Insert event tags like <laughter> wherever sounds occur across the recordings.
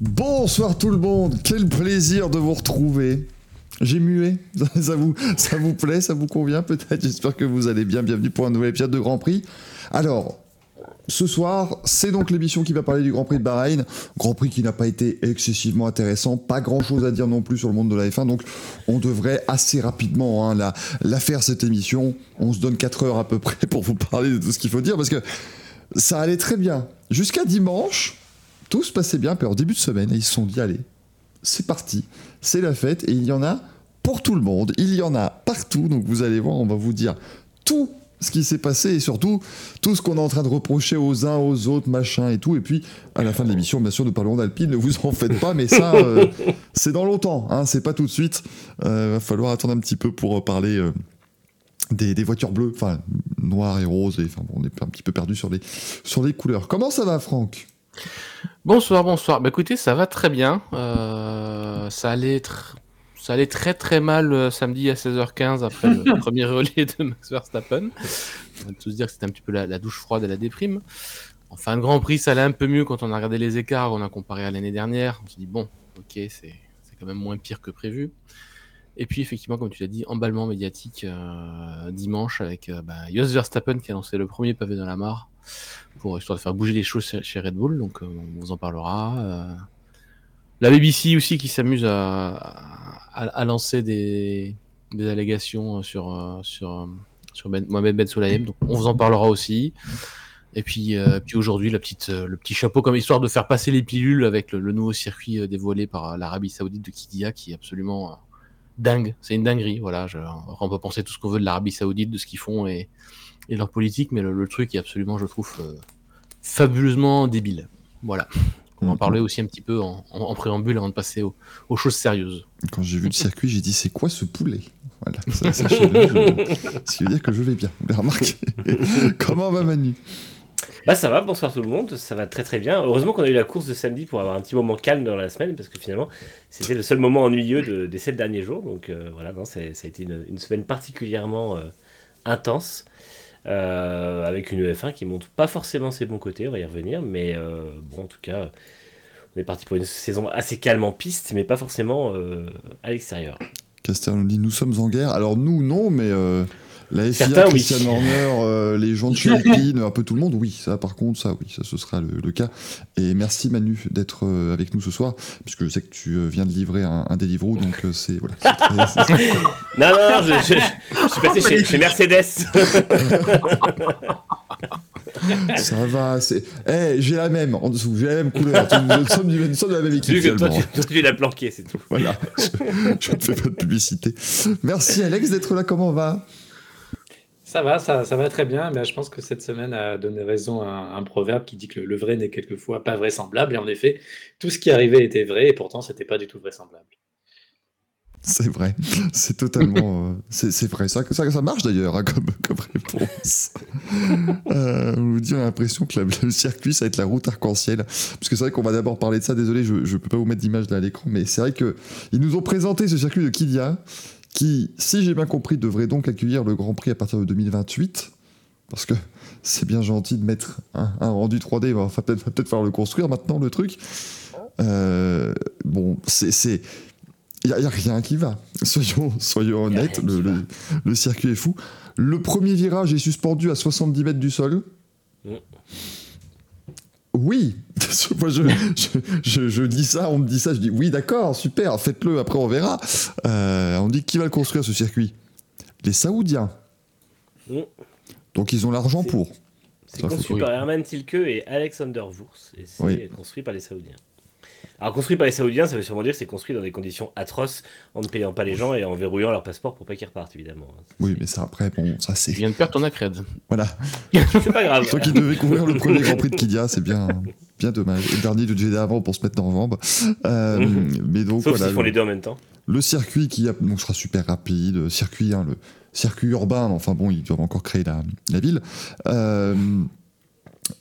Bonsoir tout le monde, quel plaisir de vous retrouver. J'ai mué, <laughs> ça vous, ça vous plaît, ça vous convient peut-être J'espère que vous allez bien, bienvenue pour un nouvel épisode de Grand Prix. Alors, ce soir, c'est donc l'émission qui va parler du Grand Prix de Bahreïn. Grand Prix qui n'a pas été excessivement intéressant, pas grand chose à dire non plus sur le monde de la F1, donc on devrait assez rapidement hein, la, la faire cette émission. On se donne 4 heures à peu près pour vous parler de tout ce qu'il faut dire, parce que ça allait très bien. Jusqu'à dimanche, tout se passait bien, puis en début de semaine, ils se sont dit, allez, c'est parti, c'est la fête, et il y en a pour tout le monde, il y en a partout, donc vous allez voir, on va vous dire tout ce qui s'est passé et surtout tout ce qu'on est en train de reprocher aux uns, aux autres, machin et tout. Et puis à la fin de l'émission, bien sûr, nous parlerons d'Alpine, ne vous en faites pas, mais ça, euh, <laughs> c'est dans longtemps, hein, c'est pas tout de suite. Euh, va falloir attendre un petit peu pour parler. Euh, des, des, voitures bleues, enfin noires et roses, et enfin bon, on est un petit peu perdu sur les, sur les couleurs. Comment ça va, Franck? Bonsoir, bonsoir. Bah écoutez, ça va très bien. Euh, ça allait être ça allait très très mal euh, samedi à 16h15 après le <laughs> premier relais de Max Verstappen. On va tous dire que c'était un petit peu la, la, douche froide et la déprime. En fin de Grand Prix, ça allait un peu mieux quand on a regardé les écarts, on a comparé à l'année dernière. On s'est dit, bon, ok, c'est quand même moins pire que prévu. Et puis, effectivement, comme tu l'as dit, emballement médiatique euh, dimanche avec euh, bah, Jos Verstappen qui a lancé le premier pavé dans la mare pour histoire de faire bouger les choses chez Red Bull. Donc, euh, on vous en parlera. Euh. la BBC aussi qui s'amuse à, à, lancer des, des allégations sur, euh, sur, sur ben, Mohamed Ben Soulaïm. Donc, on vous en parlera aussi. Et puis, puis aujourd'hui, la petite, le petit chapeau comme histoire de faire passer les pilules avec le, nouveau circuit dévoilé par l'Arabie Saoudite de Kidia qui est absolument dingue. C'est une dinguerie. Voilà, on peut penser tout ce qu'on veut de l'Arabie Saoudite, de ce qu'ils font et, et leur politique, mais le, le, truc est absolument, je trouve, euh, fabuleusement débile. Voilà. On en parlait aussi un petit peu en, en, en préambule avant de passer aux, aux choses sérieuses. Quand j'ai vu le circuit, j'ai dit c'est quoi ce poulet? Voilà, ça, sachez-le. Ce qui veut dire que je vais bien. Vous remarqué? <laughs> Comment va Manu? Bah ça va, bonsoir tout le monde, ça va très très bien. Heureusement qu'on a eu la course de samedi pour avoir un petit moment calme dans la semaine, parce que finalement c'était le seul moment ennuyeux de, des sept derniers jours. Donc euh, voilà, non, ça a été une, une semaine particulièrement euh, intense, euh, avec une F1 qui montre pas forcément ses bons côtés, on va y revenir, mais euh, bon en tout cas on est parti pour une saison assez calme en piste, mais pas forcément euh, à l'extérieur. Caster nous dit nous sommes en guerre, alors nous non, mais... La FIA, Certains, Christian oui. Horner, euh, les gens de chez Alpine, <laughs> un peu tout le monde, oui, ça par contre, ça oui, ça ce sera le, le cas. Et merci Manu d'être euh, avec nous ce soir, puisque je sais que tu euh, viens de livrer un, un Deliveroo, donc c'est voilà. Très... non, <laughs> non, non, je, je, je suis passé chez, chez Mercedes. <laughs> ça va, c'est. Eh, j'ai la même en dessous, j'ai la même couleur. Nous sommes, nous sommes de la même équipe. Que toi, tu, tu l'as planqué, c'est tout. Voilà, je ne fais pas de publicité. Merci Alex d'être là, comment on va? Ça va, ça, ça, va très bien. Mais je pense que cette semaine a donné raison à un, un proverbe qui dit que le, le vrai n'est quelquefois pas vraisemblable. Et en effet, tout ce qui arrivait était vrai et pourtant, c'était pas du tout vraisemblable. C'est vrai, c'est totalement. euh, c'est vrai, ça, ça, ça marche d'ailleurs hein, comme, comme réponse. <laughs> euh, on nous dit, on a l'impression que la, le circuit, ça va être la route arc-en-ciel. Parce que c'est vrai qu'on va d'abord parler de ça, désolé, je ne peux pas vous mettre d'image là à l'écran, mais c'est vrai qu'ils nous ont présenté ce circuit de Kidia, qui, si j'ai bien compris, devrait donc accueillir le Grand Prix à partir de 2028. Parce que <laughs> c'est bien gentil de mettre un, un rendu 3D, il va peut-être peut, falloir le construire maintenant, le truc. Euh, bon, c'est il n'y a, a, rien qui va. <laughs> Soyons, soyons honnêtes, le, le, le, circuit est fou. Le premier virage est suspendu à 70 mètres du sol. Mm. Oui, <laughs> moi je, je, je, je, dis ça, on me dit ça, je dis oui d'accord, super, faites-le, après on verra. Euh, on dit qui va le construire ce circuit? Les Saoudiens. Donc ils ont l'argent pour. C'est construit par Herman Tilke et Alexander Wurz, et c'est oui. construit par les Saoudiens. Alors construit par les Saoudiens, ça veut sûrement dire que c'est construit dans des conditions atroces, en ne payant pas les gens et en verrouillant leur passeport pour pas qu'ils repartent, évidemment. Oui, mais ça après, bon, ça c'est... Tu viens de perdre ton accred. Voilà. <laughs> c'est pas grave. Toi qui devais couvrir le premier Grand Prix de Kidia, c'est bien, bien dommage. Et le dernier de Jeddah avant pour se mettre dans jambes. Euh, <laughs> mais donc, Sauf voilà, s'ils font les deux en même temps. Le circuit qui donc, sera super rapide, circuit, hein, le circuit urbain, enfin bon, ils doivent encore créer la, la ville. Euh,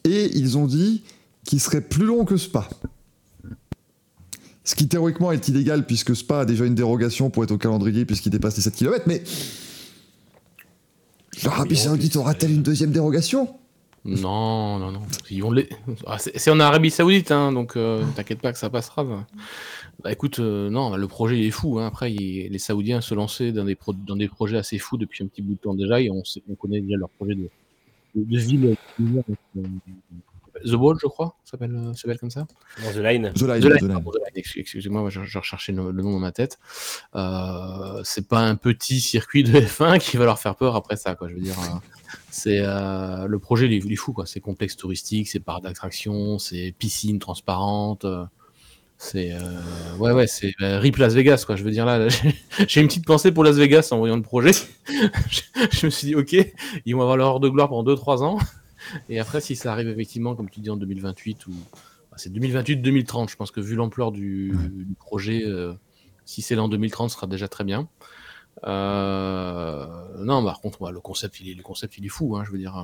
et ils ont dit qu'il serait plus long que Spa. Ce qui théoriquement est illégal puisque Spa a déjà une dérogation pour être au calendrier puisqu'il dépasse les 7 km, mais l'Arabie Saoudite aura-t-elle une deuxième dérogation? Non, non, non. Ils vont les... Ah, c'est en Arabie Saoudite, hein, donc euh, t'inquiète pas que ça passera. Bah écoute, euh, non, le projet il est fou. Hein. Après, les Saoudiens se lançaient dans des, dans des projets assez fous depuis un petit bout de temps déjà, et on, connaît déjà leur projet de, de, ville. The Wall, je crois, s'appelle s'appelle comme ça. The Line. The Line. Excusez-moi, je, recherchais le, nom dans ma tête. c'est pas un petit circuit de F1 qui va leur faire peur après ça, quoi. Je veux dire. C'est euh, le projet, il est, fou quoi. C'est complexe touristique, c'est parc d'attraction, c'est piscine transparente. Euh, c'est euh, ouais ouais, c'est RIP Las Vegas quoi. Je veux dire là, <laughs> j'ai une petite pensée pour Las Vegas en voyant le projet. <laughs> je, me suis dit ok, ils vont avoir leur heure de gloire pendant 2-3 ans. Et après, si ça arrive effectivement, comme tu dis en 2028 ou bah, c'est 2028-2030, je pense que vu l'ampleur du, projet, si c'est l'an 2030, ce sera déjà très bien. Euh, non, par contre, le concept, il est, le concept, il est fou. Hein, je veux dire, euh,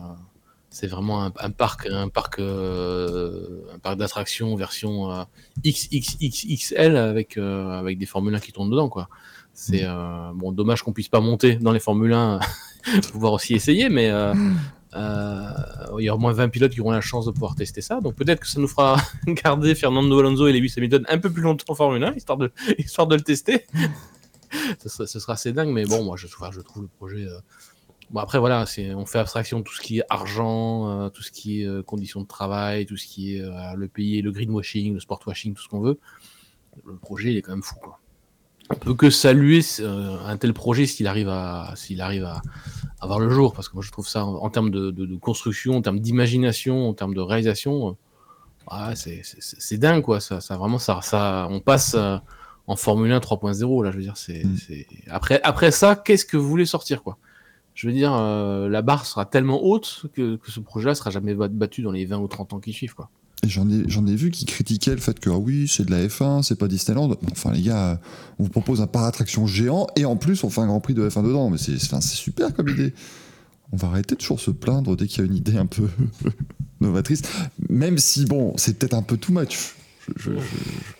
c'est vraiment un, parc, un parc, euh, un parc d'attractions version XXXXL avec avec des Formule 1 qui tournent dedans, quoi. C'est mm. bon, dommage qu'on puisse pas monter dans les Formule 1, <laughs> pouvoir aussi essayer, mais <laughs> il y a au moins 20 pilotes qui auront la chance de pouvoir tester ça. Donc peut-être que ça nous fera <laughs> garder Fernando Alonso et Lewis Hamilton un peu plus longtemps en Formule 1, histoire de, <laughs> histoire de le tester ce, sera, assez dingue, mais bon, moi, je, je trouve le projet. Euh, bon, après, voilà, on fait abstraction de tout ce qui est argent, euh, tout ce qui est euh, conditions de travail, tout ce qui est le pays, le greenwashing, le sportwashing, tout ce qu'on veut. Le projet, il est quand même fou, quoi. On peut que saluer un tel projet s'il arrive à, s'il arrive à, voir le jour, parce que moi je trouve ça en, termes de, construction, en termes d'imagination, en termes de réalisation, c'est dingue quoi. Ça, ça vraiment ça, ça, on passe en Formule 1 3.0. Là, je veux dire, c'est, mm. après, après ça, qu'est-ce que vous voulez sortir, quoi? Je veux dire, euh, la barre sera tellement haute que, ce projet-là sera jamais battu dans les 20 ou 30 ans qui suivent, quoi. Et j'en ai, j'en ai vu qui critiquaient le fait que ah oui, c'est de la F1, c'est pas Disneyland. Enfin, les gars, on vous propose un parc d'attraction géant et en plus, on fait un grand prix de F1 dedans. Mais c'est, c'est super comme idée. On va arrêter de toujours se plaindre dès qu'il y a une idée un peu <laughs> novatrice. Même si, bon, c'est peut-être un peu too much. je, je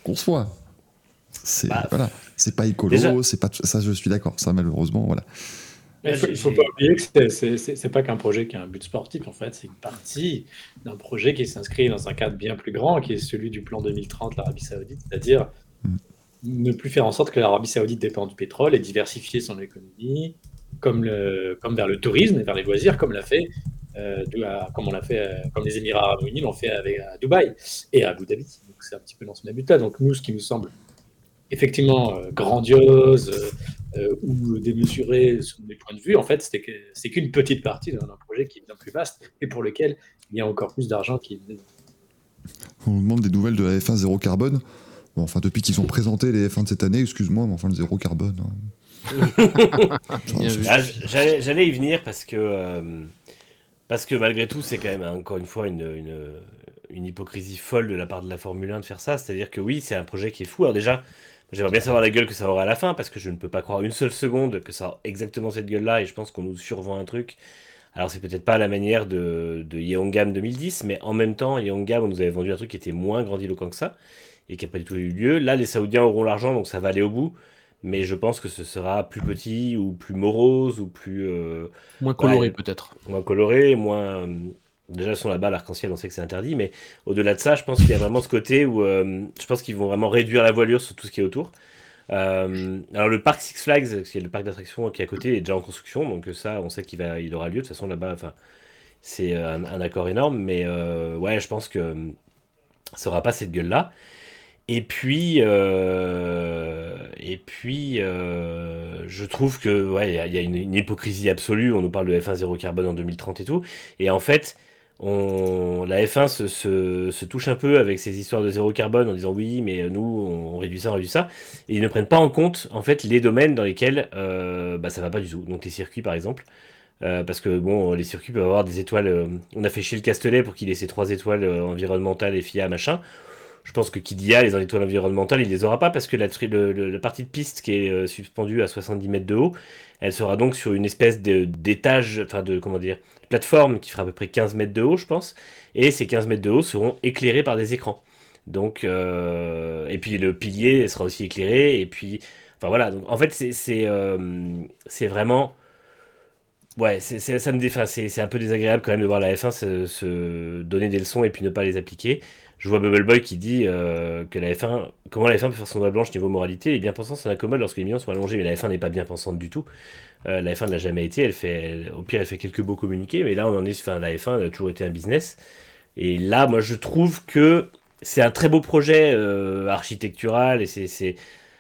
conçois. C'est bah, voilà, c'est pas écolo, c'est pas ça. Je suis d'accord. Ça malheureusement, voilà. Il ne faut, pas oublier que c'est pas qu'un projet qui a un but sportif, en fait, c'est une partie d'un projet qui s'inscrit dans un cadre bien plus grand, qui est celui du plan 2030 l'Arabie Saoudite, c'est-à-dire mm. ne plus faire en sorte que l'Arabie Saoudite dépend du pétrole et diversifier son économie, comme, le, comme vers le tourisme et vers les loisirs, comme l'a fait, euh, comme on l'a fait, euh, comme les Émirats Arabes Unis l'ont fait avec à Dubaï et à Abu Dhabi. Donc c'est un petit peu dans ce même but-là. Donc nous, ce qui nous semble effectivement euh, grandiose euh, euh, ou démesurée sur des points de vue, en fait, c'est qu'une petite partie d'un projet qui est bien plus vaste et pour lequel il y a encore plus d'argent qui On nous demande des nouvelles de la F1 zéro carbone. Bon, enfin, depuis qu'ils ont présenté les F1 de cette année, excuse-moi, mais enfin, le zéro carbone. Hein. <laughs> J'allais y venir parce que, parce que malgré tout, c'est quand même encore une fois une, une, une, hypocrisie folle de la part de la Formule 1 de faire ça. C'est-à-dire que oui, c'est un projet qui est fou. Alors déjà, J'aimerais bien savoir la gueule que ça aura à la fin, parce que je ne peux pas croire une seule seconde que ça aura exactement cette gueule-là, et je pense qu'on nous survend un truc. Alors c'est peut-être pas la manière de, de Yeongam 2010, mais en même temps, Yeongam, on nous avait vendu un truc qui était moins grandiloquent que ça, et qui n'a pas du tout eu lieu. Là, les Saoudiens auront l'argent, donc ça va aller au bout, mais je pense que ce sera plus petit, ou plus morose, ou plus... Euh, moins coloré peut-être. Moins coloré, moins Déjà, sont là-bas, l'arc-en-ciel, on sait que c'est interdit, mais au-delà de ça, je pense qu'il y a vraiment ce côté où euh, je pense qu'ils vont vraiment réduire la voilure sur tout ce qui est autour. Euh, alors, le parc Six Flags, qui est le parc d'attractions qui est à côté, est déjà en construction, donc ça, on sait qu'il va, il aura lieu. De toute façon, là-bas, enfin, c'est un, accord énorme, mais euh, ouais, je pense que ça aura pas cette gueule-là. Et puis, et puis, je trouve que ouais, il y a, une, une, hypocrisie absolue. On nous parle de F1 zéro carbone en 2030 et tout, et en fait la F1 se, touche un peu avec ces histoires de zéro carbone en disant oui, mais nous, on réduit ça, on réduit ça. Et ils ne prennent pas en compte, en fait, les domaines dans lesquels euh, bah, ça va pas du tout. Donc les circuits, par exemple. Euh, parce que bon, les circuits peuvent avoir des étoiles. Euh, on a fait chez le Castellet pour qu'il ait ses trois étoiles environnementales et FIA, machin. Je pense que qui dit a les étoiles environnementales, il les aura pas parce que la, la partie de piste qui est suspendue à 70 mètres de haut, elle sera donc sur une espèce d'étage, enfin de comment dire, plateforme qui fera à peu près 15 mètres de haut, je pense, et ces 15 mètres de haut seront éclairés par des écrans. Donc, euh, et puis le pilier sera aussi éclairé, et puis, enfin voilà, donc en fait, c'est euh, vraiment Ouais, c'est ça me dé- enfin, c'est un peu désagréable quand même de voir la F1 se, donner des leçons et puis ne pas les appliquer. Je vois Bubble Boy qui dit euh, que la F1, comment la F1 peut faire son doigt blanche niveau moralité, et bien pensant, c'est incommode lorsque les millions sont allongés, mais la F1 n'est pas bien pensante du tout. Euh, la F1 ne l'a jamais été, elle fait, elle- au pire, elle fait quelques beaux communiqués, mais là, on en est, enfin, la F1 a toujours été un business. Et là, moi, je trouve que c'est un très beau projet euh, architectural et c'est,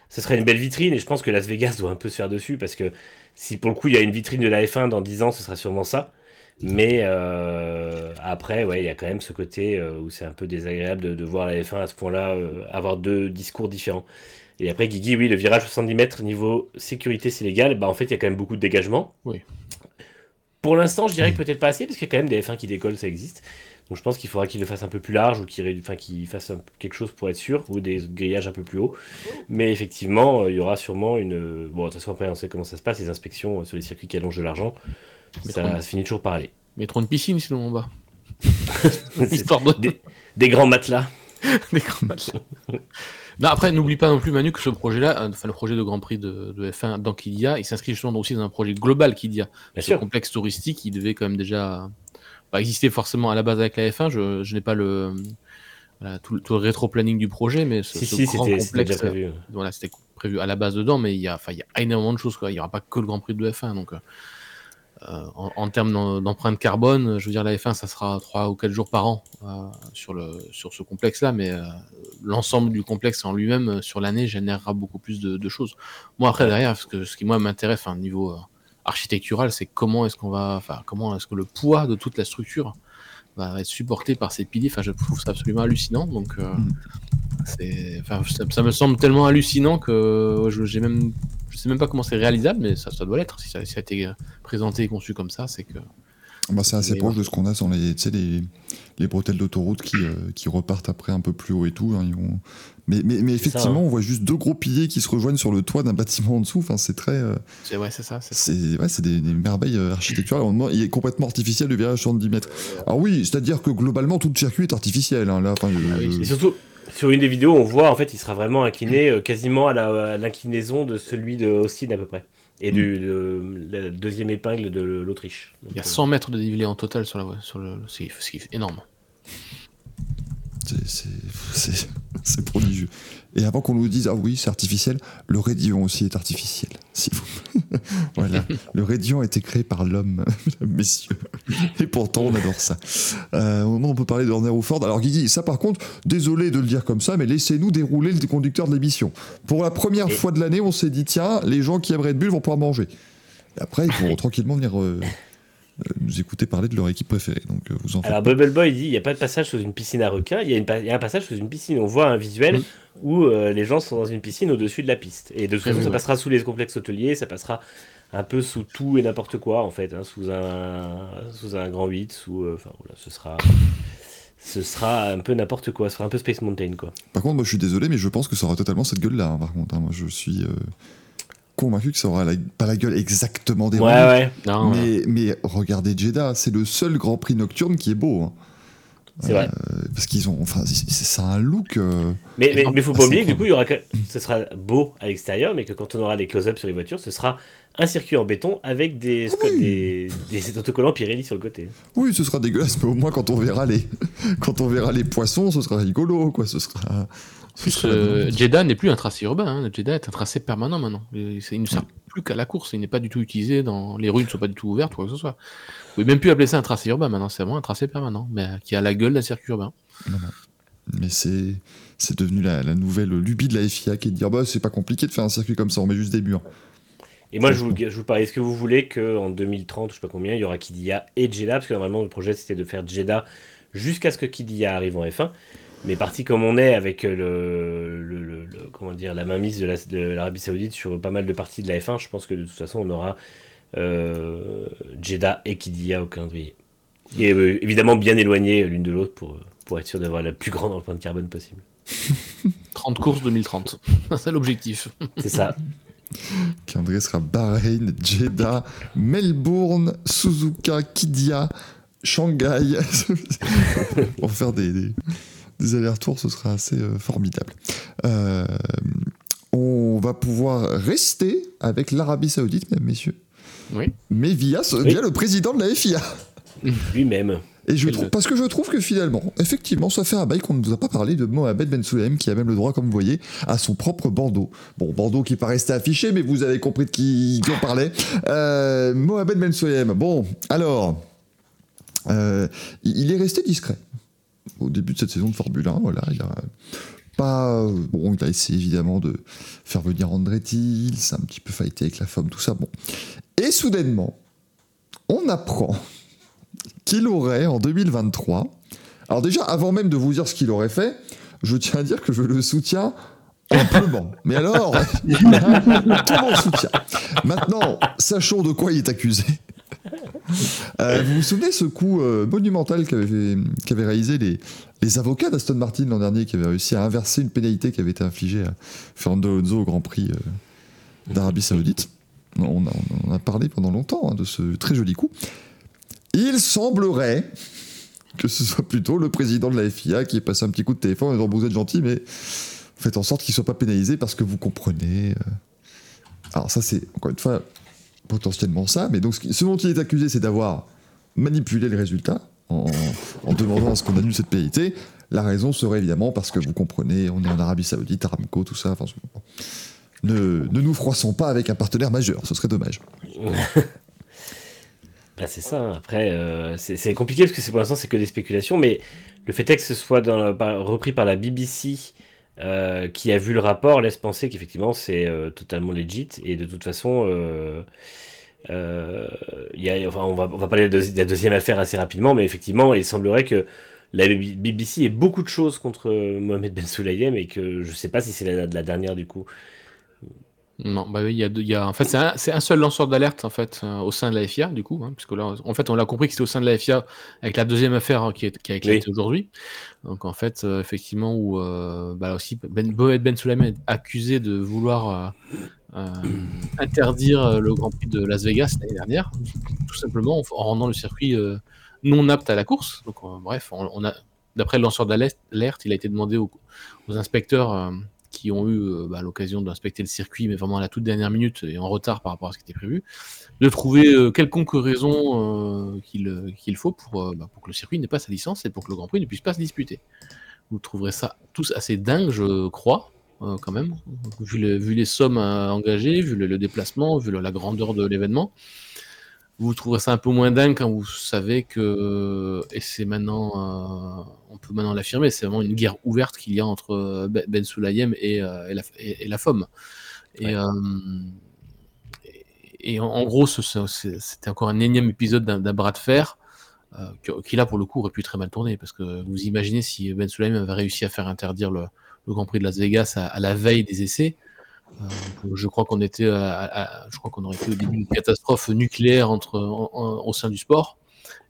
ce serait une belle vitrine. Et je pense que Las Vegas <laughs> doit un peu se faire dessus parce que si pour le coup il y a une vitrine de la F1 dans 10 ans, ce sera sûrement ça. Mais euh, après, ouais, il y a quand même ce côté où c'est un peu désagréable de, de voir la F1 à ce point-là avoir deux discours différents. Et après, Guigui, oui, le virage 70 mètres niveau sécurité, c'est légal. Bah, en fait, il y a quand même beaucoup de dégagement. Oui. Pour l'instant, je dirais que peut-être pas assez, parce qu'il y a quand même des F1 qui décollent, ça existe. Donc je pense qu'il faudra qu'il le fasse un peu plus large ou qu'il enfin, fasse un- quelque chose pour être sûr, ou des grillages un peu plus hauts. Mais effectivement, euh, il y aura sûrement une. Bon, de toute façon, après, on sait comment ça se passe, les inspections euh, sur les circuits qui allongent de l'argent. Mais Ça, se finit toujours par aller. Mettrons une piscine sinon en bas. <laughs> Histoire de. des, des grands matelas. <laughs> Des grands matchs. <laughs> non, après, n'oublie pas non plus, Manu, que ce projet-là, euh, enfin, le projet de Grand Prix de, de F1 dans Kidia, il s'inscrit justement aussi dans un projet global Kidia. Bien Ce sûr. complexe touristique, il devait quand même déjà pas exister forcément à la base avec la F1. Je, je n'ai pas le, voilà, tout, le- tout le rétro-planning du projet, mais ce, Si, ce si, grand complexe, prévu. voilà, c'était prévu à la base dedans, mais il y a, il y a énormément de choses. Quoi. Il n'y aura pas que le Grand Prix de F1. Donc, euh, euh, en, en termes d'em- d'empreinte carbone, je veux dire, la F1, ça sera 3 ou 4 jours par an euh, sur, le, sur ce complexe-là, mais euh, l'ensemble du complexe en lui-même, euh, sur l'année, générera beaucoup plus de, choses. Moi, après, derrière, ce, qui moi m'intéresse, enfin, niveau euh, architectural, c'est comment est-ce qu'on va, comment est-ce que le poids de toute la structure va être supporté par ces piliers. Enfin, je trouve ça absolument hallucinant. Donc, euh, Mm. c'est, enfin, ça, ça me semble tellement hallucinant que je, j'ai même, je sais même pas comment c'est réalisable, mais ça, ça doit l'être. Si ça, si ça a été euh, présenté et conçu comme ça, c'est que. Bah, c'est assez proche de ce qu'on a sur les, les, les bretelles d'autoroute qui, euh, qui repartent après un peu plus haut et tout. hein, ils vont- mais, mais, mais C'est ça, effectivement, hein. on voit juste deux gros piliers qui se rejoignent sur le toit d'un bâtiment en dessous. Enfin, c'est très. euh, C'est, ouais, c'est ça. C'est ouais, des, des merveilles euh, architecturales. Il est complètement artificiel le virage 70 mètres. Alors oui, c'est-à-dire que globalement, tout le circuit est artificiel. hein, là, enfin, Ah oui, je- Et surtout, sur une des vidéos, on voit en fait, il sera vraiment incliné euh, quasiment à l'inclinaison de celui de Austin à peu près. Et du, de, la deuxième épingle de l'Autriche. Il y a Donc, 100 mètres de dénivelé en total sur la voie. Sur le, c'est, c'est énorme. c'est- c'est- <laughs> c'est c'est prodigieux. Et avant qu'on nous dise, ah oui, c'est artificiel, le Radeon aussi est artificiel. Vous... <laughs> voilà, le Radeon a été créé par l'homme, <laughs> messieurs. Et pourtant, on adore ça. Euh, au moment où on peut parler de Horner ou Ford. Alors, Guigui, ça par contre, désolé de le dire comme ça, mais laissez-nous dérouler le conducteur de l'émission. Pour la première Et- fois de l'année, on s'est dit, tiens, les gens qui aiment Red Bull vont pouvoir manger. Et après, ils pourront tranquillement venir euh, nous écouter parler de leur équipe préférée. Donc, euh, vous en Alors Bubble Boy dit il n'y a pas de passage sous une piscine à requins, il y, a y un passage sous une piscine. On voit un visuel où euh, les gens sont dans une piscine au-dessus de la piste. Et de toute façon, ça ouais. passera sous les complexes hôteliers, ça passera un peu sous tout et n'importe quoi en fait, hein, sous un sous un grand 8, sous euh, enfin voilà, ce sera ce sera un peu n'importe quoi, ce sera un peu Space Mountain quoi. Par contre, moi je suis désolé, mais je pense que ça aura totalement cette gueule-là. hein, par contre, hein. moi je suis euh, convaincu que ça aura la- pas la gueule exactement des Ouais ouais, Non, mais, mais regardez Jeddah, c'est le seul Grand Prix nocturne qui est beau. hein. c'est vrai. Euh, parce qu'ils ont, enfin, c'est- un look. euh, Mais, mais, mais faut pas oublier que du coup, il y aura que... ce sera beau à l'extérieur, mais que quand on aura les close-up sur les voitures, ce sera un circuit en béton avec des, Ah oui. des, des autocollants Pirelli sur le côté. Oui, ce sera dégueulasse, <laughs> mais au moins quand on verra les, <laughs> quand on verra les poissons, ce sera rigolo, quoi. Ce sera. Plus, euh, Jeddah n'est plus un tracé urbain. Hein. Jeddah est un tracé permanent maintenant. Il ne sert plus qu'à la course. Il n'est pas du tout utilisé. Dans... Les rues ne sont pas du tout ouvertes, quoi que ce soit. Vous pouvez même plus appeler ça un tracé urbain maintenant. C'est vraiment un tracé permanent, mais euh, qui a la gueule d'un circuit urbain. Mais c'est, c'est devenu la, la nouvelle lubie de la FIA qui est de dire, bah c'est pas compliqué de faire un circuit comme ça, on met juste des murs. Et moi, je vous, je vous parie, est-ce que vous voulez qu'en 2030, je sais pas combien, il y aura Kidia et Jeddah Parce que normalement, le projet, c'était de faire Jeddah jusqu'à ce que Kidia arrive en F1. Mais parti comme on est avec le, le- le- le- comment dire, la mainmise de la- de l'Arabie Saoudite sur pas mal de parties de la F1, je pense que de toute façon, on aura euh, Jeddah et Kidia au calendrier. Et euh, évidemment, bien éloignés l'une de l'autre pour, pour être sûr d'avoir la plus grande empreinte carbone possible. <laughs> 30 courses 2030. <laughs> c'est l'objectif. C'est ça. Calendrier sera Bahreïn, Jeddah, Melbourne, Suzuka, Kidia, Shanghai. <laughs> Pour faire des, des- des allers-retours, ce sera assez euh, formidable. Euh, on va pouvoir rester avec l'Arabie Saoudite, mesdames, messieurs. Oui. mais via, ce- via le président de la FIA. Lui-même. Et je trouve, parce que je trouve que finalement, effectivement, ça fait un bail qu'on ne vous a pas parlé de Mohamed Ben Sulayem, qui a même le droit, comme vous voyez, à son propre bandeau. Bon, bandeau qui pas resté affiché, mais vous avez compris de qui, qui on parlait. Euh, Mohamed Ben Sulayem. Bon, alors, euh, il est resté discret au début de cette saison de Formule 1. Voilà, il a pas, bon, il a essayé évidemment de faire venir Andretti, il s'est un petit peu fighté avec la femme, tout ça. Bon, et soudainement, on apprend <laughs> qu'il aurait en 2023. Alors déjà, avant même de vous dire ce qu'il aurait fait, je tiens à dire que je le soutiens amplement. <laughs> Mais alors, <laughs> tout mon soutien. Maintenant, sachons de quoi il est accusé. Euh, vous vous souvenez ce coup euh, monumental qu'avaient qu'avaient réalisé les, avocats d'Aston Martin l'an dernier, qui avaient réussi à inverser une pénalité qui avait été infligée à Fernando Alonso au Grand Prix euh, d'Arabie Saoudite? On a, parlé pendant longtemps hein, de ce très joli coup. Il semblerait que ce soit plutôt le président de la FIA qui ait passé un petit coup de téléphone en disant vous êtes gentil, mais faites en sorte qu'il ne soit pas pénalisé parce que vous comprenez. Alors ça c'est encore une fois potentiellement ça, mais donc ce, dont il est accusé c'est d'avoir manipulé le résultat en, demandant à ce qu'on annule cette pénalité. La raison serait évidemment parce que vous comprenez, on est en Arabie Saoudite, Aramco, tout ça. Ne, ne nous froissons pas avec un partenaire majeur, ce serait dommage. <laughs> Bah, c'est ça. Après, euh, c'est compliqué parce que pour l'instant c'est que des spéculations, mais le fait est que ce soit repris par la BBC euh, qui a vu le rapport laisse penser qu'effectivement c'est euh, totalement legit et de toute façon, euh, enfin, on va on va parler de la deuxi- de la deuxième affaire assez rapidement, mais effectivement il semblerait que la BBC ait beaucoup de choses contre Mohamed Ben Sulayem et que je sais pas si c'est la dernière du coup. Non, bah oui, il y a, deux- il y a en fait c'est un, seul lanceur d'alerte en fait euh, au sein de la FIA du coup, hein, puisque là en fait on l'a compris que c'était au sein de la FIA avec la deuxième affaire hein, qui, est, qui a éclaté aujourd'hui. Donc en fait euh, effectivement où euh, bah, aussi Ben Mohamed Ben Sulayem est accusé de vouloir interdire le Grand Prix de Las Vegas l'année dernière, tout simplement en, en rendant le circuit non apte à la course. Donc bref, on, on a d'après le lanceur d'alerte, il a été demandé aux, aux inspecteurs qui ont eu euh, bah, l'occasion d'inspecter le circuit, mais vraiment à la toute dernière minute et en retard par rapport à ce qui était prévu, de trouver euh, quelconque raison euh, qu'il faut pour, bah, pour que le circuit n'ait pas sa licence et pour que le Grand Prix ne puisse pas se disputer. Vous trouverez ça tous assez dingue, je crois, quand même, vu, le- vu les sommes engagées, vu le, déplacement, vu la grandeur de l'événement. Vous trouverez ça un peu moins dingue quand vous savez que, et c'est maintenant, euh, on peut maintenant l'affirmer, c'est vraiment une guerre ouverte qu'il y a entre euh, Ben Ben Sulayem et, euh, et la, et, et la FOM. Et, Ouais. et, et en, en gros, c'était encore un énième épisode d'un bras de fer euh, qui là, pour le coup, aurait pu très mal tourner. Parce que vous imaginez si Ben Sulayem avait réussi à faire interdire le, le Grand Prix de Las Vegas à, à la veille des essais. Euh, je crois qu'on était, à- je crois qu'on aurait été au début d'une catastrophe nucléaire entre, en- au sein du sport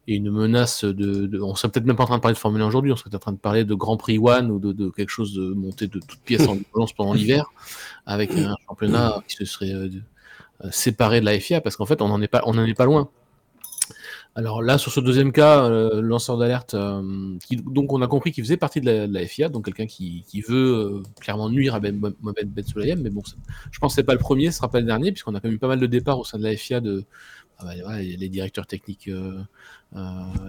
et une menace de, de- on serait peut-être même pas en train de parler de Formule 1 aujourd'hui, on serait en train de parler de Grand Prix One ou de, quelque chose de monté de toutes pièces en violence pendant l'hiver, avec un championnat qui se serait euh, séparé de la FIA, parce qu'en fait on n'en est pas, on en est pas loin. Alors là, sur ce deuxième cas, euh, le lanceur d'alerte, euh, qui- donc on a compris qu'il faisait partie de la, de la FIA, donc quelqu'un qui, qui veut euh, clairement nuire à Ben, Mohamed Ben Sulayem, mais bon, je pense que c'est pas le premier, ce sera pas le dernier, puisqu'on a quand même eu pas mal de départs au sein de la FIA de ah bah, voilà, les directeurs techniques euh,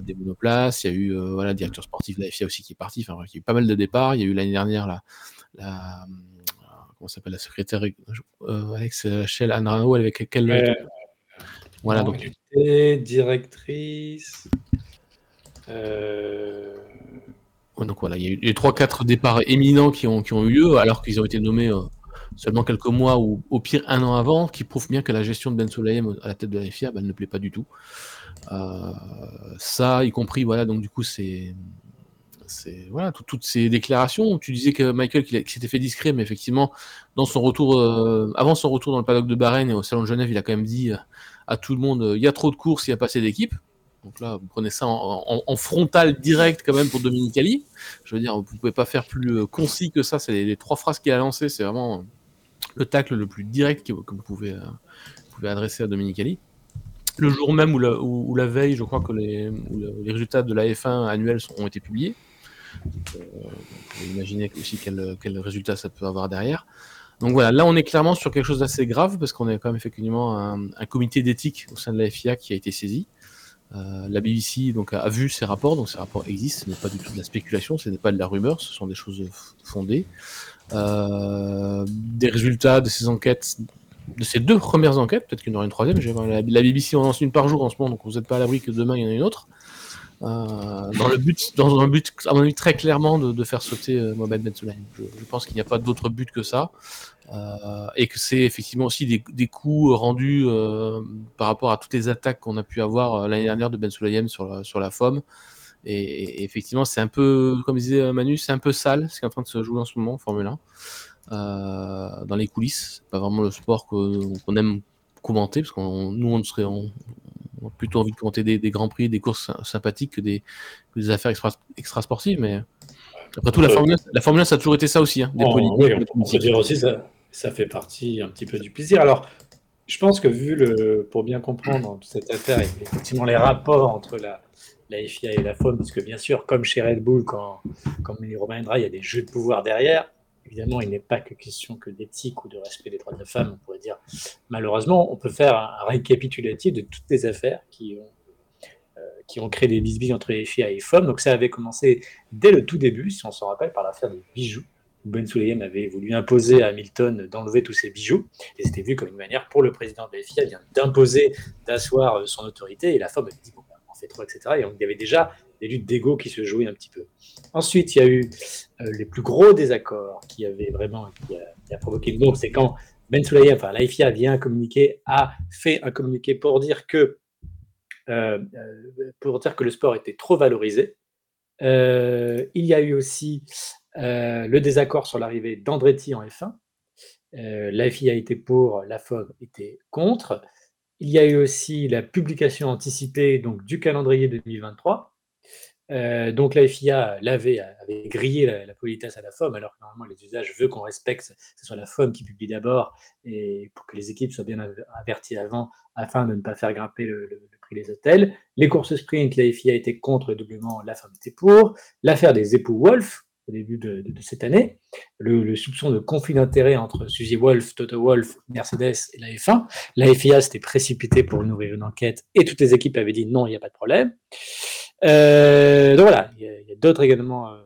des monoplaces, il y a eu voilà, le directeur sportif de la FIA aussi qui est parti, enfin il y a eu pas mal de départs, il y a eu l'année dernière la, la comment s'appelle la secrétaire Alex Shell Anrao avec laquelle voilà donc directrice. Euh, donc voilà, il y a eu les 3-4 départs éminents qui ont, eu lieu, alors qu'ils ont été nommés euh, seulement quelques mois ou au pire un an avant, qui prouve bien que la gestion de Ben Sulayem à la tête de la FIA, bah, ne plaît pas du tout. Euh, ça, y compris, voilà, donc du coup, c'est. voilà, tout- toutes ces déclarations. Tu disais que Michael qu'il s'était fait discret, mais effectivement, dans son retour, avant son retour dans le paddock de Bahreïn et au Salon de Genève, il a quand même dit à tout le monde euh, il y a trop de courses, il n'y a pas assez d'équipes. Donc là, vous prenez ça en, en- frontal direct quand même pour Dominicali. Je veux dire, vous pouvez pas faire plus euh, concis que ça. C'est les, trois phrases qu'il a lancées, c'est vraiment euh, le tacle le plus direct que, vous, pouvez, adresser à Dominicali. Le jour même ou la, veille, je crois que les, résultats de la F1 annuels sont- ont été publiés. Donc, vous pouvez imaginer aussi quel, quel résultat ça peut avoir derrière. Donc voilà, là on est clairement sur quelque chose d'assez grave parce qu'on est quand même effectivement un, comité d'éthique au sein de la FIA qui a été saisi. Euh, la BBC donc, a, vu ces rapports, donc ces rapports existent, ce n'est pas du tout de la spéculation, ce n'est pas de la rumeur, ce sont des choses fondées. Euh, des résultats de ces enquêtes, de ces deux premières enquêtes, peut-être qu'il y en aura une troisième, la, la BBC en lance une par jour en ce moment, donc vous n'êtes pas à l'abri que demain il y en a une autre. Euh, dans le but, dans un but, à mon avis, très clairement de, faire sauter Mohamed Ben je, pense qu'il n'y a pas d'autre but que ça, euh, et que c'est effectivement aussi des, des coups rendus euh, par rapport à toutes les attaques qu'on a pu avoir euh, l'année dernière de Ben Sulayem sur la, sur la FOM. Et, et effectivement, c'est un peu, comme disait Manu, c'est un peu sale ce qui est en train de se jouer en ce moment en Formule 1. Euh, dans les coulisses, pas vraiment le sport qu'on qu aime commenter, parce que nous, on serait, on, on a plutôt envie de commenter des, des, grands prix, des courses sympathiques que des, que des affaires extra, extra, sportives. Mais après tout, la Formule, 1, la Formule 1, ça a toujours été ça aussi. Hein, des oh, oui, on, on peut dire aussi ça, ça fait partie un petit peu du plaisir. Alors, je pense que vu le, pour bien comprendre cette affaire, effectivement les rapports entre la, la FIA et la FOM, parce que bien sûr, comme chez Red Bull, quand, comme les Romain il y a des jeux de pouvoir derrière. Évidemment, il n'est pas que question que d'éthique ou de respect des droits de la femme. On pourrait dire, malheureusement, on peut faire un récapitulatif de toutes les affaires qui ont, euh, créé des bisbilles entre les FIA et FOM. Donc ça avait commencé dès le tout début, si on s'en rappelle, par l'affaire des bijoux. Ben Sulayem avait voulu imposer à Hamilton d'enlever tous ses bijoux. Et c'était vu comme une manière pour le président de la FIA d'imposer, d'asseoir son autorité. Et la FOM avait dit, bon, ben, on fait trop, etc. Et il y avait déjà des luttes d'ego qui se jouaient un petit peu. Ensuite, il y a eu euh, les plus gros désaccords qui avaient vraiment qui a, provoqué le nombre, c'est quand Ben Sulayem, enfin l'AFIA vient communiquer, a fait un communiqué pour dire que euh, le sport était trop valorisé. Euh, il y a eu aussi euh, le désaccord sur l'arrivée d'Andretti en F1. Euh, la FIA était pour, la FOB était contre. Il y a eu aussi la publication anticipée donc, du calendrier 2023. Euh, donc la FIA avait grillé la, politesse à la FOM, alors que normalement les usages veulent qu'on respecte que ce soit la FOM qui publie d'abord et pour que les équipes soient bien averties avant afin de ne pas faire grimper le, prix des hôtels. Les courses sprint, la FIA était contre le doublement, la FOM était pour. L'affaire des époux Wolf au début de, cette année, le, soupçon de conflit d'intérêt entre Suzy Wolf, Toto Wolf, Mercedes et la F1. La FIA s'était précipitée pour nourrir une enquête et toutes les équipes avaient dit non, il n'y a pas de problème. Euh, donc voilà, il y a, d'autres également euh,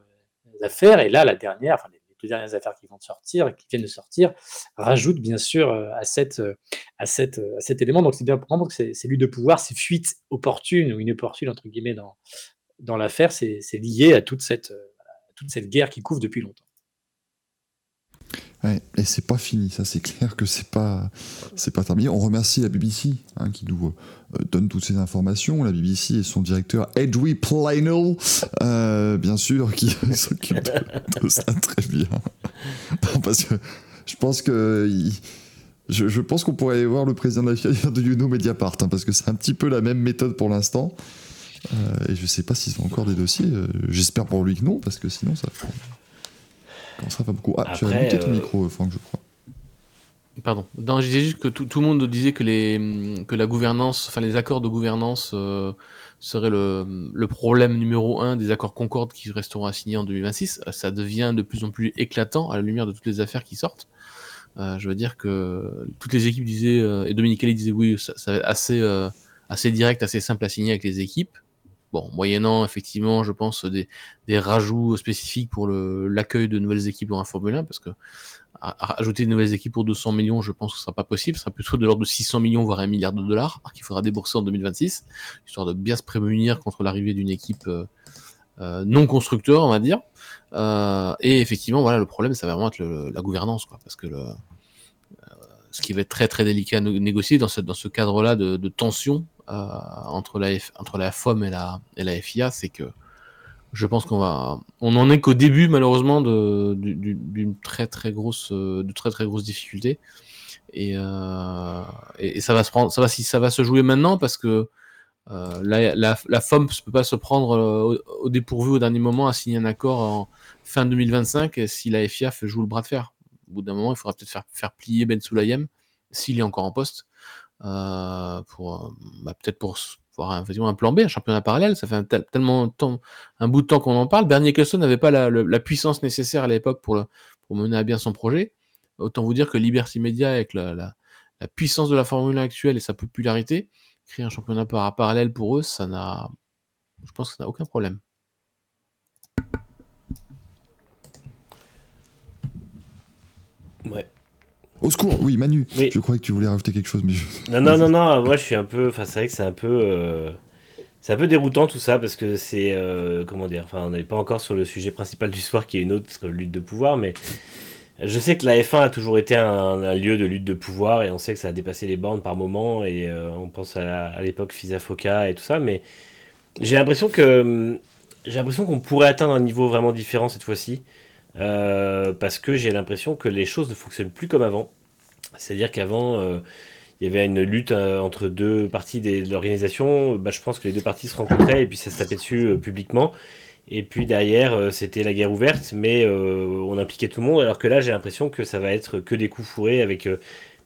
affaires, et là, la dernière, enfin les deux dernières affaires qui vont sortir, qui viennent de sortir, rajoutent bien sûr euh, à, cette, à, cette, à cet élément. Donc c'est bien pour comprendre que c'est lutte de pouvoir, c'est fuite opportune ou inopportune, entre guillemets, dans, dans l'affaire, c'est lié à toute cette, toute cette guerre qui couvre depuis longtemps. Ouais, et c'est pas fini, ça c'est clair que c'est pas c'est pas terminé. On remercie la BBC hein, qui nous euh, donne toutes ces informations. La BBC et son directeur Edwy Planel, euh, bien sûr, qui <laughs> s'occupe de, ça très bien. Parce que je pense que je, pense qu'on pourrait aller voir le président de la FIA de Youno Mediapart, hein, parce que c'est un petit peu la même méthode pour l'instant. Euh, et je sais pas s'ils ont encore des dossiers. Euh, J'espère pour lui que non, parce que sinon ça. Comment ça va beaucoup Ah, Après, tu as muté ton euh... micro, Franck, je crois. Pardon. Non, je disais juste que tout, tout, le monde disait que, les, que la gouvernance, enfin les accords de gouvernance euh, seraient le, le, problème numéro un des accords Concorde qui resteront à signer en 2026. Ça devient de plus en plus éclatant à la lumière de toutes les affaires qui sortent. Euh, je veux dire que toutes les équipes disaient, euh, et Dominique Kelly disait oui, ça, ça va être assez, euh, assez direct, assez simple à signer avec les équipes. Bon, moyennant effectivement, je pense, des, rajouts spécifiques pour l'accueil de nouvelles équipes dans la Formule 1, parce que ajouter de nouvelles équipes pour 200 millions, je pense que ce sera pas possible. Ce sera plutôt de l'ordre de 600 millions, voire un milliard de dollars qu'il faudra débourser en 2026, histoire de bien se prémunir contre l'arrivée d'une équipe euh, euh, non constructeur, on va dire. Euh, et effectivement, voilà, le problème, ça va vraiment être la gouvernance, parce que ce qui va être très très délicat à négocier dans ce, cadre-là de, de tension entre, la F, entre la FOM et la, et la FIA, c'est que je pense qu'on va, on en est qu'au début malheureusement d'une très très grosse, de très très grosses difficultés. Et, euh, et, et, ça va se prendre, ça va ça va se jouer maintenant parce que euh, la, la, FOM ne peut pas se prendre au, dépourvu au dernier moment à signer un accord en fin 2025 si la FIA jouer le bras de fer. Au bout d'un moment, il faudra peut-être faire, faire plier Ben Sulayem s'il est encore en poste euh, pour bah, peut-être pour avoir un, un, plan B, un championnat parallèle. Ça fait tellement temps, un bout de temps qu'on en parle. Bernie Ecclestone n'avait pas la, puissance nécessaire à l'époque pour, mener à bien son projet. autant vous dire que Liberty Media, avec la, puissance de la Formule 1 actuelle et sa popularité, créer un championnat parallèle pour eux, ça n'a. Je pense ça n'a aucun problème. Ouais. Au secours, oui, Manu. Je croyais que tu voulais rajouter quelque chose, mais Non, non, non, non. Moi, je suis un peu. Enfin, c'est vrai que c'est un peu. Euh, c'est un peu déroutant tout ça parce que c'est. Euh, comment dire Enfin, on n'est pas encore sur le sujet principal du soir qui est une autre lutte de pouvoir, mais. Je sais que la F1 a toujours été un, lieu de lutte de pouvoir et on sait que ça a dépassé les bornes par moments et euh, on pense à, l'époque Fisa Foca et tout ça, mais j'ai l'impression que j'ai l'impression qu'on pourrait atteindre un niveau vraiment différent cette fois-ci. Euh, parce que j'ai l'impression que les choses ne fonctionnent plus comme avant. C'est-à-dire qu'avant, euh, il y avait une lutte euh, entre deux parties de l'organisation. Bah, je pense que les deux parties se rencontraient et puis ça se tapait dessus publiquement. Et puis derrière, c'était la guerre ouverte, mais on impliquait tout le monde. Alors que là, j'ai l'impression que ça va être que des coups fourrés avec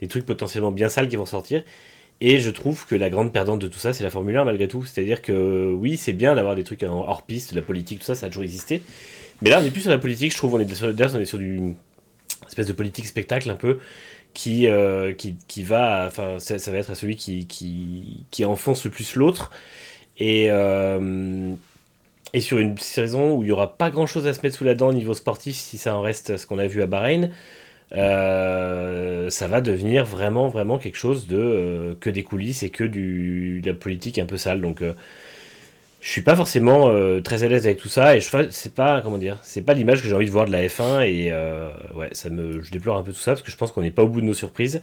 des trucs potentiellement bien sales qui vont sortir. Et je trouve que la grande perdante de tout ça, c'est la Formule 1 malgré tout. C'est-à-dire que oui, c'est bien d'avoir des trucs hors piste, la politique, tout ça, ça a toujours existé. Mais là, on n'est plus sur la politique, je trouve. On est sur, on est sur du espèce de politique spectacle un peu qui, euh, qui, qui, va. Enfin, ça, va être celui qui, qui, qui enfonce le plus l'autre. Et, euh, et sur une saison où il n'y aura pas grand chose à se mettre sous la dent au niveau sportif, si ça en reste ce qu'on a vu à Bahreïn, euh, ça va devenir vraiment, vraiment quelque chose de que des coulisses et que du, de la politique un peu sale. Donc je suis pas forcément euh, très à l'aise avec tout ça et je c'est pas comment dire c'est pas l'image que j'ai envie de voir de la F1 et euh, ouais ça me je déplore un peu tout ça parce que je pense qu'on n'est pas au bout de nos surprises.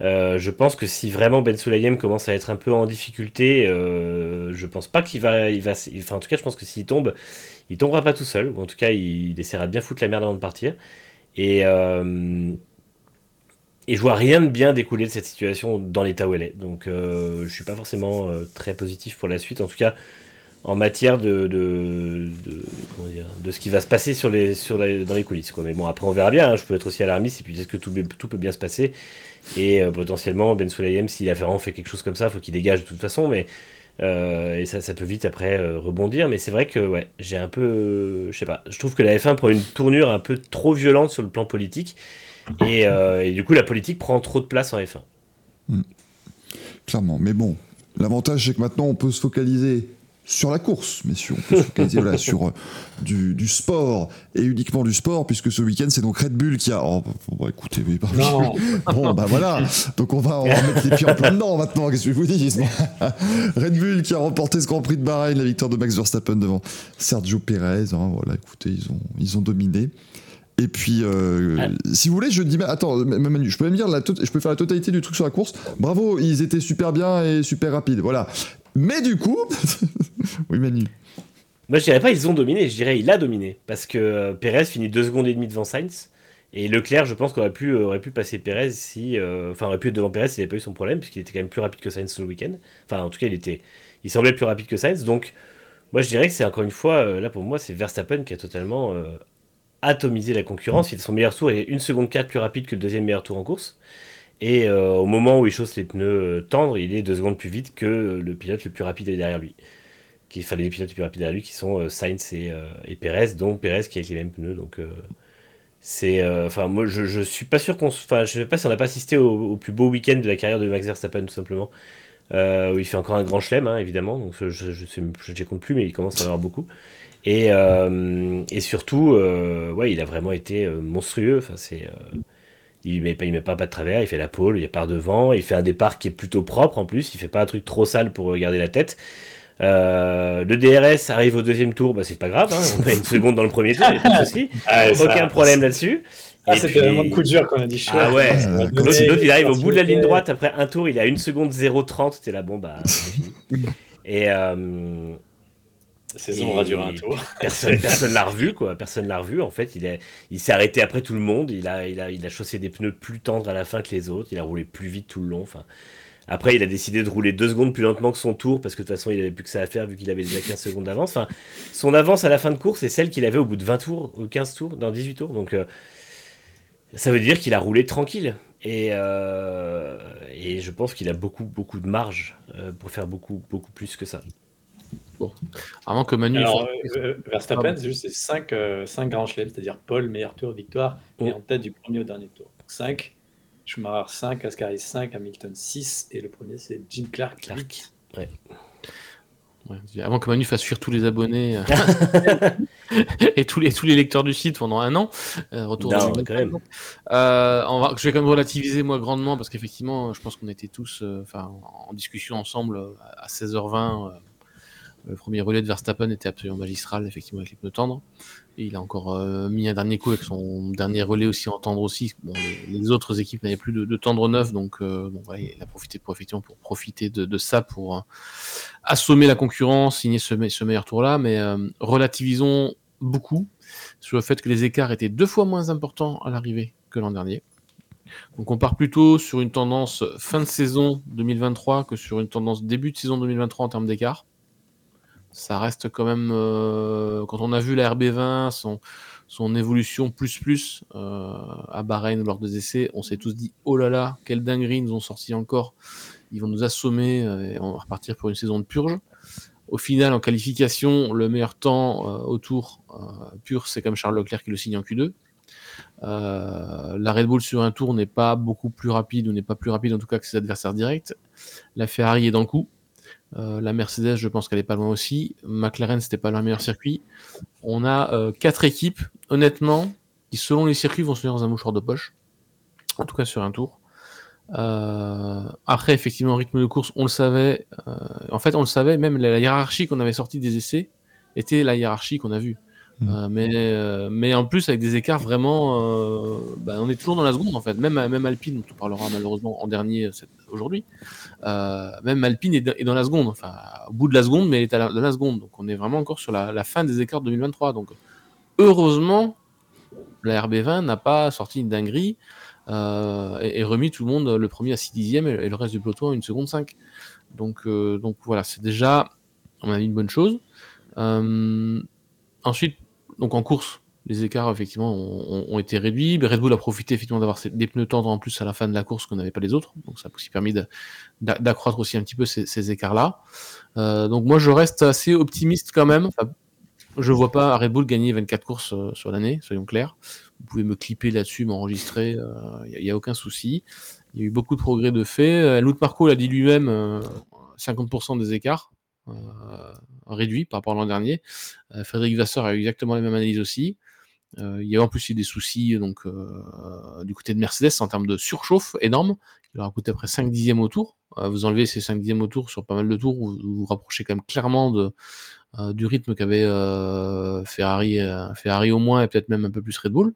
Euh, je pense que si vraiment Ben Sulayem commence à être un peu en difficulté je pense pas qu'il va il va enfin en tout cas je pense que s'il tombe il tombera pas tout seul ou en tout cas il, essaiera de bien foutre la merde avant de partir. Et et je vois rien de bien découler de cette situation dans l'état où elle est. Donc je suis pas forcément très positif pour la suite. En tout cas en matière de, de, de, ce qui va se passer sur les, sur dans les coulisses. Quoi. Mais bon, après, on verra bien. Hein. Je peux être aussi alarmiste et puis est-ce que tout, peut bien se passer Et euh, potentiellement, Ben Sulayem, s'il a vraiment fait quelque chose comme ça, faut qu'il dégage de toute façon. Mais, euh, et ça, ça peut vite après euh, rebondir. Mais c'est vrai que ouais, j'ai un peu. je sais pas. Je trouve que la F1 prend une tournure un peu trop violente sur le plan politique. Et, et du coup, la politique prend trop de place en F1. Hmm. Clairement. Mais bon, l'avantage, c'est que maintenant, on peut se focaliser sur la course, messieurs. On peut se focaliser voilà, <laughs> sur euh, du, du, sport et uniquement du sport, puisque ce week-end, c'est donc Red Bull qui a. Oh, bah, écoutez, oui, bah, bon, bah voilà. Donc on va, on va mettre les pieds en plein dedans maintenant, qu'est-ce que je vous dis? <laughs> Red Bull qui a remporté ce Grand Prix de Bahreïn, la victoire de Max Verstappen devant Sergio Perez. Hein, voilà, écoutez, ils ont, ils ont dominé. Et puis, euh, si vous voulez, je dis, attends, je peux même dire, la je peux faire la totalité du truc sur la course. Bravo, ils étaient super bien et super rapides. Voilà. Mais du coup, <laughs> oui Manu. Moi je dirais pas ils ont dominé, je dirais il a dominé parce que euh, Perez finit deux secondes et demie devant Sainz et Leclerc je pense qu'aurait pu euh, aurait pu passer Perez si euh, enfin aurait pu être devant Perez s'il n'avait pas eu son problème puisqu'il était quand même plus rapide que Sainz le week-end. Enfin en tout cas il était il semblait plus rapide que Sainz donc moi je dirais que c'est encore une fois là pour moi c'est Verstappen qui a totalement atomisé la concurrence. Il son meilleur tour est une seconde 4 plus rapide que le deuxième meilleur tour en course. Et euh, au moment où il chausse les pneus euh, tendres, il est deux secondes plus vite que le pilote le plus rapide derrière lui. Qu'il fallait les pilotes les plus rapides derrière lui, qui sont euh, Sainz et, et, Perez, donc Perez qui a les mêmes pneus. Donc c'est, enfin moi je, je suis pas sûr qu'on, enfin je sais pas si on n'a pas assisté au, plus beau week-end de la carrière de Max Verstappen tout simplement. où il fait encore un grand chelem, hein, évidemment. Donc je ne compte plus, mais il commence à en avoir beaucoup. Et, et surtout, ouais, il a vraiment été monstrueux. Enfin, c'est il met pas, il met pas pas de travers, il fait la pole, il part devant, il fait un départ qui est plutôt propre en plus, il fait pas un truc trop sale pour garder la tête. Euh, le DRS arrive au deuxième tour, bah c'est pas grave, hein, on met une seconde dans le premier tour, pas de <laughs> souci, ah, aucun problème là-dessus. Ah, c'était vraiment coup dur qu'on a dit Ah ouais, l'autre il arrive au bout de la ligne droite après un tour, il a une seconde 0,30, c'était la bombe, bah <laughs> Et euh, saison aura duré un tour. Personne, <laughs> personne l'a revu, quoi. Personne l'a revu. En fait, il, il s'est arrêté après tout le monde. Il a, il, a, il a chaussé des pneus plus tendres à la fin que les autres. Il a roulé plus vite tout le long. Enfin, après, il a décidé de rouler deux secondes plus lentement que son tour parce que de toute façon, il avait plus que ça à faire vu qu'il avait déjà 15 secondes d'avance. Enfin, son avance à la fin de course est celle qu'il avait au bout de 20 tours ou 15 tours, dans 18 tours. Donc, euh, ça veut dire qu'il a roulé tranquille. Et, euh, et je pense qu'il a beaucoup, beaucoup de marge euh, pour faire beaucoup, beaucoup plus que ça. Bon. Avant que Manu. Alors, euh, Verstappen, c'est juste 5 grands chelems, c'est-à-dire Paul, meilleur tour, victoire, et oh. en tête du premier au dernier tour. 5, Schumacher 5, Ascari 5, Hamilton 6, et le premier c'est Jim Clark. Clark. Ouais. avant que Manu fasse fuir tous les abonnés euh, <laughs> <laughs> et tous les, tous les lecteurs du site pendant un an, euh, retour non, quand même. Euh, on va, je vais quand même relativiser moi grandement parce qu'effectivement, je pense qu'on était tous en discussion ensemble à 16h20 le premier relais de Verstappen était absolument magistral, effectivement, avec les pneus tendres. Il a encore euh, mis un dernier coup avec son dernier relais aussi en tendre aussi. Les, autres équipes n'avaient plus de, de, tendre neuf, donc euh, bon, il a profité pour, pour profiter de, de ça pour euh, assommer la concurrence, signer ce, ce meilleur tour-là. Mais relativisons beaucoup sur le fait que les écarts étaient deux fois moins importants à l'arrivée que l'an dernier. Donc on part plutôt sur une tendance fin de saison 2023 que sur une tendance début de saison 2023 en termes d'écart ça reste quand même, euh, quand on a vu la RB20, son, évolution plus plus euh, à Bahreïn lors des essais, on s'est tous dit oh là là, quelle dinguerie, ils nous ont sorti encore, ils vont nous assommer euh, et on va repartir pour une saison de purge. Au final, en qualification, le meilleur temps au tour pur, c'est comme Charles Leclerc qui le signe en Q2. la Red Bull sur un tour n'est pas beaucoup plus rapide, ou n'est pas plus rapide en tout cas que ses adversaires directs. La Ferrari est dans le coup, euh, la Mercedes, je pense qu'elle est pas loin aussi. McLaren, c'était pas leur meilleur circuit. On a euh, quatre équipes, honnêtement, qui selon les circuits vont se mettre dans un mouchoir de poche. En tout cas sur un tour. Euh, après, effectivement, rythme de course, on le savait. en fait, on le savait, même la hiérarchie qu'on avait sortie des essais était la hiérarchie qu'on a vue. Mm. Mais, mais en plus, avec des écarts vraiment. Bah, on est toujours dans la seconde, en fait. Même, même Alpine, dont on parlera malheureusement en dernier aujourd'hui, même Alpine est, dans la seconde. Enfin, au bout de la seconde, mais elle est à la, la seconde. Donc, on est vraiment encore sur la, fin des écarts de 2023. Donc, heureusement, la RB20 n'a pas sorti une dinguerie et, remis tout le monde le premier à 6 dixièmes et, le reste du peloton à une seconde 5. Donc, donc voilà, c'est déjà, on a une bonne chose. ensuite, donc en course, les écarts effectivement ont, été réduits. Red Bull a profité effectivement d'avoir des pneus tendres en plus à la fin de la course qu'on n'avait pas les autres. Donc ça a aussi permis d'accroître aussi un petit peu ces, écarts-là. Euh, donc moi je reste assez optimiste quand même. je vois pas Red Bull gagner 24 courses euh, sur l'année, soyons clairs. Vous pouvez me clipper là-dessus, m'enregistrer, il euh, n'y a, aucun souci. Il y a eu beaucoup de progrès de fait. Helmut Marco l'a dit lui-même, 50% des écarts. Euh, réduit par rapport à l'an dernier. Frédéric Vasseur a eu exactement la même analyse aussi. Euh, il y a en plus des soucis donc, du côté de Mercedes en termes de surchauffe énorme. Il leur a coûté après 5 dixièmes au tour. vous enlevez ces 5 dixièmes au tour sur pas mal de tours, vous vous, rapprochez quand même clairement de, du rythme qu'avait Ferrari, Ferrari au moins et peut-être même un peu plus Red Bull.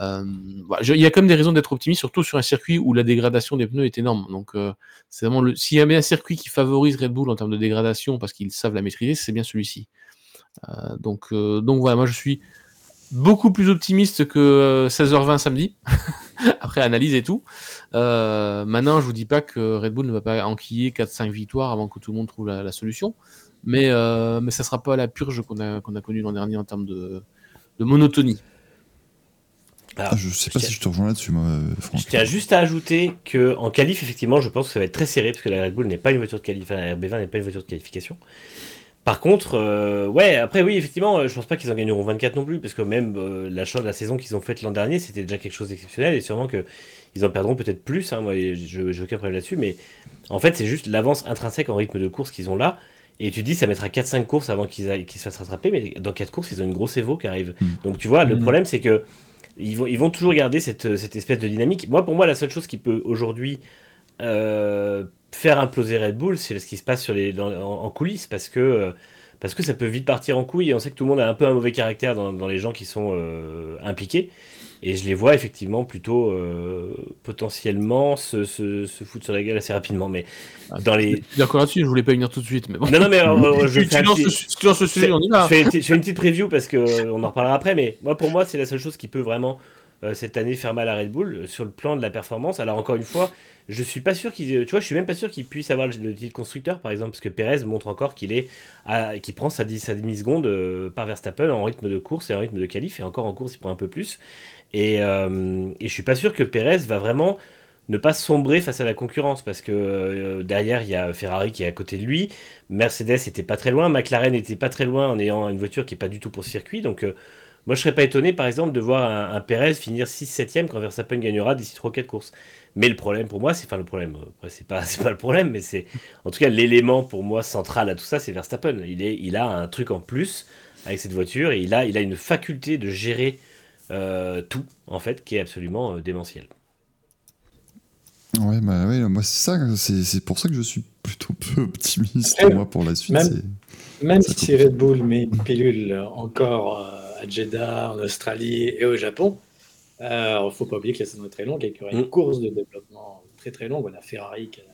Euh, bah, il y a quand même des raisons d'être optimiste, surtout sur un circuit où la dégradation des pneus est énorme. Donc, euh, c'est vraiment le. S'il y a un circuit qui favorise Red Bull en termes de dégradation parce qu'ils savent la maîtriser, c'est bien celui-ci. Euh, donc, donc voilà, moi je suis beaucoup plus optimiste que 16h20 samedi, <laughs> après analyse et tout. maintenant, je vous dis pas que Red Bull ne va pas enquiller 4-5 victoires avant que tout le monde trouve la, solution, mais, mais ça sera pas la purge qu'on a, qu'on a connue l'an dernier en termes de, de monotonie. Ah, je sais pas si je te rejoins là-dessus, moi, Franck. Je tiens juste à ajouter que en qualif, effectivement, je pense que ça va être très serré parce que la Red Bull n'est pas une voiture de qualification, la RB20 n'est pas une voiture de qualification. Par contre, euh, ouais, après oui, effectivement, je pense pas qu'ils en gagneront 24 non plus parce que même euh, la, la saison qu'ils ont faite l'an dernier, c'était déjà quelque chose d'exceptionnel et sûrement que ils en perdront peut-être plus. Hein, moi, je n'ai aucun problème là-dessus, mais en fait, c'est juste l'avance intrinsèque en rythme de course qu'ils ont là. Et tu dis, ça mettra 4-5 courses avant qu'ils se fassent rattraper, mais dans 4 courses, ils ont une grosse évo qui arrive. Hmm. Donc tu vois, le hmm. problème, c'est que ils vont, ils vont toujours garder cette, cette, espèce de dynamique. Moi, pour moi, la seule chose qui peut aujourd'hui euh, faire imploser Red Bull, c'est ce qui se passe sur les, en, coulisses, parce que, euh, parce que ça peut vite partir en couille, et on sait que tout le monde a un peu un mauvais caractère dans, dans les gens qui sont euh, impliqués. Et je les vois effectivement plutôt euh, potentiellement se, se, se, foutre sur la gueule assez rapidement. Mais ah, dans les. D'accord là-dessus, je voulais pas venir tout de suite. Mais bon. Non, non, mais euh, <laughs> je, tu, lances le, sujet, on y va. Je fais, fais, une <laughs> petite preview parce qu'on en reparlera après. Mais moi, pour moi, c'est la seule chose qui peut vraiment cette année faire mal à Red Bull sur le plan de la performance. Alors, encore une fois, je suis pas sûr qu'il. Tu vois, je suis même pas sûr qu'il puisse avoir le, titre constructeur, par exemple, parce que Perez montre encore qu'il est. qui prend sa, sa demi-seconde par Verstappen en rythme de course et en rythme de qualif. Et encore en course, il prend un peu plus. Et, euh, et je suis pas sûr que Pérez va vraiment ne pas sombrer face à la concurrence parce que euh, derrière il y a Ferrari qui est à côté de lui, Mercedes était pas très loin, McLaren était pas très loin en ayant une voiture qui est pas du tout pour circuit. Donc euh, moi je serais pas étonné par exemple de voir un, un Perez finir 6-7ème quand Verstappen gagnera d'ici 3-4 courses. Mais le problème pour moi, c'est enfin le problème, euh, c'est pas <laughs> c'est pas le problème, mais c'est en tout cas l'élément pour moi central à tout ça, c'est Verstappen. Il est il a un truc en plus avec cette voiture et il a il a une faculté de gérer tout en fait qui est absolument démentiel. Ouais, bah ouais, moi c'est ça, c'est pour ça que je suis plutôt peu optimiste moi pour la suite. Même, même si Red Bull met une pilule encore euh, à Jeddah, en Australie et au Japon, il euh, ne faut pas oublier que la saison est très longue et qu'il y aura une mm. course de développement très très longue. On a Ferrari qui a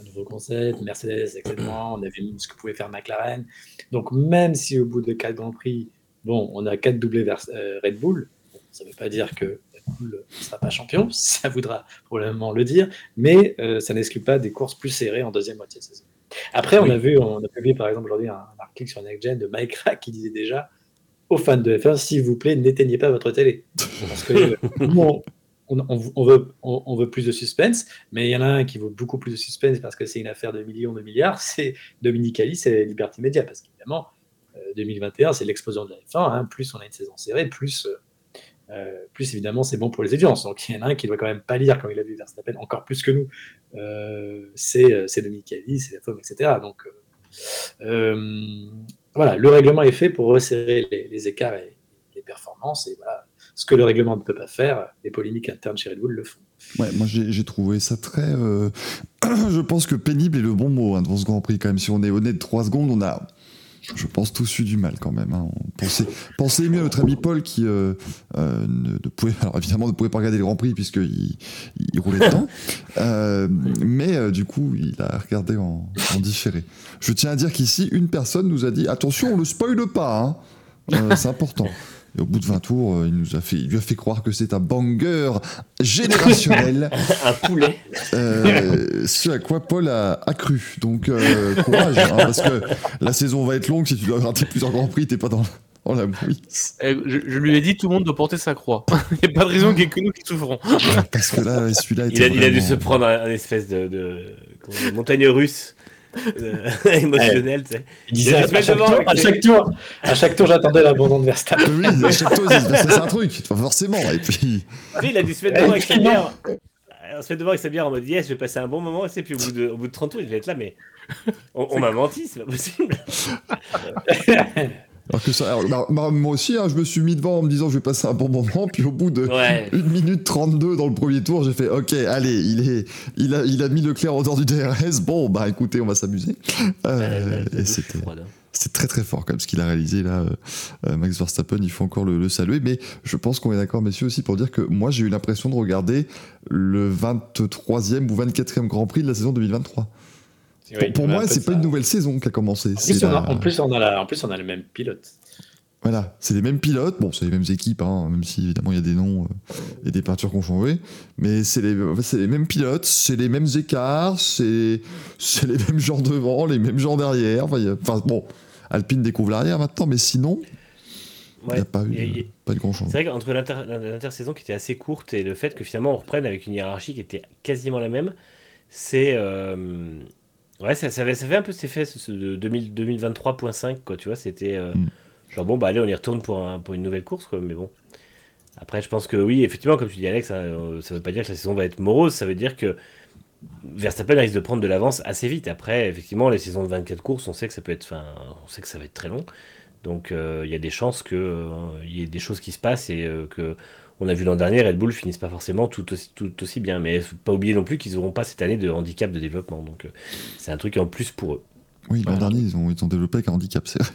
un nouveau concept, Mercedes, etc. On a vu ce que pouvait faire McLaren. Donc même si au bout de 4 Grands Prix, bon, on a 4 doublés vers euh, Red Bull, ça ne veut pas dire que ne sera pas champion, <laughs> ça voudra probablement le dire, mais euh, ça n'exclut pas des courses plus serrées en deuxième moitié de saison. Après, on a vu, on a publié par exemple aujourd'hui un, article sur NextGen de Mike Rack qui disait déjà aux fans de F1, s'il vous plaît, n'éteignez pas votre télé. Parce que <laughs> on, veut, on, veut plus de suspense, mais il y en a un qui vaut beaucoup plus de suspense parce que c'est une affaire de millions de milliards, c'est Dominique Ali, c'est Liberty Media, parce qu'évidemment, 2021, euh, c'est l'explosion de la F1, hein. plus on a une saison serrée, plus euh, euh, plus évidemment, c'est bon pour les audiences. Donc il y en a un qui doit quand même pas lire quand il a vu Verstappen, encore plus que nous. Euh, c'est euh, Dominique Cali, c'est la femme, etc. Donc voilà, le règlement est fait pour resserrer les, écarts et les performances. Et voilà, ce que le règlement ne peut pas faire, les polémiques internes chez Red Bull le font. Ouais, moi j'ai trouvé ça très. <clears throat> je pense que pénible est le bon mot hein, devant ce Grand Prix quand même. Si on est honnête, 3 secondes, on a je pense tous eu du mal quand même. Hein. Pensez, mieux à notre ami Paul qui euh, euh, ne, pouvait, <laughs> alors évidemment ne pouvait pas regarder le Grand Prix puisqu'il il, roulait dedans, <laughs> euh, mais du coup il a regardé en, différé. Je tiens à dire qu'ici une personne nous a dit attention on le spoile pas, hein. c'est important. Et au bout de 20 tours, euh, il, nous a fait, il lui a fait croire que c'est un banger générationnel. <laughs> un poulet. Euh, ce à quoi Paul a, cru. Donc, euh, courage, hein, parce que la saison va être longue. Si tu dois rater plusieurs grands prix, t'es pas dans, la bouille. Eh, je, lui ai dit tout le monde doit porter sa croix. <laughs> il n'y a pas de raison qu'il y ait que nous qui souffrons. parce que là, celui-là il, il a dû se prendre un, espèce de, de, de montagne russe <laughs> émotionnel. tu sais. Il disait à, chaque tour, à, chaque tour, à chaque tour, j'attendais l'abandon de Verstappen. Oui, à chaque tour, c'est un truc, forcément. Et puis... il a dû se mettre devant avec sa bière. On se met devant avec sa bière en mode yes, je vais passer un bon moment. Et puis au bout, de, au bout de 30 tours, il va être là, mais on, on m'a menti, c'est pas possible. <laughs> Alors que ça, moi aussi, hein, je me suis mis devant en me disant je vais passer un bon moment, puis au bout de 1 <laughs> minute 32 dans le premier tour, j'ai fait ok, allez, il, est, il, a, il a mis le clair au dehors du DRS, bon, bah écoutez, on va s'amuser. Euh, et c'était. C'est très très fort même ce qu'il a réalisé là, euh, euh, Max Verstappen. Il faut encore le, saluer, mais je pense qu'on est d'accord, messieurs, aussi pour dire que moi j'ai eu l'impression de regarder le 23e ou 24e Grand Prix de la saison 2023 pour, moi, c'est pas une nouvelle saison qui a commencé. En plus, on a, en plus, on a le même pilote. Voilà, c'est les mêmes pilotes, bon, c'est les mêmes équipes, hein, même si évidemment il y a des noms euh, et des peintures qui ont changé, mais c'est les, les, mêmes pilotes, c'est les mêmes écarts, c'est les mêmes gens devant, les mêmes gens derrière. Enfin, bon, Alpine découvre l'arrière maintenant, mais sinon, il n'y a pas eu, pas de grand changement. C'est vrai qu'entre l'intersaison qui était assez courte et le fait que finalement on reprenne avec une hiérarchie qui était quasiment la même, c'est. Euh, Ouais, ça, ça, fait, un peu cet effet ce, de 2023.5, quoi, tu vois, c'était euh, mm. genre, bon, bah allez, on y retourne pour, un, pour une nouvelle course, quoi, mais bon. Après, je pense que oui, effectivement, comme tu dis, Alex, ça, euh, ça veut pas dire que la saison va être morose, ça veut dire que Verstappen risque de prendre de l'avance assez vite. Après, effectivement, les saisons de 24 courses, on sait que ça peut être, enfin, on sait que ça va être très long. Donc, euh, il y a des chances qu'il il y ait des choses qui se passent et que on a vu l'an dernier, Red Bull finissent pas forcément tout aussi, tout aussi bien. Mais faut pas oublier non plus qu'ils n'auront pas cette année de handicap de développement. Donc euh, c'est un truc en plus pour eux. Oui, l'an dernier, ils ont, ils ont développé avec un handicap, c'est vrai.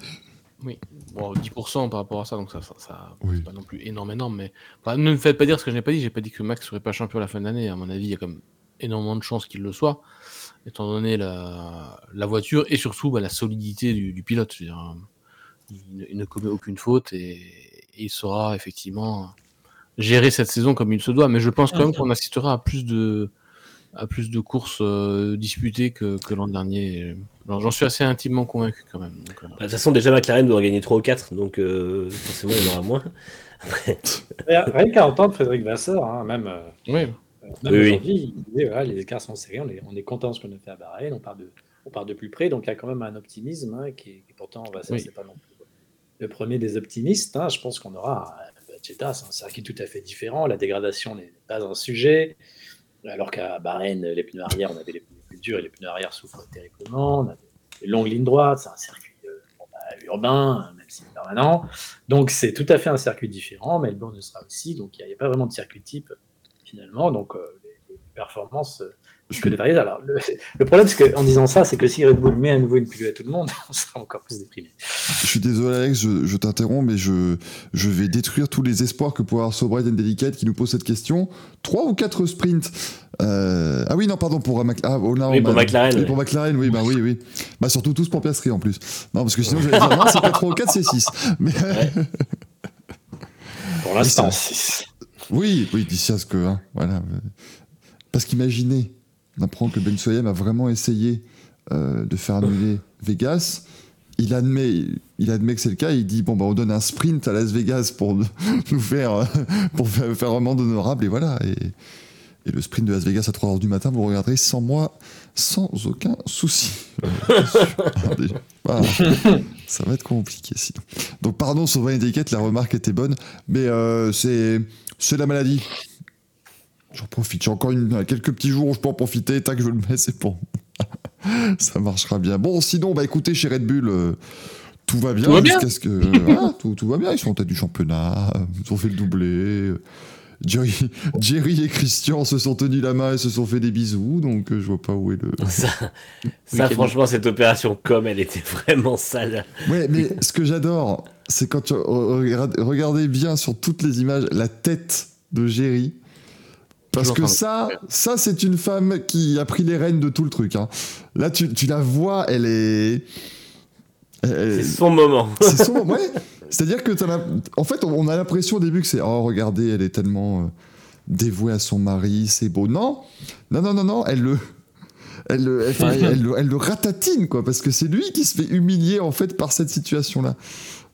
Oui, bon, 10% par rapport à ça, donc ça, ça, c'est pas non plus énorme, énorme. Mais ne me faites pas dire ce que je n'ai pas dit. J'ai pas dit que Max serait pas champion à la fin de l'année. À mon avis, il y a comme énormément de chances qu'il le soit, étant donné la, la voiture et surtout bah, la solidité du, pilote. Je veux dire, il, ne commet aucune faute et, et il saura effectivement gérer cette saison comme il se doit. Mais je pense quand même qu'on assistera à plus de, à plus de courses euh, disputées que, que l'an dernier. J'en suis assez intimement convaincu quand même. Euh. Bah, de toute façon, déjà McLaren doit gagner 3 ou 4, donc euh, forcément il y en aura moins. <laughs> Rien qu'à entendre Frédéric Vasseur, hein, même. Oui. même Oui, oui. aujourd'hui, il disait, voilà, les écarts sont serrés, on est, on est content de ce qu'on a fait à Bahreïn, on part de, on part de plus près, donc il y a quand même un optimisme hein, qui, est, qui pourtant, Oui. c'est pas non plus le premier des optimistes. hein. Je pense qu'on aura c'est un circuit tout à fait différent, la dégradation n'est pas un sujet, alors qu'à Bahreïn, les pneus arrière, on avait les pneus plus durs et les pneus arrière souffrent terriblement, on avait des longues lignes droites, c'est un circuit euh, bah, urbain, même si permanent. Donc c'est tout à fait un circuit différent. Melbourne le sera aussi. Donc il n'y a, pas vraiment de circuit type finalement. Donc euh, les, les performances euh, que de varier. Alors le, le problème, c'est qu'en disant ça, c'est que si Red Bull met à nouveau une pilule à tout le monde, <laughs> on sera encore plus déprimé. Je suis désolé Alex, je, je t'interromps, mais je, je vais détruire tous les espoirs que pourrait avoir Sobright and Delicate qui nous pose cette question. Trois ou quatre sprints Euh, Ah oui, non, pardon, pour, Mac- ah, oh, non, Oui, pour McLaren, Oui, ouais. pour McLaren, oui, bah oui, oui. Bah surtout tous pour Piastri en plus. Non, parce que sinon j'allais dire, <laughs> non, c'est pas 3 ou 4, c'est 6. Mais, <laughs> Pour l'instant, Mais 6. oui, oui, d'ici à ce que. hein, voilà. euh, Parce qu'imaginez, on apprend que Ben Soyem a vraiment essayé euh, de faire annuler Vegas. Il admet, il admet que c'est le cas. Il dit bon bah on donne un sprint à Las Vegas pour <laughs> nous faire euh, pour faire, faire un monde honorable et voilà. Et, le sprint de Las Vegas à 3h du matin, vous regarderez sans moi, sans aucun souci. Euh. <laughs> Ça va être compliqué sinon. Donc pardon Van Etiquette, la remarque était bonne, mais c'est c'est la maladie. J'en profite. J'ai encore une, quelques petits jours où je peux en profiter. Tac, je le mets, c'est bon. <laughs> ça marchera bien. Bon, sinon, bah écoutez, chez Red Bull, euh, tout va bien. Tout va bien. ce que, voilà, <laughs> tout, tout va bien. Ils sont en tête du championnat. euh, Ils ont fait le doublé. Jerry, Jerry et Christian se sont tenus la main et se sont fait des bisous. Donc, euh, je vois pas où est le. <laughs> Ça, ça franchement, cette opération com, elle était vraiment sale. Ouais, mais ce que j'adore, c'est quand tu regardes- regardez bien sur toutes les images la tête de Jerry. Parce que ça, ça c'est une femme qui a pris les rênes de tout le truc. hein. Là, tu, tu la vois, elle est. elle- C'est son moment. <laughs> c'est son. <laughs> Ouais. C'est-à-dire que en fait, on a l'impression au début que c'est oh regardez, elle est tellement euh, dévouée à son mari, c'est beau. Non, non, non, non, non, elle le, elle le, elle, le- elle le ratatine quoi, parce que c'est lui qui se fait humilier en fait par cette situation-là.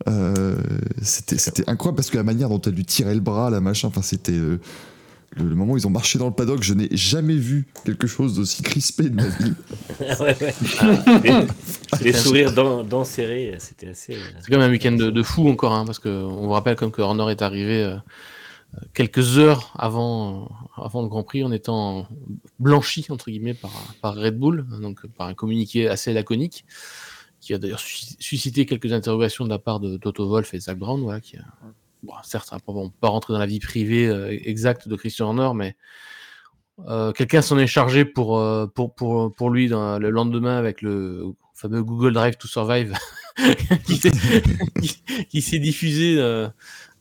Euh, c'était, c'était incroyable parce que la manière dont elle lui tirait le bras, la machin, enfin c'était euh, le, le moment où ils ont marché dans le paddock, je n'ai jamais vu quelque chose d'aussi crispé de ma vie. <laughs> ouais, ouais. les, les sourires dents, dents serrées, c'était assez. euh, C'est quand même un week-end de, de fou encore, hein, parce qu'on vous rappelle comme que Horner est arrivé euh, euh, quelques heures avant, euh, avant le Grand Prix en étant blanchi entre guillemets par, par Red Bull, hein, donc par un communiqué assez laconique, qui a d'ailleurs susci- suscité quelques interrogations de la part de Toto Wolff et Zach Brown, voilà, qui a, bon, certes, après, on peut pas rentrer dans la vie privée euh, exacte de Christian Horner, mais euh, quelqu'un s'en est chargé pour, euh, lui le lendemain avec le fameux Google Drive to Survive <laughs> <laughs> qui s'est- diffusé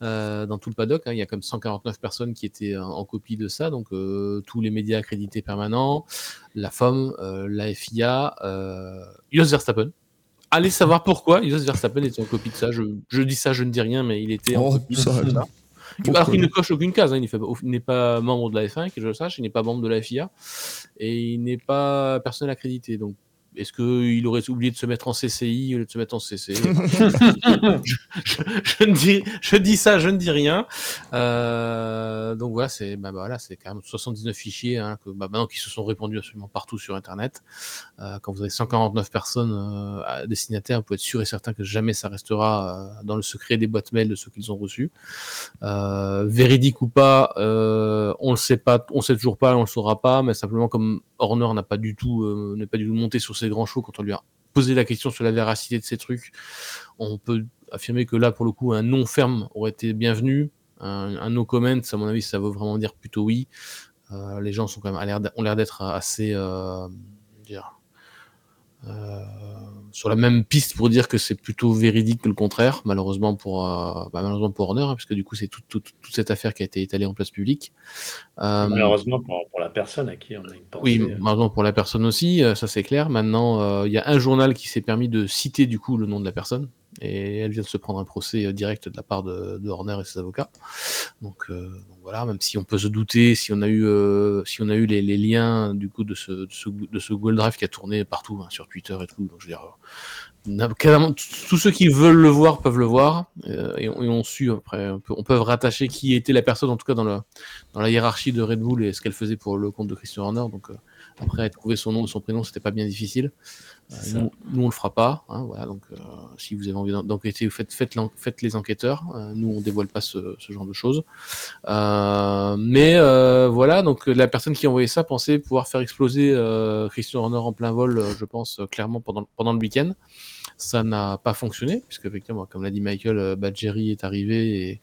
dans tout le paddock. hein. Il y a comme 149 personnes qui étaient en, copie de ça, donc tous les médias accrédités permanents, la FOM, la FIA, Jos Verstappen. Allez savoir pourquoi Jos Verstappen était en copie de ça. Je, je dis ça, je ne dis rien, mais il était en Oh, copie ça, de ça. Pourquoi Alors qu'il ne coche aucune case, hein. il n'est fait- il n'est pas membre de la F1, que je le sache, il n'est pas membre de la FIA, et il n'est pas personnel accrédité. Donc, est-ce qu'il aurait oublié de se mettre en CCI au lieu de se mettre en CC <laughs> je, je- je ne dis, je dis ça, je ne dis rien. Euh, donc voilà, c'est bah, bah, voilà, c'est quand même 79 fichiers hein, que, bah, maintenant qui se sont répandus absolument partout sur Internet. Euh, quand vous avez 149 personnes euh, à- destinataires, vous pouvez être sûr et certain que jamais ça restera dans le secret des boîtes mail de ceux qu'ils ont reçus. Véridique ou pas, on le sait pas, on sait toujours pas, on le saura pas, mais simplement comme Horner n'a pas du tout, euh, n'est pas du tout monté sur ses grands chevaux quand on lui a posé la question sur la véracité de ces trucs, on peut affirmer que là, pour le coup, un non ferme aurait été bienvenu. Un, no comment, à mon avis, ça veut vraiment dire plutôt oui. Euh, les gens sont quand même, ont l'air d'être assez, euh, dire, euh, sur la même piste pour dire que c'est plutôt véridique que le contraire, malheureusement pour, euh, bah, malheureusement pour Horner, hein, parce que du coup c'est toute, cette affaire qui a été étalée en place publique. Euh, Malheureusement pour, pour la personne à qui on a une pensée. oui, euh, malheureusement pour la personne aussi, ça c'est clair. Maintenant, il y a un journal qui s'est permis de citer du coup le nom de la personne, et elle vient de se prendre un procès euh, direct de la part de, Horner et ses avocats. Donc, euh, donc voilà, même si on peut se douter, si on a eu, euh, si on a eu les, liens du coup de ce, de Google Drive qui a tourné partout hein, sur Twitter et tout, donc je veux dire, tous ceux qui veulent le voir peuvent le voir et, on, su après on peut, rattacher qui était la personne en tout cas dans, la hiérarchie de Red Bull et ce qu'elle faisait pour le compte de Christian Horner après trouver son nom et son prénom c'était pas bien difficile. Euh, nous, nous, on le fera pas hein, voilà donc si vous avez envie d'enquêter faites, faites, faites, les enquêteurs nous on dévoile pas ce, ce genre de choses. Mais voilà donc la personne qui a envoyé ça pensait pouvoir faire exploser Christian Horner en plein vol je pense clairement pendant, pendant le week-end. Ça n'a pas fonctionné, puisque effectivement, comme l'a dit Michael, euh, Badgeri est arrivé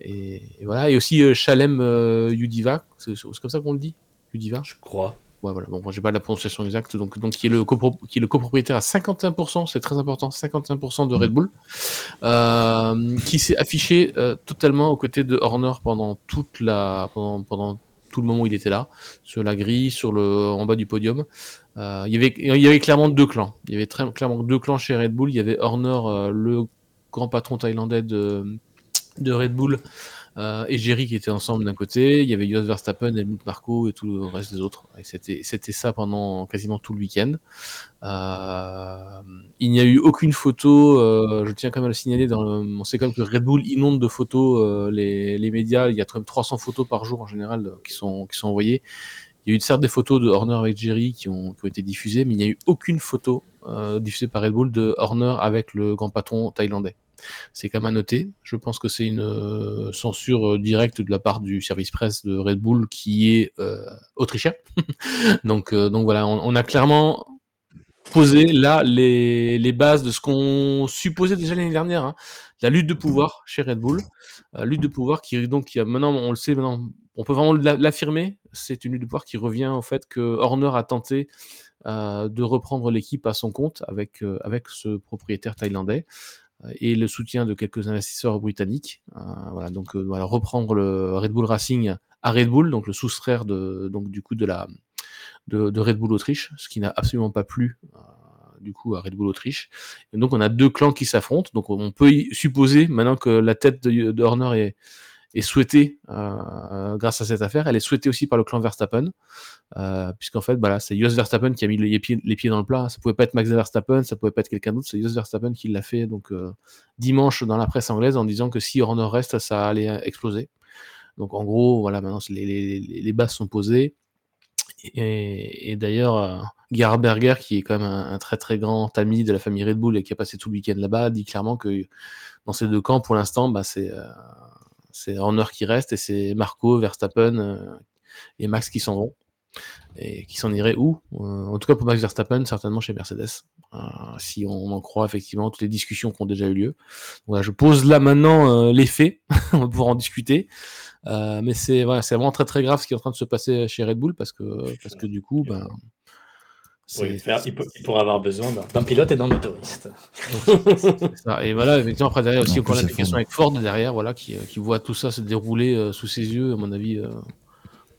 et, et, voilà. Et aussi euh, Chalem euh, Yudiva, c'est comme ça qu'on le dit Yudiva? Je crois. Ouais, voilà. Bon, j'ai pas la prononciation exacte, donc, donc qui, est le qui est le copropriétaire à 51%, c'est très important, 51% de Red Bull, qui s'est affiché totalement aux côtés de Horner pendant toute la, pendant, pendant tout le moment où il était là, sur la grille, sur le, en bas du podium. Euh, il, y avait, il y avait clairement deux clans. Il y avait très, clairement deux clans chez Red Bull. Il y avait Horner, euh, le grand patron thaïlandais de, de Red Bull, euh, et Jerry qui étaient ensemble d'un côté. Il y avait Jos Verstappen, Helmut Marko et tout le reste des autres. C'était, ça pendant quasiment tout le week-end. Euh, il n'y a eu aucune photo. Euh, je tiens quand même à le signaler. On sait quand même que Red Bull inonde de photos les, médias. Il y a quand même 300 photos par jour en général qui sont, envoyées. Il y a eu certes des photos de Horner avec Jerry qui ont été diffusées, mais il n'y a eu aucune photo diffusée par Red Bull de Horner avec le grand patron thaïlandais. C'est quand même à noter. Je pense que c'est une euh, censure euh, directe de la part du service presse de Red Bull qui est euh, autrichien. <laughs> donc, voilà, on, a clairement posé là les, bases de ce qu'on supposait déjà l'année dernière. Hein. La lutte de pouvoir chez Red Bull. lutte de pouvoir qui donc maintenant, on le sait maintenant, on peut vraiment l'affirmer. C'est une lutte de pouvoir qui revient au fait que Horner a tenté de reprendre l'équipe à son compte avec ce propriétaire thaïlandais et le soutien de quelques investisseurs britanniques. Euh, voilà, donc euh, voilà, reprendre le Red Bull Racing à Red Bull, donc le soustraire de, donc, du coup de, la, de, Red Bull Autriche, ce qui n'a absolument pas plu euh, du coup à Red Bull Autriche. Et donc on a deux clans qui s'affrontent, donc on peut supposer maintenant que la tête de, de Horner est, est souhaitée euh, grâce à cette affaire. Elle est souhaitée aussi par le clan Verstappen, euh, puisqu'en fait, bah c'est Jos Verstappen qui a mis les pieds, les pieds dans le plat. Ça pouvait pas être Max Verstappen, ça pouvait pas être quelqu'un d'autre. C'est Jos Verstappen qui l'a fait donc euh, dimanche dans la presse anglaise en disant que si Horner reste, ça allait exploser. Donc en gros, voilà, maintenant les, les, bases sont posées. Et, d'ailleurs, euh, Gerhard Berger, qui est quand même un, très très grand ami de la famille Red Bull et qui a passé tout le week-end là-bas, dit clairement que dans ces deux camps, pour l'instant, bah, c'est c'est Horner qui reste et c'est Marco, Verstappen euh, et Max qui s'en vont. Et qui s'en iraient où euh, En tout cas pour Max Verstappen, certainement chez Mercedes. Euh, si on en croit effectivement toutes les discussions qui ont déjà eu lieu. Voilà, je pose là maintenant les faits, <laughs> on va pouvoir en discuter. mais c'est voilà, vraiment très très grave ce qui est en train de se passer chez Red Bull parce que, parce que du coup, ben, il, pourra avoir besoin d'un pilote et d'un motoriste. <laughs> Et voilà, effectivement, après, derrière aussi, encore l'application avec Ford derrière, voilà, qui, euh, qui, voit tout ça se dérouler euh, sous ses yeux, à mon avis. Euh,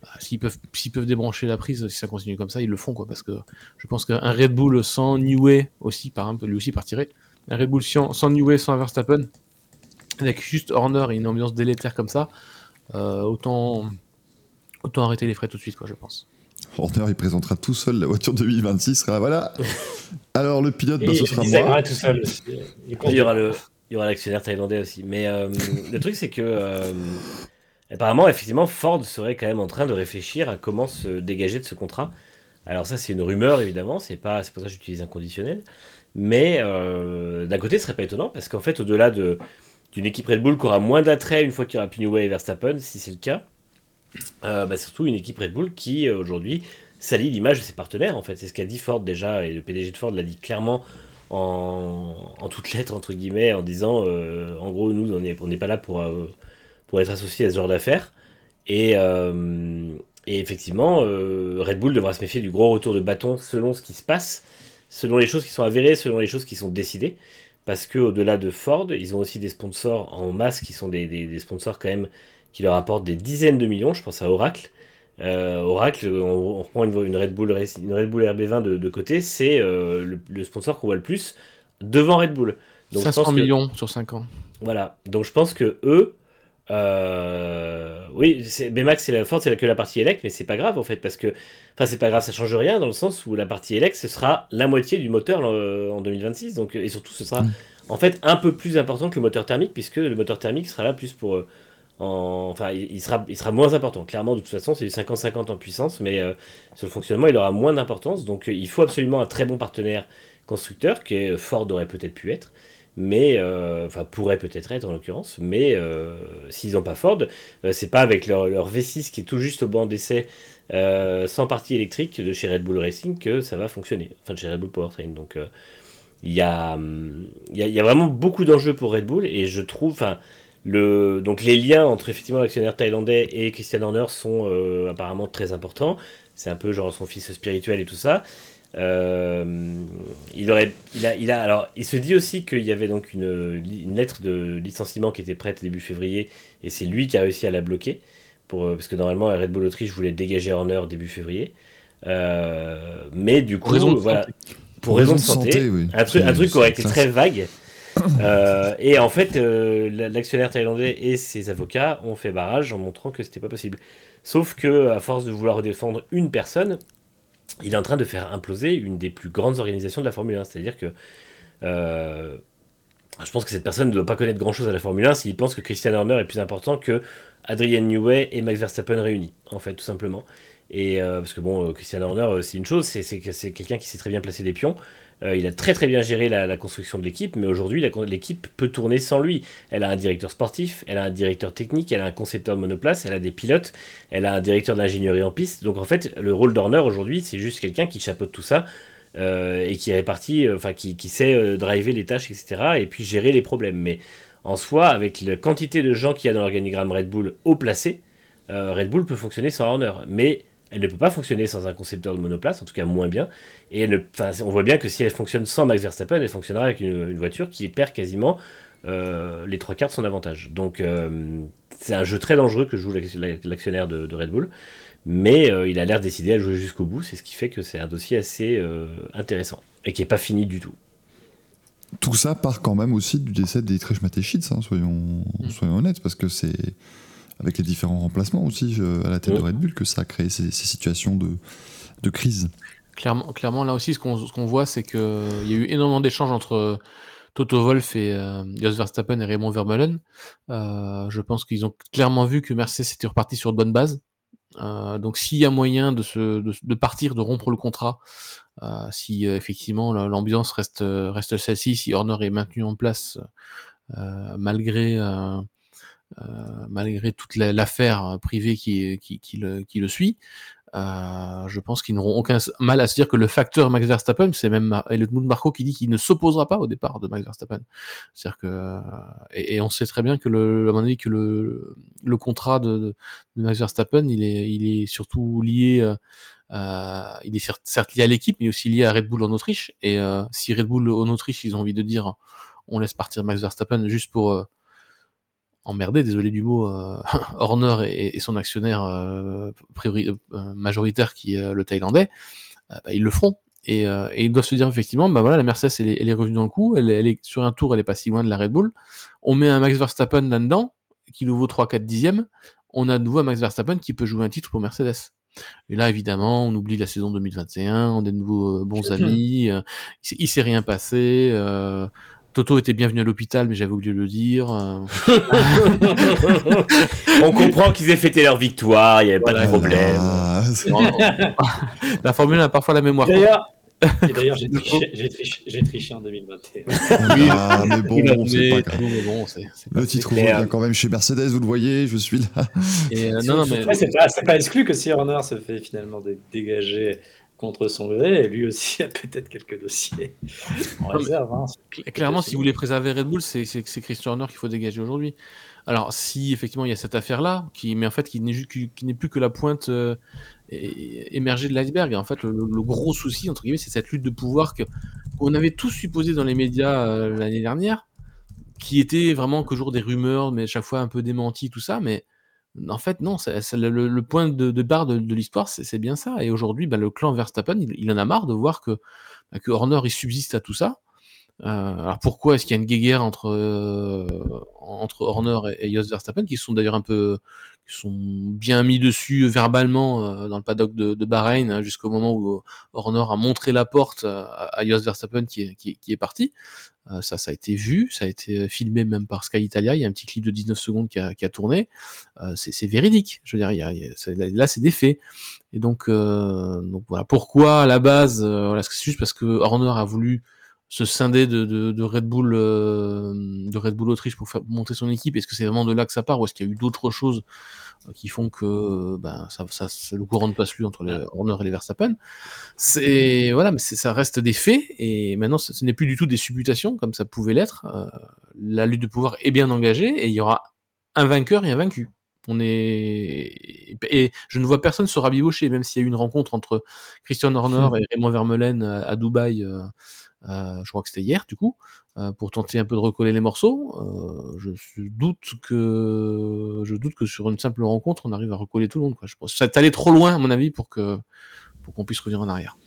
bah, s'ils peuvent, s'ils peuvent débrancher la prise, si ça continue comme ça, ils le font, quoi, parce que je pense qu'un Red Bull sans Newey aussi, par exemple, lui aussi partirait. Un Red Bull sans, sans Newey, sans Verstappen, avec juste Horner et une ambiance délétère comme ça, autant, autant arrêter les frais tout de suite, quoi, je pense. Horner, il présentera tout seul la voiture 2026. Sera, voilà. Alors, le pilote, bah, ce sera moi. tout seul Il y aura le, il y aura l'actionnaire thaïlandais aussi. Mais euh, le truc, c'est que euh, apparemment, effectivement, Ford serait quand même en train de réfléchir à comment se dégager de ce contrat. Alors ça, c'est une rumeur, évidemment. C'est pas, c'est pour ça que j'utilise un conditionnel. Mais euh, d'un côté, ce serait pas étonnant parce qu'en fait, au-delà de d'une équipe Red Bull qui aura moins d'attrait une fois qu'il y aura Pinway et Verstappen, si c'est le cas, euh, bah, surtout une équipe Red Bull qui euh, aujourd'hui salit l'image de ses partenaires en fait. C'est ce qu'a dit Ford déjà et le PDG de Ford l'a dit clairement en, en toutes lettres entre guillemets en disant euh, en gros nous on n'est pas là pour, pour être associés à ce genre d'affaires et, et, effectivement Red Bull devra se méfier du gros retour de bâton selon ce qui se passe, selon les choses qui sont avérées, selon les choses qui sont décidées parce que au-delà de Ford ils ont aussi des sponsors en masse qui sont des sponsors quand même qui leur apporte des dizaines de millions. Je pense à Oracle. Euh, Oracle, on, reprend une, Red Bull, une Red Bull RB20 de, côté, c'est euh, le, sponsor qu'on voit le plus devant Red Bull. Donc 500 millions sur 5 ans. Voilà. Donc je pense que eux, Euh, oui, c'est, Max, c'est la force, c'est que la partie élect, mais c'est pas grave en fait, parce que, enfin, c'est pas grave, ça change rien dans le sens où la partie élect, ce sera la moitié du moteur en 2026, donc et surtout, ce sera mm. en fait un peu plus important que le moteur thermique, puisque le moteur thermique sera là plus pour, en, enfin, il sera, il sera moins important. Clairement, de toute façon, c'est du 50-50 en puissance, mais sur le fonctionnement, il aura moins d'importance, donc il faut absolument un très bon partenaire constructeur, qui Ford aurait peut-être pu être mais euh, enfin pourrait peut-être être en l'occurrence, mais euh, s'ils n'ont pas Ford, euh, c'est pas avec leur, leur, V6 qui est tout juste au banc d'essai sans partie électrique de chez Red Bull Racing que ça va fonctionner, enfin de chez Red Bull Powertrain. Donc il y, a, il y, a, vraiment beaucoup d'enjeux pour Red Bull et je trouve, enfin le, donc les liens entre effectivement l'actionnaire thaïlandais et Christian Horner sont apparemment très importants. C'est un peu genre son fils spirituel et tout ça. Euh, il aurait, il a, il a, alors, il se dit aussi qu'il y avait donc une, lettre de licenciement qui était prête début février, et c'est lui qui a réussi à la bloquer, pour, euh, parce que normalement Red Bull Autriche voulait dégager Horner début février, euh, mais du coup, voilà, pour raison de santé, un truc, un truc qui aurait été très vague. Et en fait, l'actionnaire thaïlandais et ses avocats ont fait barrage en montrant que c'était pas possible. Sauf que, à force de vouloir défendre une personne, il est en train de faire imploser une des plus grandes organisations de la Formule 1. C'est-à-dire que euh, je pense que cette personne ne doit pas connaître grand-chose à la Formule 1 s'il pense que Christian Horner est plus important que Adrian Newey et Max Verstappen réunis, en fait, tout simplement. Et euh, parce que bon, euh, Christian Horner, c'est une chose, c'est quelqu'un qui sait très bien placer des pions. Euh, il a très très bien géré la, construction de l'équipe, mais aujourd'hui l'équipe peut tourner sans lui. Elle a un directeur sportif, elle a un directeur technique, elle a un concepteur monoplace, elle a des pilotes, elle a un directeur d'ingénierie en piste. Donc en fait, le rôle d'Horner aujourd'hui, c'est juste quelqu'un qui chapeaute tout ça euh, et qui est réparti, euh, enfin qui, sait driver les tâches, etc. et puis gérer les problèmes. Mais en soi, avec la quantité de gens qu'il y a dans l'organigramme Red Bull haut placé, Red Bull peut fonctionner sans Horner. Mais elle ne peut pas fonctionner sans un concepteur de monoplace, en tout cas moins bien. Et on voit bien que si elle fonctionne sans Max Verstappen, elle fonctionnera avec une, voiture qui perd quasiment euh, les trois quarts de son avantage. Donc euh, c'est un jeu très dangereux que joue l'actionnaire de, Red Bull, mais euh, il a l'air décidé à jouer jusqu'au bout. C'est ce qui fait que c'est un dossier assez intéressant et qui n'est pas fini du tout. Tout ça part quand même aussi du décès d'Eitrich Matechitz, hein, soyons, mm. soyons honnêtes, parce que c'est avec les différents remplacements aussi à la tête de Red Bull que ça a créé ces, situations de, de, crise. Clairement, clairement, là aussi, ce qu'on voit, c'est qu'il y a eu énormément d'échanges entre Toto Wolf et euh, Jos Verstappen et Raymond Vermeulen. Euh, je pense qu'ils ont clairement vu que Mercedes était reparti sur de bonnes bases. Euh, donc s'il y a moyen de, se, de, partir, de rompre le contrat, si effectivement l'ambiance reste, reste celle-ci, si Horner est maintenu en place malgré euh, malgré toute l'affaire privée qui, le, suit. Euh, je pense qu'ils n'auront aucun mal à se dire que le facteur Max Verstappen, c'est même Helmut Marco qui dit qu'il ne s'opposera pas au départ de Max Verstappen. C'est-à-dire que et, on sait très bien que le, que le, contrat de, Max Verstappen, il est, il est surtout lié. Euh, il est certes, lié à l'équipe, mais aussi lié à Red Bull en Autriche. Et euh, si Red Bull en Autriche, ils ont envie de dire, on laisse partir Max Verstappen juste pour euh, emmerdé, désolé du mot, euh, <laughs> Horner et, son actionnaire euh, euh, majoritaire qui est le Thaïlandais, bah, ils le feront. Et, ils doivent se dire effectivement, bah voilà, la Mercedes elle est, revenue dans le coup, elle, est sur un tour, elle est pas si loin de la Red Bull. On met un Max Verstappen là-dedans, qui nous vaut 3-4 dixièmes. On a de nouveau un Max Verstappen qui peut jouer un titre pour Mercedes. Et là, évidemment, on oublie la saison 2021, on est de nouveau bons amis, il, il s'est rien passé. Toto était bienvenu à l'hôpital, mais j'avais oublié de le dire. Euh. <laughs> On comprend qu'ils aient fêté leur victoire, il n'y avait pas de problème. Ah, <laughs> la Formule 1 a parfois la mémoire. D'ailleurs, <laughs> j'ai triché, triché, en 2021. Ah, mais bon, c'est pas grave. Bon, le titre revient euh, quand même chez Mercedes, vous le voyez, je suis là. Et euh, non, mais... c'est pas, pas, exclu que si Horner se fait finalement dégager contre son gré, et lui aussi a peut-être quelques dossiers en réserve. Hein. Clairement, si vous voulez préserver Red Bull, c'est Christian Horner qu'il faut dégager aujourd'hui. Alors, si effectivement il y a cette affaire-là, qui, mais en fait qui n'est plus que la pointe euh, émergée de l'iceberg, en fait, le, gros souci, entre guillemets, c'est cette lutte de pouvoir qu'on avait tous supposé dans les médias euh, l'année dernière, qui était vraiment que jour des rumeurs, mais chaque fois un peu démenti, tout ça, mais en fait, non, le, point de, barre de, l'histoire, c'est, bien ça. Et aujourd'hui, bah, le clan Verstappen, il, en a marre de voir que, bah, Horner il subsiste à tout ça. alors pourquoi est-ce qu'il y a une guéguerre entre, entre Horner et, et Jos Verstappen, qui sont d'ailleurs un peu sont bien mis dessus verbalement dans le paddock de, Bahreïn hein, jusqu'au moment où Horner a montré la porte à, Jos Verstappen qui est, qui, est parti. ça, ça a été vu, ça a été filmé même par Sky Italia. Il y a un petit clip de 19 secondes qui a, qui a tourné. c'est véridique. Je veux dire, il y a, là, c'est des faits. Et donc, donc voilà. Pourquoi à la base, c'est juste parce que Horner a voulu se scinder de, de, de Red Bull euh, de Red Bull Autriche pour faire monter son équipe? Est-ce que c'est vraiment de là que ça part ou est-ce qu'il y a eu d'autres choses euh, qui font que ben, ça, ça, le courant ne passe plus entre les Horner et les Verstappen? C'est voilà, mais ça reste des faits et maintenant ce, n'est plus du tout des supputations comme ça pouvait l'être. Euh, la lutte de pouvoir est bien engagée et il y aura un vainqueur et un vaincu. On est et je ne vois personne se rabibocher, même s'il y a eu une rencontre entre Christian Horner et Raymond Vermeulen à, Dubaï euh, je crois que c'était hier du coup, euh, pour tenter un peu de recoller les morceaux. Euh, je doute que je doute que sur une simple rencontre, on arrive à recoller tout le monde. Quoi. Je pense ça est allé trop loin à mon avis pour que pour qu'on puisse revenir en arrière.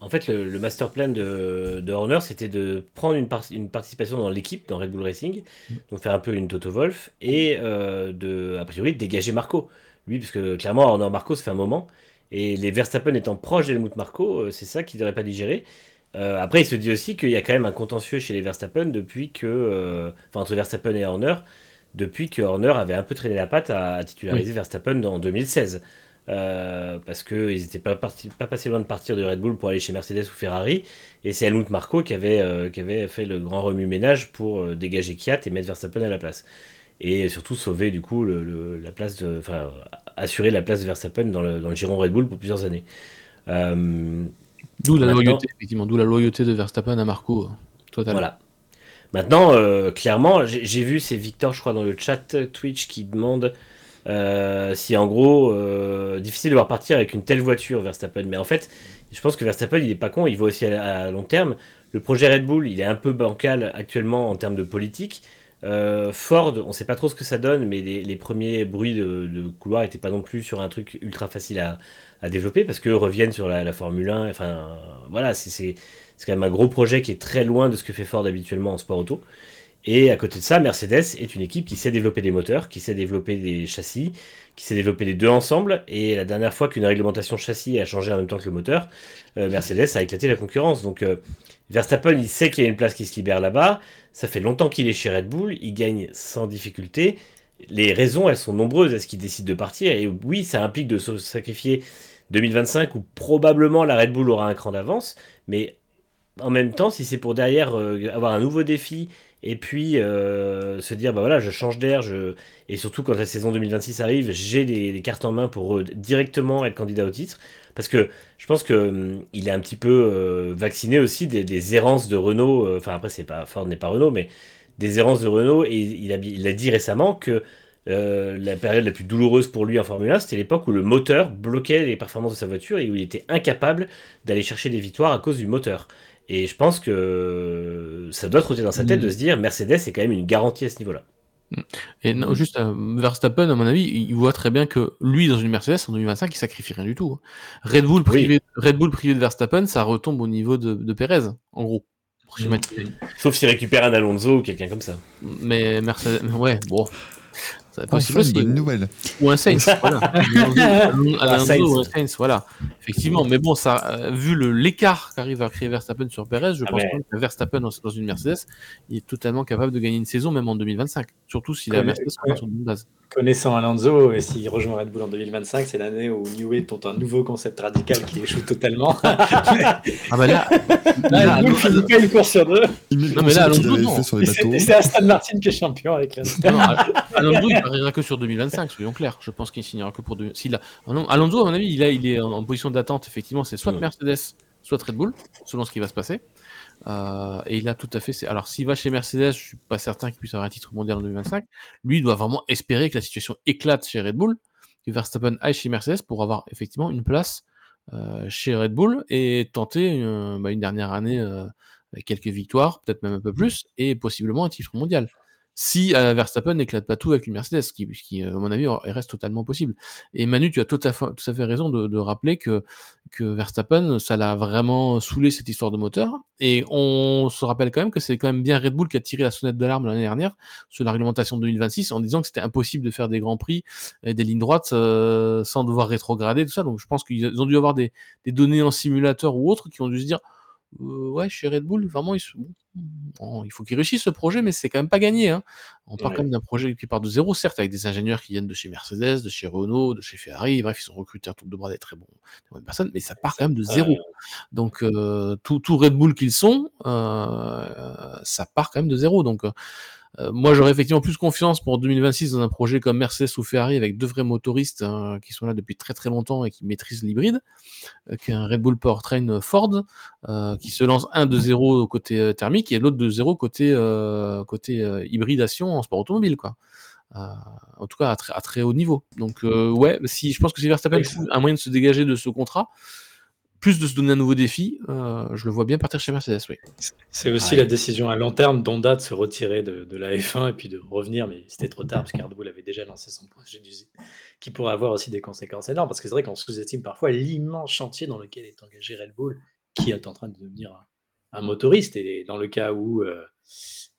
En fait, le, master plan de, de Horner, c'était de prendre une, une participation dans l'équipe, dans Red Bull Racing, mm. donc faire un peu une Toto Wolf, et de, a priori, dégager Marco. Lui, parce que clairement, Horner Marco, ça fait un moment, et les Verstappen étant proches d'Helmut Marco, c'est ça qu'il n'aurait pas digéré. Euh, après, il se dit aussi qu'il y a quand même un contentieux chez les Verstappen depuis que, euh, enfin entre Verstappen et Horner, depuis que Horner avait un peu traîné la patte à, titulariser Verstappen en 2016. Euh, parce qu'ils n'étaient pas, pas passés loin de partir de Red Bull pour aller chez Mercedes ou Ferrari. Et c'est Helmut qui avait, qui avait fait le grand remue-ménage pour dégager Kiat et mettre Verstappen à la place. Et surtout sauver du coup la place de, enfin, assurer la place de Verstappen dans le, dans le giron Red Bull pour plusieurs années. D'où la loyauté, effectivement, d'où la loyauté de Verstappen à Marco. Euh, totalement. Voilà. Maintenant, euh, clairement, j'ai vu, c'est Victor, je crois, dans le chat Twitch qui demande euh, si en gros, difficile de voir partir avec une telle voiture Verstappen. Mais en fait, je pense que Verstappen, il est pas con, il va aussi à, long terme. Le projet Red Bull, il est un peu bancal actuellement en termes de politique. Ford, on sait pas trop ce que ça donne, mais les, premiers bruits de, de couloir n'étaient pas non plus sur un truc ultra facile à, à développer parce qu'eux reviennent sur la, Formule 1. Enfin, voilà, c'est quand même un gros projet qui est très loin de ce que fait Ford habituellement en sport auto. Et à côté de ça, Mercedes est une équipe qui sait développer des moteurs, qui sait développer des châssis, qui sait développer les deux ensemble. Et la dernière fois qu'une réglementation châssis a changé en même temps que le moteur, euh, Mercedes a éclaté la concurrence. Donc euh, Verstappen, il sait qu'il y a une place qui se libère là-bas. Ça fait longtemps qu'il est chez Red Bull. Il gagne sans difficulté. Les raisons, elles sont nombreuses à ce qu'il décide de partir? Et oui, ça implique de se sacrifier 2025 où probablement la Red Bull aura un cran d'avance, mais en même temps, si c'est pour derrière euh, avoir un nouveau défi et puis euh, se dire bah voilà, je change d'air, je... et surtout quand la saison 2026 arrive, j'ai les, cartes en main pour directement être candidat au titre. Parce que je pense qu'il hum, il est un petit peu euh, vacciné aussi des, errances de Renault. Enfin, après, c'est pas Ford n'est pas Renault, mais des errances de Renault. Et il a dit récemment que euh, la période la plus douloureuse pour lui en Formule 1, c'était l'époque où le moteur bloquait les performances de sa voiture et où il était incapable d'aller chercher des victoires à cause du moteur. Et je pense que ça doit trotter dans sa tête de se dire Mercedes est quand même une garantie à ce niveau-là. Mm. Et non, juste euh, Verstappen, à mon avis, il voit très bien que lui, dans une Mercedes, en 2025, il sacrifie rien du tout. Hein. Red Bull privé, Red Bull privé de Verstappen, ça retombe au niveau de, de Perez, en gros. Mm. Sauf s'il récupère un Alonso ou quelqu'un comme ça. Mais Mercedes, ouais, bon. Enfin, une bonne nouvelle. Ou un Saints, <laughs> voilà. un Saints. ou un Saints, voilà. Effectivement, mais bon, ça, euh, vu l'écart qu'arrive à créer Verstappen sur Perez, je ah pense que Verstappen dans, une Mercedes, il est totalement capable de gagner une saison même en 2025. Surtout si la Mercedes sur une base. Connaissant Alonso, et s'il rejoint Red Bull en 2025, c'est l'année où Newey tente un nouveau concept radical qui échoue totalement. <laughs> ah bah là, <laughs> là, Bull finit pas une course sur deux. Non mais là, Alonso, non. C'est Aston Martin qui est champion avec la. Non, Alonso, il pariera que sur 2025, soyons clairs. Je pense qu'il signera que pour deux. S'il Alonso, à mon avis, il, a, il est en, position d'attente. Effectivement, c'est soit Mercedes, soit Red Bull, selon ce qui va se passer. Euh, et il a tout à fait. Alors, s'il va chez Mercedes, je suis pas certain qu'il puisse avoir un titre mondial en 2025. Lui, il doit vraiment espérer que la situation éclate chez Red Bull, que Verstappen aille chez Mercedes pour avoir effectivement une place euh, chez Red Bull et tenter une, bah, une dernière année euh, quelques victoires, peut-être même un peu plus, et possiblement un titre mondial. Si euh, Verstappen n'éclate pas tout avec une Mercedes, ce qui, qui, à mon avis, reste totalement possible. Et Manu, tu as tout à fait, fait raison de, de rappeler que, que Verstappen, ça l'a vraiment saoulé cette histoire de moteur. Et on se rappelle quand même que c'est quand même bien Red Bull qui a tiré la sonnette d'alarme l'année dernière sur la réglementation 2026 en disant que c'était impossible de faire des grands prix et des lignes droites euh, sans devoir rétrograder, tout ça. Donc je pense qu'ils ont dû avoir des, des données en simulateur ou autres qui ont dû se dire euh, ouais, chez Red Bull, vraiment, ils bon, il faut qu'ils réussissent ce projet, mais c'est quand même pas gagné. Hein. On parle quand même d'un projet qui part de zéro, certes, avec des ingénieurs qui viennent de chez Mercedes, de chez Renault, de chez Ferrari. Bref, ils sont recrutés à tour de bras des très bons, des bonnes personnes, mais ça part quand même de zéro. Donc, euh, tout, tout, Red Bull qu'ils sont, euh, ça part quand même de zéro. Donc, euh, moi, j'aurais effectivement plus confiance pour 2026 dans un projet comme Mercedes ou Ferrari avec deux vrais motoristes hein, qui sont là depuis très très longtemps et qui maîtrisent l'hybride, euh, qu'un Red Bull Powertrain Ford euh, qui se lance un de zéro côté thermique et l'autre de zéro côté, côté hybridation en sport automobile. Quoi. en tout cas, à, très, à très haut niveau. Donc, ouais, si, je pense que si Verstappen a un moyen de se dégager de ce contrat, plus de se donner un nouveau défi, euh, je le vois bien partir chez Mercedes, oui. C'est aussi la décision à long terme d'Honda de se retirer de, la F1 et puis de revenir, mais c'était trop tard parce Bull avait déjà lancé son projet d'usine, qui pourrait avoir aussi des conséquences énormes, parce que c'est vrai qu'on sous-estime parfois l'immense chantier dans lequel est engagé Red Bull, qui est en train de devenir un, motoriste, et dans le cas où euh,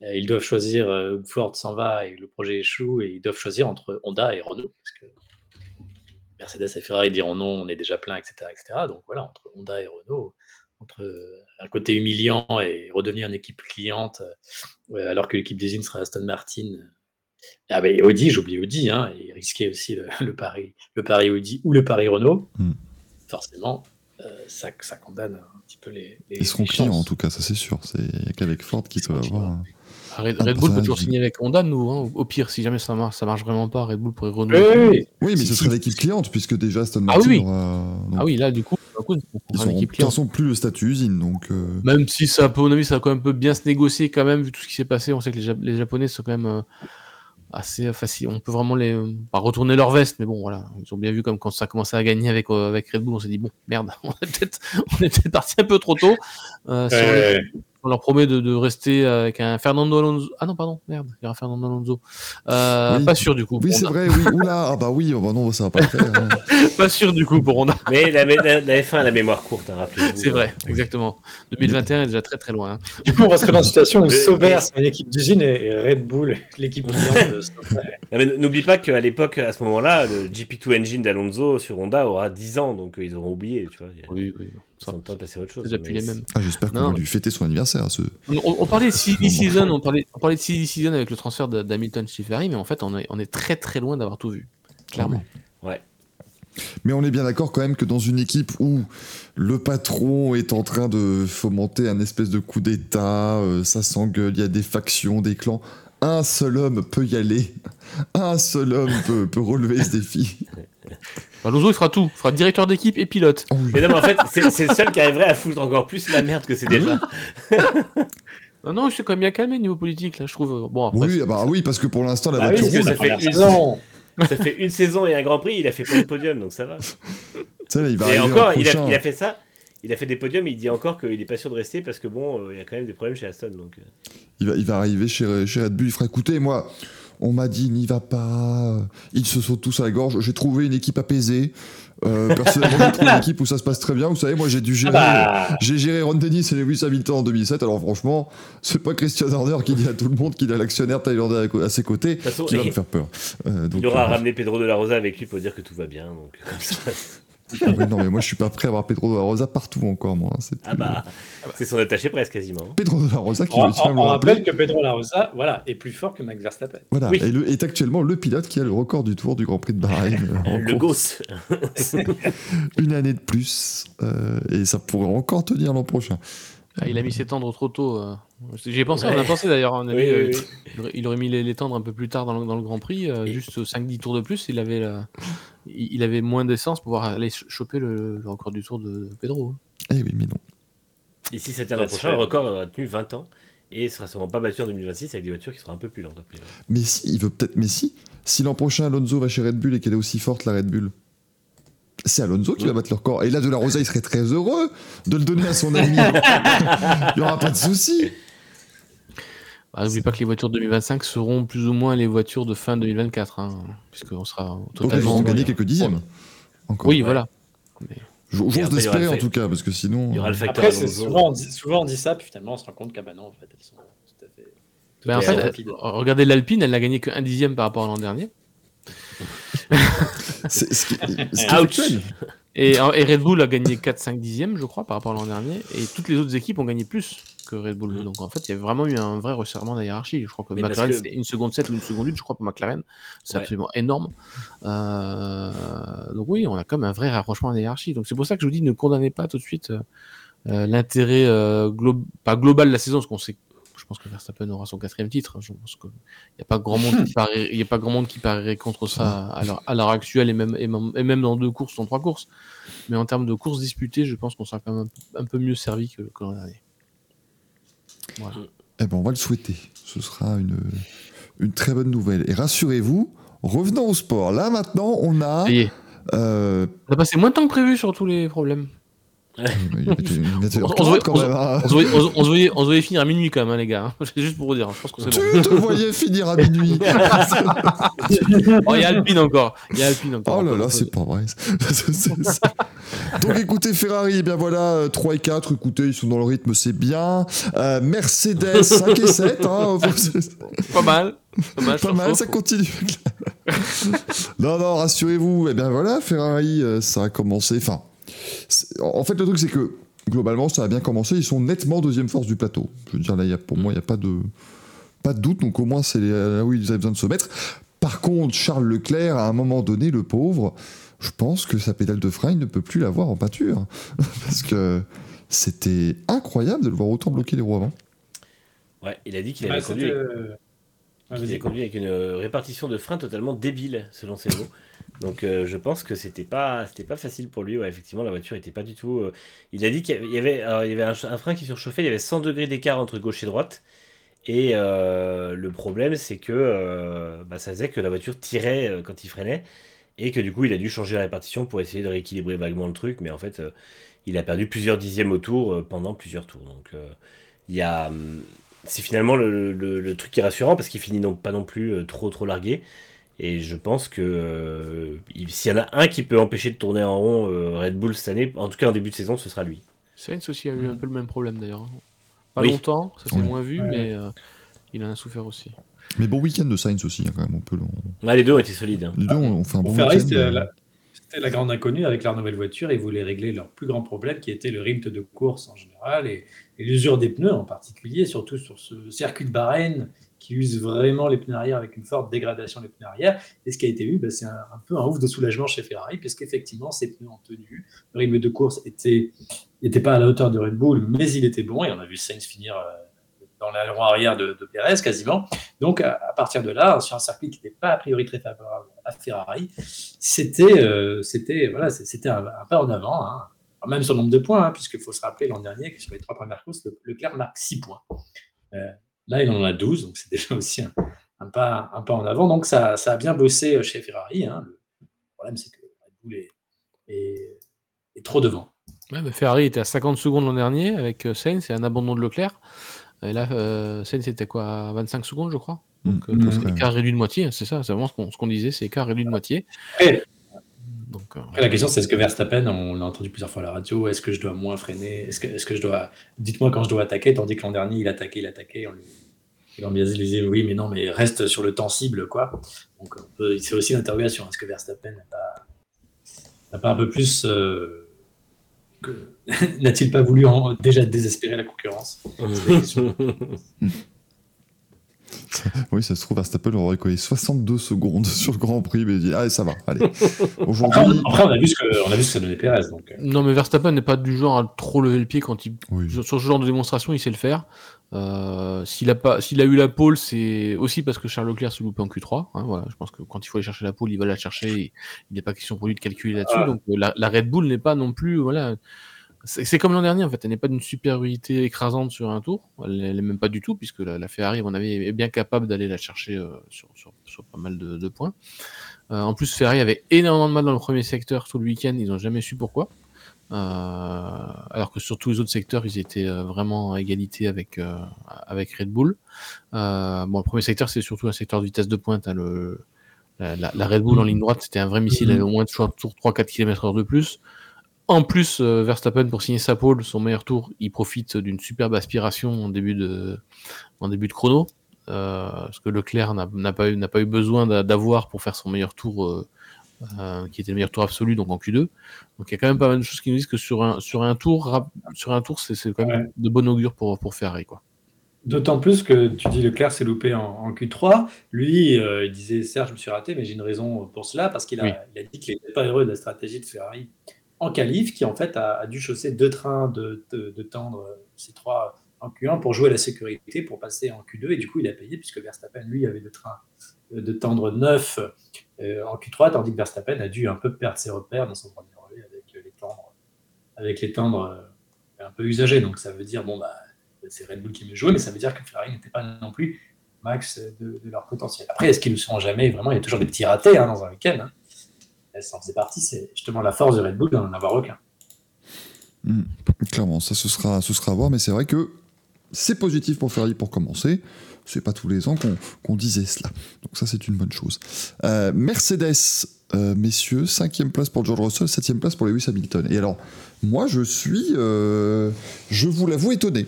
ils doivent choisir, euh, Ford s'en va et le projet échoue, et ils doivent choisir entre Honda et Renault, parce que Mercedes et Ferrari diront non, on est déjà plein, etc. etc. Donc voilà, entre Honda et Renault, entre euh, un côté humiliant et redevenir une équipe cliente, euh, alors que l'équipe d'usine sera Aston Martin. Euh, ah ben Audi, j'oublie Audi, hein, et risquer aussi le, pari, le pari Audi ou le pari Renault. Hmm. Forcément, ça, ça, condamne un petit peu les. Ils seront clients en tout cas, ça c'est sûr. C'est qu'avec Ford qu'ils peuvent avoir. Red, Bull peut toujours signer avec Honda, nous. Hein. Au pire, si jamais ça marche, ça marche vraiment pas, Red Bull pourrait renouveler. Oui, oui, mais ce serait l'équipe cliente, puisque déjà Aston Martin. Ah oui, ah oui là, du coup, ils toute façon plus le statut usine. Donc, euh. Même si ça, à mon avis, ça a quand même peu bien se négocier, quand même, vu tout ce qui s'est passé. On sait que les, Japonais sont quand même. Euh, assez facile. On peut vraiment les pas retourner leur veste, mais bon voilà, ils ont bien vu comme quand ça commençait à gagner avec euh, avec Red Bull, on s'est dit bon merde, <laughs> on est peut-être parti un peu trop tôt. Euh, on leur promet de, de, rester avec un Fernando Alonso. Ah non, pardon, merde, il y aura Fernando Alonso. Euh, Pas sûr du coup. Oui, c'est vrai, oui. Oula, ah bah oui, oh bah non, ça va pas le faire. Hein. <laughs> pas sûr du coup pour Honda. Mais la, la, la F1 a la mémoire courte, hein, rappelez-vous. C'est vrai, exactement. 2021 est déjà très très loin. Hein. Du coup, on resterait dans une situation où Sauber, c'est une équipe d'usine et Red Bull, l'équipe de <laughs> N'oublie pas qu'à l'époque, à ce moment-là, le GP2 engine d'Alonso sur Honda aura 10 ans, donc euh, ils auront oublié. Tu vois. Oui, oui. Ça passer à autre chose. les mêmes. Ah, J'espère qu'on va lui fêter son anniversaire. Ce... On, parlait de <laughs> silly season, on parlait, on parlait de silly season avec le transfert d'Hamilton chez Ferrari, mais en fait, on est, on est très très loin d'avoir tout vu. Clairement. Ouais. Mais on est bien d'accord quand même que dans une équipe où le patron est en train de fomenter un espèce de coup d'État, euh, ça s'engueule, il y a des factions, des clans, un seul homme peut y aller, un seul homme peut, peut relever ce défi. <laughs> Alonso, il fera tout. Il fera directeur d'équipe et pilote. Oh mais non, mais en fait, c'est le seul qui arriverait à foutre encore plus la merde que c'est déjà. <laughs> non, non, je suis quand même bien calmé niveau politique, là, je trouve. Bon, oui, bah oui, parce que pour l'instant, la bah voiture oui, ça, fait une saison. ça fait une saison et un Grand Prix, il a fait pas de podium, donc ça va. <laughs> Ça, il va et encore, il a, il a, fait ça. Il a fait des podiums, il dit encore qu'il est pas sûr de rester parce que bon, euh, il y a quand même des problèmes chez Aston. Donc... Euh. Il, va, il va arriver chez, chez Red Bull, il fera écouter, moi, on m'a dit n'y va pas, ils se sautent tous à la gorge, j'ai trouvé une équipe apaisée, euh, personnellement, j'ai trouvé une <laughs> équipe où ça se passe très bien. Vous savez, moi, j'ai dû gérer, ah bah. j'ai géré Ron Dennis et Lewis Hamilton en 2007. Alors, franchement, c'est pas Christian Horner qui dit à tout le monde qu'il a l'actionnaire thaïlandais à ses côtés qui va me faire peur. Euh, il aura euh, ramené Pedro de la Rosa avec lui pour dire que tout va bien. Donc, comme ça. Non, mais moi je suis pas prêt à avoir Pedro de la Rosa partout encore, moi. C'est ah bah, c'est son attaché presque quasiment. Pedro de la Rosa qui on, on, on rappelle que Pedro de la Rosa voilà, est plus fort que Max Verstappen. Voilà, et le, est actuellement le pilote qui a le record du tour du Grand Prix de Bahreïn. Euh, <laughs> le gosse <laughs> Une année de plus, euh, et ça pourrait encore tenir l'an prochain. Ah, il a mis ses tendres trop tôt. Euh. J'y ai pensé, on a pensé d'ailleurs. il aurait mis les, tendres un peu plus tard dans le, Grand Prix, juste 5-10 tours de plus. Il avait la, il avait moins d'essence pour pouvoir aller choper le, record du tour de Pedro. Eh oui, mais non. Et si c'était l'an prochain, le record aura tenu 20 ans et ne sera sûrement pas battu en 2026 avec des voitures qui seront un peu plus lentes. Mais si, il veut peut-être. Mais si, si l'an prochain Alonso va chez Red Bull et qu'elle est aussi forte la Red Bull, c'est Alonso qui va battre le record. Et là, de la Rosa, il serait très heureux de le donner à son <laughs> ami. il n'y aura pas de souci. Bah, N'oublie pas que les voitures 2025 seront plus ou moins les voitures de fin 2024, hein, puisqu'on sera Donc ils totalement. gagner quelques dixièmes. Encore. Oui, Ouais. voilà. J'ose y aura l'espérer le en fait- tout cas, parce que sinon. Il y aura le facteur Après, souvent, on dit, souvent on dit ça, puis finalement on se rend compte qu'à bah non, en fait, elles sont tout à fait. tout en à fait, rapides. regardez l'Alpine, elle n'a gagné qu'un dixième par rapport à l'an dernier. C'est ce qui, ce qui est Ouch. actuel. Et, et Red Bull a gagné 4-5 dixièmes, je crois, par rapport à l'an dernier. Et toutes les autres équipes ont gagné plus que Red Bull. Mhm. Donc en fait, il y a vraiment eu un vrai resserrement de la hiérarchie. Je crois que Mais McLaren, que- c'était une seconde 7 ou une seconde 8, je crois, pour McLaren. C'est Ouais. absolument énorme. Euh, donc oui, on a comme un vrai rapprochement de la hiérarchie. Donc c'est pour ça que je vous dis, ne condamnez pas tout de suite euh, euh, l'intérêt euh, glo- pas global de la saison, parce qu'on sait pense que Verstappen aura son quatrième titre. hein. Je pense qu'il n'y a pas grand monde qui <laughs> parierait, y a pas grand monde qui parierait contre ça à l'heure, à l'heure actuelle et même, et même, et même dans deux courses, dans trois courses. Mais en termes de courses disputées, je pense qu'on sera quand même un, un peu mieux servi que, que l'an dernier. Voilà. Eh ben, on va le souhaiter. Ce sera une, une très bonne nouvelle. Et rassurez-vous, revenons au sport. Là, maintenant, on a. Est, euh, on a passé moins de temps que prévu sur tous les problèmes. On- se hein. Voyait, finir à minuit quand même, hein, les gars. <laughs> C'est juste pour vous dire. hein. Je pense que Tu bon. te voyais finir à minuit. <laughs> Oh, il y a Alpine encore. Il y a Alpine encore. Oh là là, c'est pas vrai. <laughs> Donc écoutez, Ferrari, eh bien voilà, euh, 3 et 4, écoutez, ils sont dans le rythme, c'est bien. Euh, Mercedes, 5 et 7, hein, Pas mal. Pas mal. pas ça continue. non, non, rassurez-vous, eh bien voilà, Ferrari, euh, ça a commencé. Enfin, en fait, le truc, c'est que globalement, ça a bien commencé. Ils sont nettement deuxième force du plateau. Je veux dire, là, y a, pour moi, il n'y a pas de, pas de doute. Donc, au moins, c'est là où ils avaient besoin de se mettre. Par contre, Charles Leclerc, à un moment donné, le pauvre, je pense que sa pédale de frein, il ne peut plus l'avoir en pâture. <laughs> Parce que c'était incroyable de le voir autant bloquer les roues avant. Ouais, il a dit qu'il avait conduit. euh, ouais, Il vas-y. a conduit avec une euh, répartition de freins totalement débile, selon ses mots. <laughs> Donc euh, je pense que c'était pas pas facile pour lui. Ouais, effectivement, la voiture était pas du tout. euh, Il a dit qu'il y avait un, frein qui surchauffait. Il y avait 100 degrés d'écart entre gauche et droite. Et euh, le problème, c'est que bah, ça faisait que la voiture tirait quand il freinait et que du coup, il a dû changer la répartition pour essayer de rééquilibrer vaguement le truc. Mais en fait, il a perdu plusieurs dixièmes au tour pendant plusieurs tours. Donc il y hum, c'est finalement le, truc qui est rassurant parce qu'il finit donc pas non plus trop trop largué. Et je pense que euh, il- s'il y en a un qui peut empêcher de tourner en rond euh, Red Bull cette année, en tout cas en début de saison, ce sera lui. Sainz aussi a eu un peu le même problème d'ailleurs. Pas Oui. longtemps, ça s'est Oui. moins vu, Ouais. mais euh, il en a souffert aussi. Mais bon week-end de Sainz aussi, hein, quand même. On peut le- Ouais, les deux ont été solides. hein. Les deux, on on fait un bon week-end. c'était euh, la, c'était la grande inconnue avec leur nouvelle voiture. Ils voulaient régler leur plus grand problème qui était le rythme de course en général et, et l'usure des pneus en particulier, surtout sur ce circuit de Bahreïn qui use vraiment les pneus arrière avec une forte dégradation des pneus arrière. Et ce qui a été eu, bah, c'est un, peu un ouf de soulagement chez Ferrari, puisqu'effectivement, ces pneus ont tenu. Le rythme de course était n'était pas à la hauteur de Red Bull, mais il était bon. Et on a vu Sainz finir euh, dans l'aileron arrière de, de Perez quasiment. Donc, à, partir de là, sur un circuit qui n'était pas a priori très favorable à Ferrari, c'était euh, voilà, un, pas en avant. hein. Même sur le nombre de points, hein, puisqu'il faut se rappeler l'an dernier que sur les trois premières courses, le- Leclerc marque 6 points. Euh, là, il en a 12, donc c'est <laughs> déjà aussi un, un pas, un pas en avant. Donc, ça, ça a bien bossé euh, chez Ferrari. hein. Le problème, c'est que Red Bull est, est- est trop devant. Ouais, mais Ferrari était à 50 secondes l'an dernier avec euh, Sainz et un abandon de Leclerc. Et là, euh, Sainz était quoi à 25 secondes, je crois. Donc, Mm, euh, mm, c'est ouais. écart réduit de moitié, hein, c'est ça, c'est vraiment ce qu'on ce qu'on disait, c'est écart réduit de moitié. Donc, euh, Après, la question, c'est est-ce que Verstappen, on l'a entendu plusieurs fois à la radio, est-ce que je dois moins freiner Est-ce que, je dois. Dites-moi quand je dois attaquer, tandis que l'an dernier, il attaquait, il attaquait. On lui... Et on lui disait, oui, mais non, mais reste sur le temps cible, quoi. Donc, on peut- c'est aussi l'interrogation. Est-ce que Verstappen n'a pas, n'a pas un peu plus. euh, que- <laughs> N'a-t-il pas voulu en- déjà désespérer la concurrence? Question. <laughs> <laughs> Oui, ça se trouve, Verstappen aurait collé 62 secondes sur le Grand Prix, mais il dit, allez, ça va, allez. Après, Aujourd'hui, on, après, on a vu ce que, on a vu ce que ça donnait Pérez. Donc, euh, Non, mais Verstappen n'est pas du genre à trop lever le pied quand il. oui. Sur sur ce genre de démonstration, il sait le faire. Euh, s'il a pas, s'il a eu la pole, c'est aussi parce que Charles Leclerc s'est loupé en Q3. hein, voilà, je pense que quand il faut aller chercher la pole, il va la chercher. et il n'est pas question pour lui de calculer là-dessus. Ah. Donc euh, la, la Red Bull n'est pas non plus, voilà. C'est comme l'an dernier en fait. Elle n'est pas d'une supériorité écrasante sur un tour. Elle n'est même pas du tout puisque la, la Ferrari, à mon avis, est bien capable d'aller la chercher euh, sur, sur, sur pas mal de, de points. Euh, en plus, Ferrari avait énormément de mal dans le premier secteur tout le week-end. Ils n'ont jamais su pourquoi. Euh, alors que sur tous les autres secteurs, ils étaient vraiment à égalité avec, avec Red Bull. Bon, le premier secteur, c'est surtout un secteur de vitesse de pointe. hein, le, la, Red Bull en ligne droite, c'était un vrai missile, il avait au moins toujours 3-4 km/h de plus. En plus, euh, Verstappen, pour signer sa pole, son meilleur tour, il profite d'une superbe aspiration en début de, en début de chrono. euh, parce que Leclerc n'a pas, eu- n'a pas eu besoin d'a- d'avoir pour faire son meilleur tour, euh, euh, qui était le meilleur tour absolu, donc en Q2. Donc il y a quand même pas mal de choses qui nous disent que sur un, sur un tour, rap- sur un tour c'est quand même de bon augure pour, pour Ferrari. Quoi. D'autant plus que tu dis Leclerc s'est loupé en, en Q3. Lui, il disait Serge, je me suis raté, mais j'ai une raison pour cela, parce qu'il a, Oui. il a dit qu'il n'était pas heureux de la stratégie de Ferrari en qualif, qui en fait a, dû chausser deux trains de, de, tendre ces trois en Q1 pour jouer la sécurité, pour passer en Q2, et du coup il a payé, puisque Verstappen, lui, avait deux trains de tendre neuf euh, en Q3, tandis que Verstappen a dû un peu perdre ses repères dans son premier relais avec les tendres, avec les tendres euh, un peu usagés. Donc ça veut dire, bon, bah, c'est Red Bull qui me jouait, mais ça veut dire que Ferrari n'était pas non plus max de, leur potentiel. Après, est-ce qu'ils ne le seront jamais? Vraiment, il y a toujours des petits ratés hein, dans un week-end. Hein. Ça en faisait partie, c'est justement la force de Red Bull d'en avoir aucun. Clairement, ça ce sera, ce sera à voir, mais c'est vrai que c'est positif pour Ferrari pour commencer. C'est pas tous les ans qu'on disait cela. Donc ça c'est une bonne chose. Euh, Mercedes, euh, messieurs, cinquième place pour George Russell, septième place pour Lewis Hamilton. Et alors, moi je suis, euh, je vous l'avoue, étonné.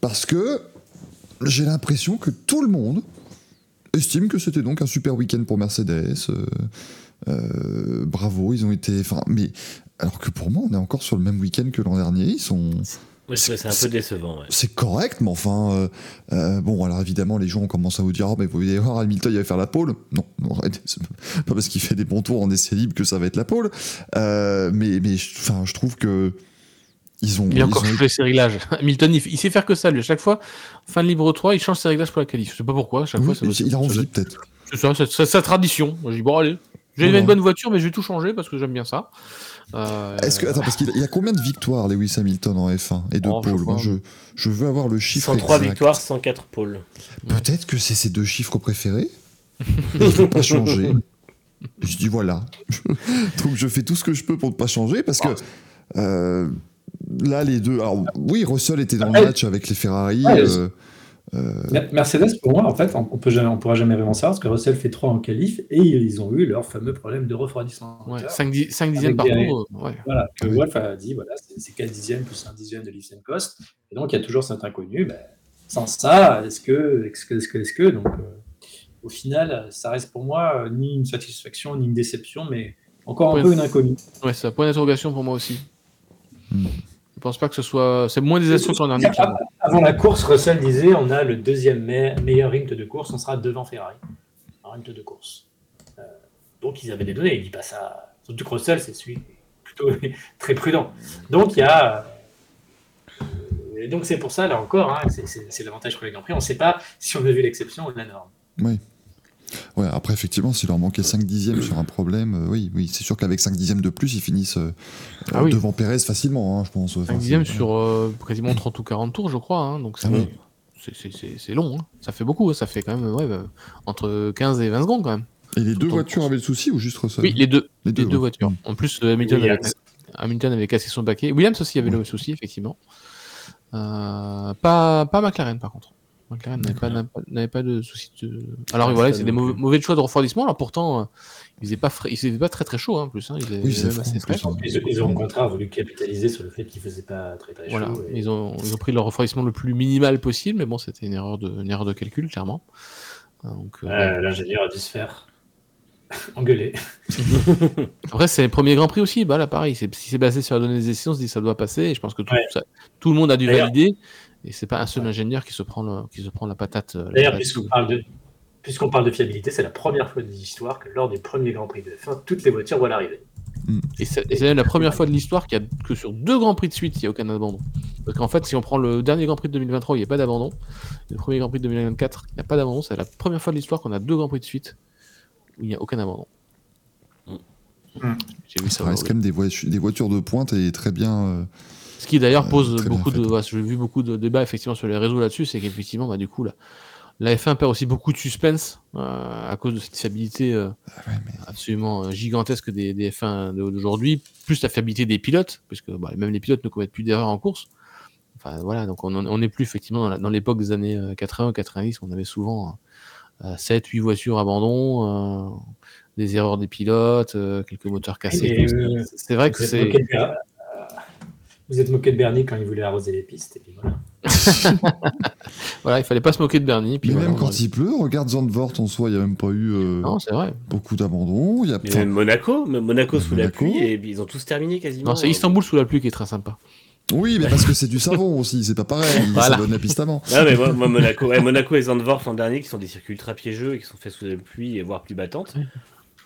Parce que j'ai l'impression que tout le monde estime que c'était donc un super week-end pour Mercedes. Euh, bravo, ils ont été... Enfin, mais alors que pour moi, on est encore sur le même week-end que l'an dernier. Ils sont... Ça un C'est- peu décevant. ouais. C'est correct, mais enfin, euh, euh, bon, alors évidemment, les gens commencent à vous dire, oh, mais vous allez voir, Hamilton, il va faire la pole. Non, non, c'est pas parce qu'il fait des bons tours en essai libre que ça va être la pole. Euh, mais, mais, enfin, je trouve que ils ont. Il a encore ils ont- changé ses réglages. <laughs> Hamilton, il, il sait faire que ça, lui. À chaque fois, fin de libre 3, il change ses réglages pour la qualif. Je sais pas pourquoi. À chaque Oui, fois, ça doit- il a envie, peut-être. C'est ça, c'est c'est sa tradition. Moi, je dis, bon, allez, j'ai une bonne voiture, mais je vais tout changer parce que j'aime bien ça. Euh, Est-ce que, attends, parce qu'il y a combien de victoires, Lewis Hamilton, en F1 et de Oh, crois. Moi, je, je veux avoir le chiffre 103 exact. victoires, 104 pôles. Peut-être que c'est ses deux chiffres préférés. Je ne veux pas <laughs> changer. Je dis voilà. <laughs> Donc je fais tout ce que je peux pour ne pas changer parce que euh, là les deux. Alors oui, Russell était dans le match avec les Ferrari. Ouais, euh, Mercedes, pour moi, en fait, on, on pourra jamais vraiment savoir parce que Russell fait 3 en qualif et ils ont eu leur fameux problème de refroidissement. ouais, moteur. 5, dixièmes par tour. euh, ouais. Voilà, que Oui. Wolf a dit, voilà, c'est c'est 4 dixièmes plus 1 dixième de lift and cost. Et donc, il y a toujours cet inconnu. Ben, sans ça, est-ce que, est-ce que, est-ce que, est-ce que, donc, euh, au final, ça reste pour moi euh, ni une satisfaction, ni une déception, mais encore un peu une inconnue. Ouais, c'est un point d'interrogation pour moi aussi. Hmm. Je pense pas que ce soit. C'est moins des actions que l'an dernier. Avant la course, Russell disait, on a le deuxième me- meilleur ringt de course, on sera devant Ferrari. Un ringt de course. Euh, donc, ils avaient des données. Il dit pas ça. Surtout que Russell, c'est celui qui est plutôt <laughs> très prudent. Donc, il y a. euh, Et donc, c'est pour ça, là encore, hein, c'est- l'avantage pour les Grands Prix. On ne sait pas si on a vu l'exception ou la norme. oui. Ouais, après, effectivement, s'il leur manquait 5 dixièmes sur un problème, euh, oui, oui, c'est sûr qu'avec 5 dixièmes de plus, ils finissent euh, Ah oui. devant Pérez facilement, hein, je pense. 5 Enfin, dixièmes sur euh, quasiment 30 ou 40 tours, je crois. hein, donc c'est Ah oui. c'est- c'est- c'est long. hein. Ça fait beaucoup. hein, Ça fait quand même ouais, bah, entre 15 et 20 secondes quand même. Et les deux Tout voitures course. avaient le souci ou juste Russell Oui, les deux. Les Les deux, deux, ouais. voitures. Mm. En plus, euh, Hamilton, avait. Hamilton avait cassé son paquet. Williams aussi avait Ouais. le souci, effectivement. Euh, pas, pas McLaren, par contre. McLaren n'avait pas, n'avait de souci de. Alors Ah, voilà, ça c'est des mauvais, choix de refroidissement. Alors pourtant, euh, il faisait pas, très très chaud hein, en plus. Hein. Oui, même assez frais. Ils, ils ont au contraire voulu capitaliser sur le fait qu'il ne faisait pas très très Voilà, chaud. et- ils ont, ils ont pris le refroidissement le plus minimal possible, mais bon, c'était une erreur de, une erreur de calcul, clairement. Donc, euh, Euh, L'ingénieur a dû se faire <laughs> engueuler. <laughs> Après, c'est le premier Grand Prix aussi. Bah là, pareil, si c'est basé sur la donnée des essais, on se dit que ça doit passer. Et je pense que tout, Ouais. ça- tout le monde a dû valider. Et c'est pas un seul ingénieur qui se prend, le- qui se prend la patate. euh, D'ailleurs, puisqu'on parle, de, puisqu'on parle de fiabilité, c'est la première fois de l'histoire que lors du premier Grand Prix de F1, toutes les voitures voient l'arrivée. Et c'est et c'est même la première fois de l'histoire qu'il y a que sur deux Grands Prix de suite, il n'y a aucun abandon. Parce qu'en fait, si on prend le dernier Grand Prix de 2023, il n'y a pas d'abandon. Le premier Grand Prix de 2024, il n'y a pas d'abandon. C'est la première fois de l'histoire qu'on a deux Grands Prix de suite où il n'y a aucun abandon. Mm. J'ai vu ça. Ça reste quand même des, voitures- des voitures de pointe et très bien. euh, Ce qui d'ailleurs pose beaucoup de. J'ai vu beaucoup de débats effectivement sur les réseaux là-dessus, c'est qu'effectivement, bah, du coup, là, La F1 perd aussi beaucoup de suspense euh, à cause de cette fiabilité euh, Ah ouais, mais- absolument euh, gigantesque des, des F1 d'aujourd'hui, plus la fiabilité des pilotes, puisque bah, même les pilotes ne commettent plus d'erreurs en course. Enfin voilà, donc on n'est plus effectivement dans l'époque des années 80-90, on avait souvent 7-8 voitures abandon, euh, des erreurs des pilotes, euh, quelques moteurs cassés. Euh, C'est- vrai que c'est. moqué de Ber- euh, vous êtes moqué de Bernie quand il voulait arroser les pistes. Et puis voilà. <laughs> Voilà, il fallait pas se moquer de Bernie. Puis Mais voilà, même quand il pleut, regarde Zandvoort en soi, il n'y a même pas eu euh, Non, c'est vrai. beaucoup d'abandon. Il y a Mais enfin, même Monaco, Monaco sous la pluie, et puis ils ont tous terminé quasiment. Non, c'est Istanbul sous la pluie qui est très sympa. Oui, mais parce que c'est du savon <laughs> aussi, c'est pas pareil. Voilà. Ça donne la piste avant. Non, mais moi, moi, Monaco, ouais, Monaco et Zandvoort l'an dernier, qui sont des circuits ultra piégeux et qui sont faits sous la pluie et voire plus battantes.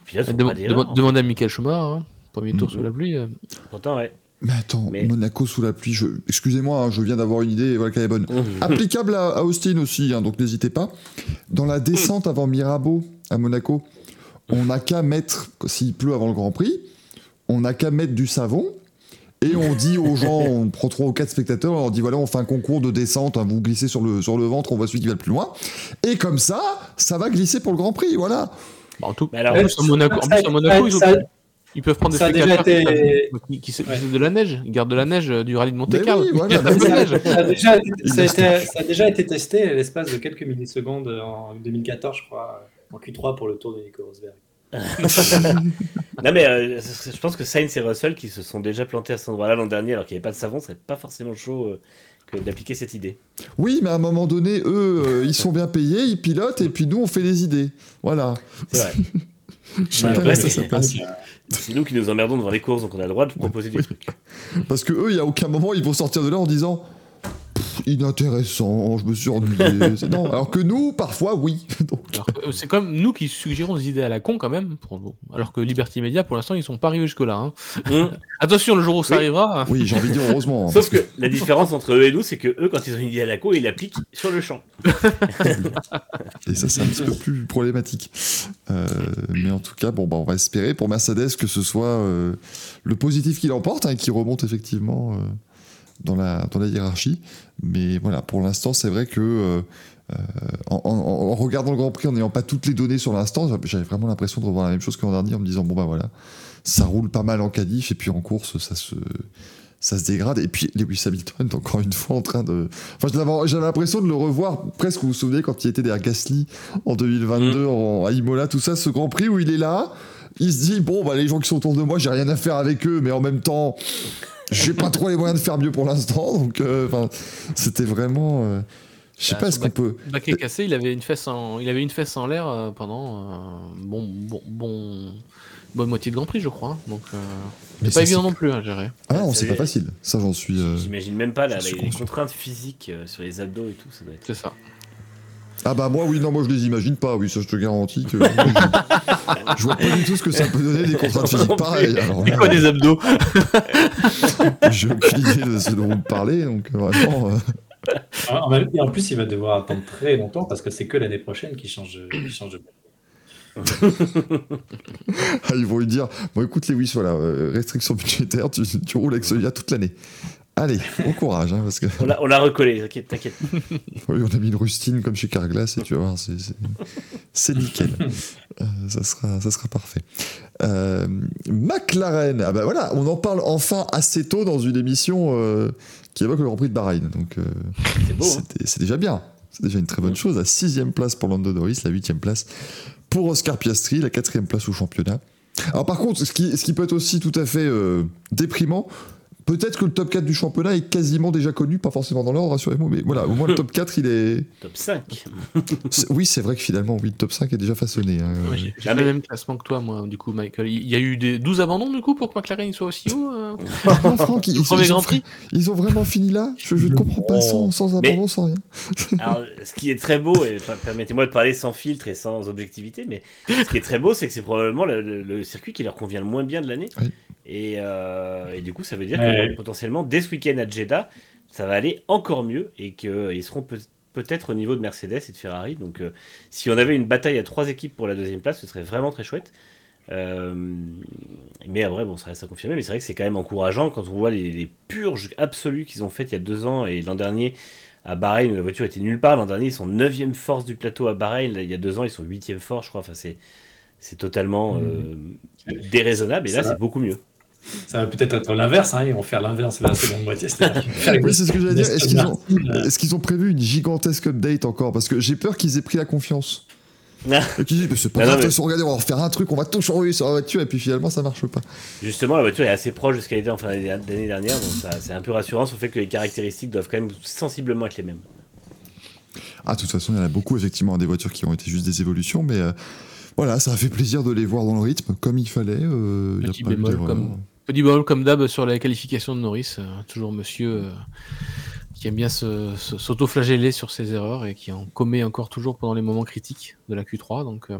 Puis là, ils font Dem- pas d'erreur. dem- demandez à Michael Schumacher, hein. premier tour Mhm. sous la pluie. euh, Pourtant, ouais. Mais attends, Mais- Monaco sous la pluie, je... excusez-moi, hein, je viens d'avoir une idée, voilà qu'elle est bonne. Mhm. Applicable à, à Austin aussi, hein, donc n'hésitez pas. Dans la descente avant Mirabeau à Monaco, on n'a qu'à mettre, s'il pleut avant le Grand Prix, on n'a qu'à mettre du savon. Et on dit aux gens, <laughs> on prend trois ou quatre spectateurs, on leur dit voilà, on fait un concours de descente, hein, vous glissez sur le, sur le ventre, on voit celui qui va le plus loin. Et comme ça, ça va glisser pour le Grand Prix, voilà. bah, en tout Mais alors, en plus, à Monaco, en plus, Monaco, ils, ont- ça- ils peuvent prendre des ça a déjà été- qui, qui, qui- Ouais. qui- de la neige. Ils gardent de la neige euh, du rallye de Monte Carlo. oui, voilà. <laughs> Ça a, déjà, ça, a été, ça a déjà été testé à l'espace de quelques millisecondes en 2014, je crois, en Q3 pour le tour de Nico Rosberg. <laughs> Non, mais euh, je pense que Sainz et Russell, qui se sont déjà plantés à cet endroit-là l'an dernier, alors qu'il n'y avait pas de savon, serait pas forcément chaud euh, que d'appliquer cette idée. Oui, mais à un moment donné, eux, euh, ils sont bien payés, ils pilotent, et puis nous, on fait les idées. Voilà. C'est vrai. Chacun après, reste à c'est- sa place. C'est nous qui nous emmerdons devant les courses, donc on a le droit de proposer des trucs. Parce que eux, il y a aucun moment, ils vont sortir de là en disant inintéressant, je me suis ennuyé. <laughs> Non, alors que nous, parfois, oui. <laughs> Euh, C'est comme nous qui suggérons des idées à la con quand même. pour- Alors que Liberty Media, pour l'instant, ils sont pas arrivés jusque-là. hein. Hum. <laughs> Attention, le jour où ça Oui. arrivera. oui, j'ai envie de dire heureusement. hein, Sauf que la différence entre eux et nous, c'est que eux, quand ils ont une idée à la co, ils l'appliquent sur le champ. Et ça, c'est un petit peu plus problématique. Euh, mais en tout cas, bon, bah, on va espérer pour Mercedes que ce soit euh, le positif qui l'emporte, hein, qui remonte effectivement euh, dans, la, dans la hiérarchie. Mais voilà, pour l'instant, c'est vrai que euh, euh, en, en- en regardant le Grand Prix, en n'ayant pas toutes les données sur l'instant, j'avais vraiment l'impression de revoir la même chose que l'an dernier en me disant, bon, bah voilà, ça roule pas mal en qualif, et puis en course, ça se. Ça se dégrade. Et puis Lewis Hamilton, encore une fois, en train de. Enfin, j'avais l'impression de le revoir presque, vous vous souvenez, quand il était derrière Gasly en 2022 en, à Imola, tout ça, ce Grand Prix où il est là, il se dit bon bah les gens qui sont autour de moi, j'ai rien à faire avec eux, mais en même temps, j'ai pas trop les moyens de faire mieux pour l'instant, donc euh, c'était vraiment, euh, je sais Bah, pas, est-ce son qu'on peut, Baquet cassé, il avait une fesse en, il avait une fesse en l'air euh, pendant euh, bon, bon, bon, bonne moitié de Grand Prix, je crois. hein. Donc, euh, Mais c'est pas évident non plus à gérer. ah non, c'est- pas facile, ça j'en suis. euh, J'imagine même pas suis les, les contraintes physiques euh, sur les abdos et tout. Ça doit être... C'est ça. Ah bah moi oui non moi je les imagine pas, oui ça je te garantis que <laughs> je vois pas du tout ce que ça peut donner des contraintes physiques pareilles. Quoi des abdos <laughs> j'ai aucune idée de ce dont vous parlez, donc euh, vraiment. euh, Ah, en même- Et en plus, il va devoir attendre très longtemps parce que c'est que l'année prochaine qu'il change, qu'il change de Ah, ils vont lui dire Bon, écoute, Lewis, voilà, euh, restriction budgétaire, tu, tu roules avec celui-là toute l'année. Allez, bon courage, hein, parce que On l'a on l'a recollé, t'inquiète, t'inquiète. <laughs> oui, on a mis une rustine comme chez Carglass et tu vas voir, c'est, c'est, c'est nickel. <laughs> Euh, ça, sera, ça sera parfait. Euh, McLaren, ah bah voilà, on en parle enfin assez tôt dans une émission euh, qui évoque le Grand Prix de Bahreïn. Donc, C'est beau. hein. c'est déjà bien. C'est déjà une très bonne chose. La sixième place pour Lando Norris, la huitième place pour Oscar Piastri, la quatrième place au championnat. Alors par contre, ce qui, ce qui peut être aussi tout à fait déprimant, peut-être que le top 4 du championnat est quasiment déjà connu, pas forcément dans l'ordre, rassurez-moi, mais voilà, au moins le top 4, il est... Top 5. c'est- Oui, c'est vrai que finalement, oui, le top 5 est déjà façonné. hein. Ouais, J'ai Ah, fait le même classement que toi, moi, du coup, Michael. Il y a eu des 12 abandons, du coup, pour que McLaren soit aussi haut euh <laughs> Non, Franck, ils, ont, Grand Prix ils ont vraiment fini là Je ne comprends pas, sans, sans Mais- abandon, sans rien. <laughs> Alors, ce qui est très beau, et per- permettez-moi de parler sans filtre et sans objectivité, mais ce qui est très beau, c'est que c'est probablement le, le- le circuit qui leur convient le moins bien de l'année. Oui. Et, euh, et du coup, ça veut dire Ouais. que potentiellement, dès ce week-end à Jeddah, ça va aller encore mieux et qu'ils seront peut- peut-être au niveau de Mercedes et de Ferrari. Donc, euh, si on avait une bataille à trois équipes pour la deuxième place, ce serait vraiment très chouette. Euh, mais après, bon, ça reste à confirmer. Mais c'est vrai que c'est quand même encourageant quand on voit les, purges absolues qu'ils ont faites il y a deux ans et l'an dernier à Bahreïn, où la voiture était nulle part. L'an dernier, ils sont 9 force du plateau à Bahreïn. il y a deux ans, ils sont 8 force, je crois. Enfin, c'est, totalement mmh. euh, déraisonnable. Et là, c'est beaucoup mieux. Ça va peut-être être l'inverse, hein, ils vont faire l'inverse de la seconde moitié. <laughs> oui, c'est ce que j'allais dire. Est-ce qu'ils ont, est qu'ils ont, prévu une gigantesque update encore? Parce que j'ai peur qu'ils aient pris la confiance. <laughs> Et qu'ils disent, c'est pas grave, regardez, on va refaire un truc, on va tout changer sur la voiture, et puis finalement ça marche pas. Justement, la voiture est assez proche de ce qu'elle était en fin d'année dernière, donc c'est un peu rassurant sur le fait que les caractéristiques doivent quand même sensiblement être les mêmes. Ah, de toute façon, il y en a beaucoup, effectivement, des voitures qui ont été juste des évolutions, mais euh, voilà, ça a fait plaisir de les voir dans le rythme, comme il fallait. Euh, Petit bémol, comme Petit bol comme d'hab sur la qualification de Norris. Euh, toujours monsieur euh, qui aime bien s'auto-flageller sur ses erreurs et qui en commet encore toujours pendant les moments critiques de la Q3. Donc, euh,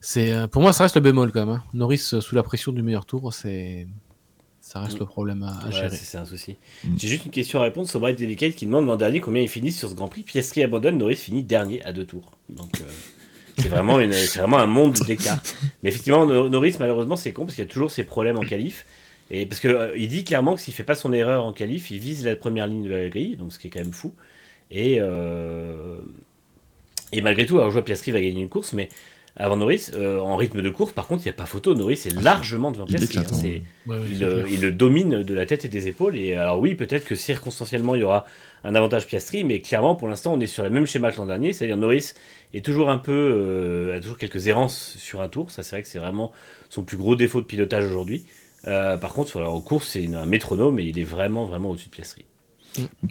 c'est pour moi, ça reste le bémol quand même. Hein. Norris sous la pression du meilleur tour, c'est ça reste le problème à, gérer. C'est un souci. Mm. J'ai juste une question à répondre sur Bright Delicate qui demande l'an dernier combien il finit sur ce Grand Prix. Piastri abandonne, Norris finit dernier à deux tours. Donc. C'est vraiment, vraiment un monde d'écart. Mais effectivement, Norris, malheureusement, c'est con parce qu'il y a toujours ses problèmes en qualif. Et parce qu'il euh, il dit clairement que s'il fait pas son erreur en qualif, il vise la première ligne de la grille, donc ce qui est quand même fou. Et, euh, et malgré tout, alors je vois Piastri va gagner une course, mais avant Norris, euh, en rythme de course, par contre, il n'y a pas photo. Norris est largement devant Piastri. Hein. il, le domine de la tête et des épaules. Et alors oui, peut-être que circonstanciellement, il y aura un avantage Piastri, mais clairement, pour l'instant, on est sur le même schéma que l'an dernier, c'est-à-dire Norris est toujours un peu, euh, a toujours quelques errances sur un tour. Ça, c'est vrai que c'est vraiment son plus gros défaut de pilotage aujourd'hui. Euh, par contre, sur la course, c'est un métronome et il est vraiment, vraiment au-dessus de Piastri.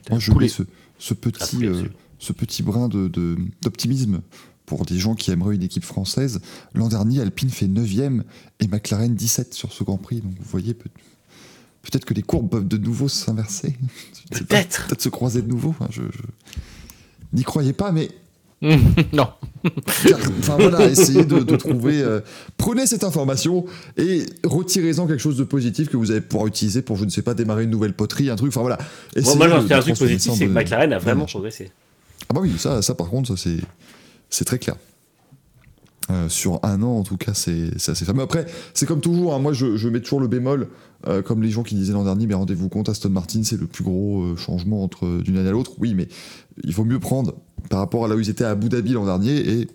Moi, je voulais ce, ce, petit, euh, ce petit brin d'optimisme de, pour des gens qui aimeraient une équipe française. L'an dernier, Alpine fait 9ème et McLaren 17 sur ce Grand Prix. Donc vous voyez, peut-être que les courbes peuvent de nouveau s'inverser. Peut-être. Peut-être se croiser de nouveau. je, je... n'y croyais pas, mais <laughs> non. enfin voilà, essayez de, trouver. Euh, prenez cette information et retirez-en quelque chose de positif que vous allez pouvoir utiliser pour, je ne sais pas, démarrer une nouvelle poterie, un truc. Enfin voilà. moi, j'en un truc positif, c'est que McLaren a vraiment progressé. Ah bah oui, ça, ça par contre, ça c'est très clair. Euh, sur un an, en tout cas, c'est assez fameux. Après, c'est comme toujours, hein, moi je, mets toujours le bémol, euh, comme les gens qui disaient l'an dernier, mais rendez-vous compte, Aston Martin, c'est le plus gros changement entre d'une année à l'autre. Oui, mais il faut mieux prendre par rapport à là où ils étaient à Abu Dhabi l'an dernier et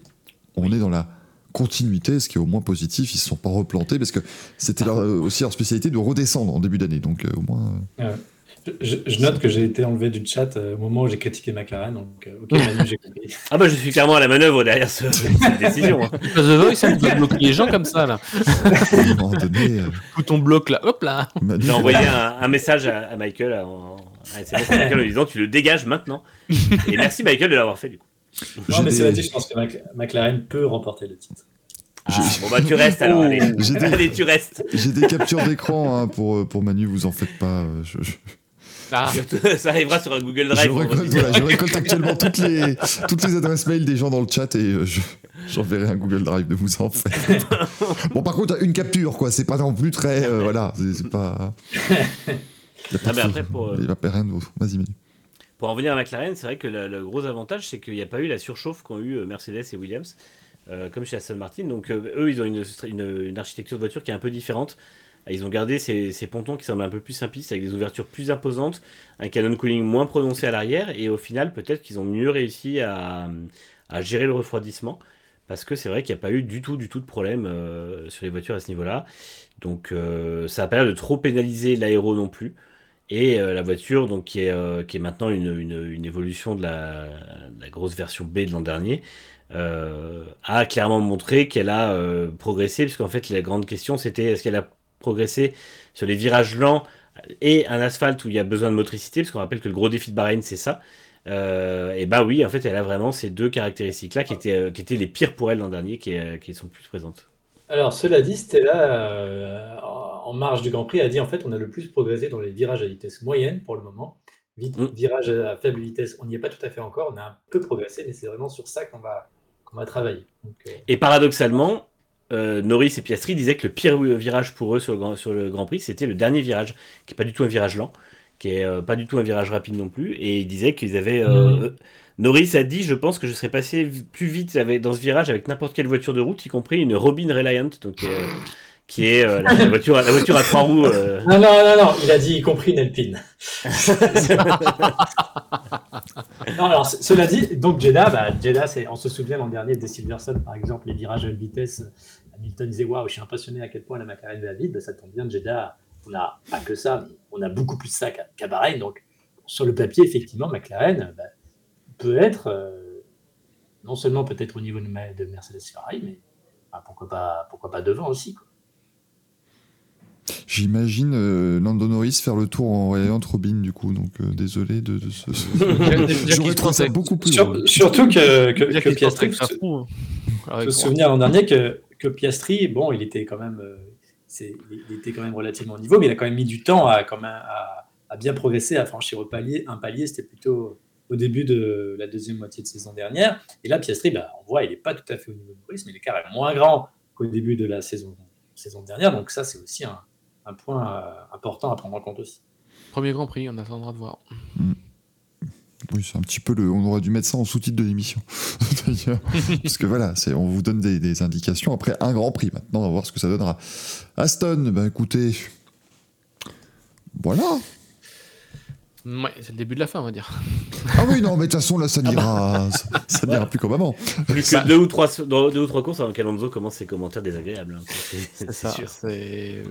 on est dans la continuité, ce qui est au moins positif. Ils se sont pas replantés parce que c'était aussi leur spécialité de redescendre en début d'année. Donc euh, au moins. Euh, je, note que j'ai été enlevé du chat euh, au moment où j'ai critiqué McLaren. Donc, ok, Manu, j'ai compris. <laughs> Ah bah je suis clairement à la manœuvre derrière cette décision. Hein. The Voice, ça bloquer les gens comme ça là. à un moment donné. ton bloc là, hop là. J'ai envoyé un, message à, Michael en, en lui disant tu le dégages maintenant. Et merci Michael de l'avoir fait du coup. Non, mais dit, je pense que McLaren peut remporter le titre. Ah, bon bah tu restes alors, allez. allez tu restes. J'ai des captures d'écran hein, pour, pour Manu, vous en faites pas. Euh, je, Ah. <laughs> ça arrivera sur un Google Drive. Je récolte, actuellement toutes les, <laughs> toutes les adresses mail des gens dans le chat et euh, j'enverrai un Google Drive de vous en faire. <laughs> bon, par contre, une capture, quoi. C'est pas non plus très. Euh, voilà, c'est pas. Il n'y a, pour, rien d'autre. Vas-y, Manu. Pour en venir à McLaren, c'est vrai que le, gros avantage, c'est qu'il n'y a pas eu la surchauffe qu'ont eu euh, Mercedes et Williams, euh, comme chez Aston Martin. Donc euh, eux, ils ont une, une, architecture de voiture qui est un peu différente. Ils ont gardé ces, pontons qui semblent un peu plus simplistes, avec des ouvertures plus imposantes, un canon cooling moins prononcé à l'arrière, et au final, peut-être qu'ils ont mieux réussi à, gérer le refroidissement, parce que c'est vrai qu'il n'y a pas eu du tout, du tout de problème sur les voitures à ce niveau-là. Donc ça n'a pas l'air de trop pénaliser l'aéro non plus. Et euh, la voiture, donc, qui, est, euh, qui est maintenant une, une, évolution de la, la, grosse version B de l'an dernier, euh, a clairement montré qu'elle a progressé, puisqu'en fait, la grande question, c'était est-ce qu'elle a progressé sur les virages lents et un asphalte où il y a besoin de motricité, parce qu'on rappelle que le gros défi de Bahreïn, c'est ça. et bah oui, en fait, elle a vraiment ces deux caractéristiques-là qui étaient, qui étaient les pires pour elle l'an dernier, qui, qui sont plus présentes. Alors, cela dit, Stella, en marge du Grand Prix, a dit en fait on a le plus progressé dans les virages à vitesse moyenne pour le moment. Mm. Virage à faible vitesse, on n'y est pas tout à fait encore. On a un peu progressé, mais c'est vraiment sur ça qu'on va, qu'on va travailler. Euh, et paradoxalement, euh, Norris et Piastri disaient que le pire virage pour eux sur le Grand, sur le Grand Prix, c'était le dernier virage, qui n'est pas du tout un virage lent. qui est euh, pas du tout un virage rapide non plus. Et il disait qu'ils avaient. euh, Norris a dit Je pense que je serais passé plus vite avec, dans ce virage avec n'importe quelle voiture de route, y compris une Robin Reliant, donc, qui est euh, la, la voiture, la voiture à trois roues. euh, Non, non, non, non, il a dit y compris une Alpine. <laughs> non, alors, cela dit, donc Jeddah, bah, Jeddah c'est- on se souvient l'an dernier de Silverstone, par exemple, les virages à haute vitesse. Hamilton disait Waouh, je suis impressionné à quel point la McLaren va vite. Bah, ça tombe bien, Jeddah, on a pas que ça, mais on a beaucoup plus de ça qu'à qu'à Bahreïn. Donc, sur le papier, effectivement, McLaren bah, peut être, euh, non seulement peut-être au niveau de, Ma- de Mercedes Ferrari, mais bah, pourquoi, pas, pourquoi pas devant aussi. Quoi. J'imagine euh, Lando Norris faire le tour en Reliant Robin, du coup, donc euh, désolé de, de ce. <laughs> J'aurais trouvé se ça beaucoup plus Sur- surtout que, que, que se tentait Piastri, hein. Me souviens l'an dernier que, que Piastri, bon, il était quand même, euh, c'est- il était quand même relativement au niveau, mais il a quand même mis du temps à, quand même, à, à bien progresser, à franchir au palier. Un palier, c'était plutôt au début de la deuxième moitié de saison dernière. Et là, Piastri, bah, on voit, il n'est pas tout à fait au niveau de Norris, mais l'écart est moins grand qu'au début de la saison, saison dernière. Donc ça, c'est aussi un, un point euh, important à prendre en compte aussi. Premier Grand Prix, on attendra de voir. Oui, c'est un petit peu le. On aurait dû mettre ça en sous-titre de l'émission. <laughs> D'ailleurs. <laughs> Parce que voilà, c'est, on vous donne des, des indications. Après, un grand prix. Maintenant, on va voir ce que ça donnera. Aston, ben écoutez. Voilà. Ouais, c'est le début de la fin, on va dire. Ah oui, non, mais de toute façon, là, ça n'ira, ça, n'ira plus comme avant. plus que deux ou, trois, dans deux ou trois courses avant qu'Alonso commence ses commentaires désagréables. hein. C'est- sûr.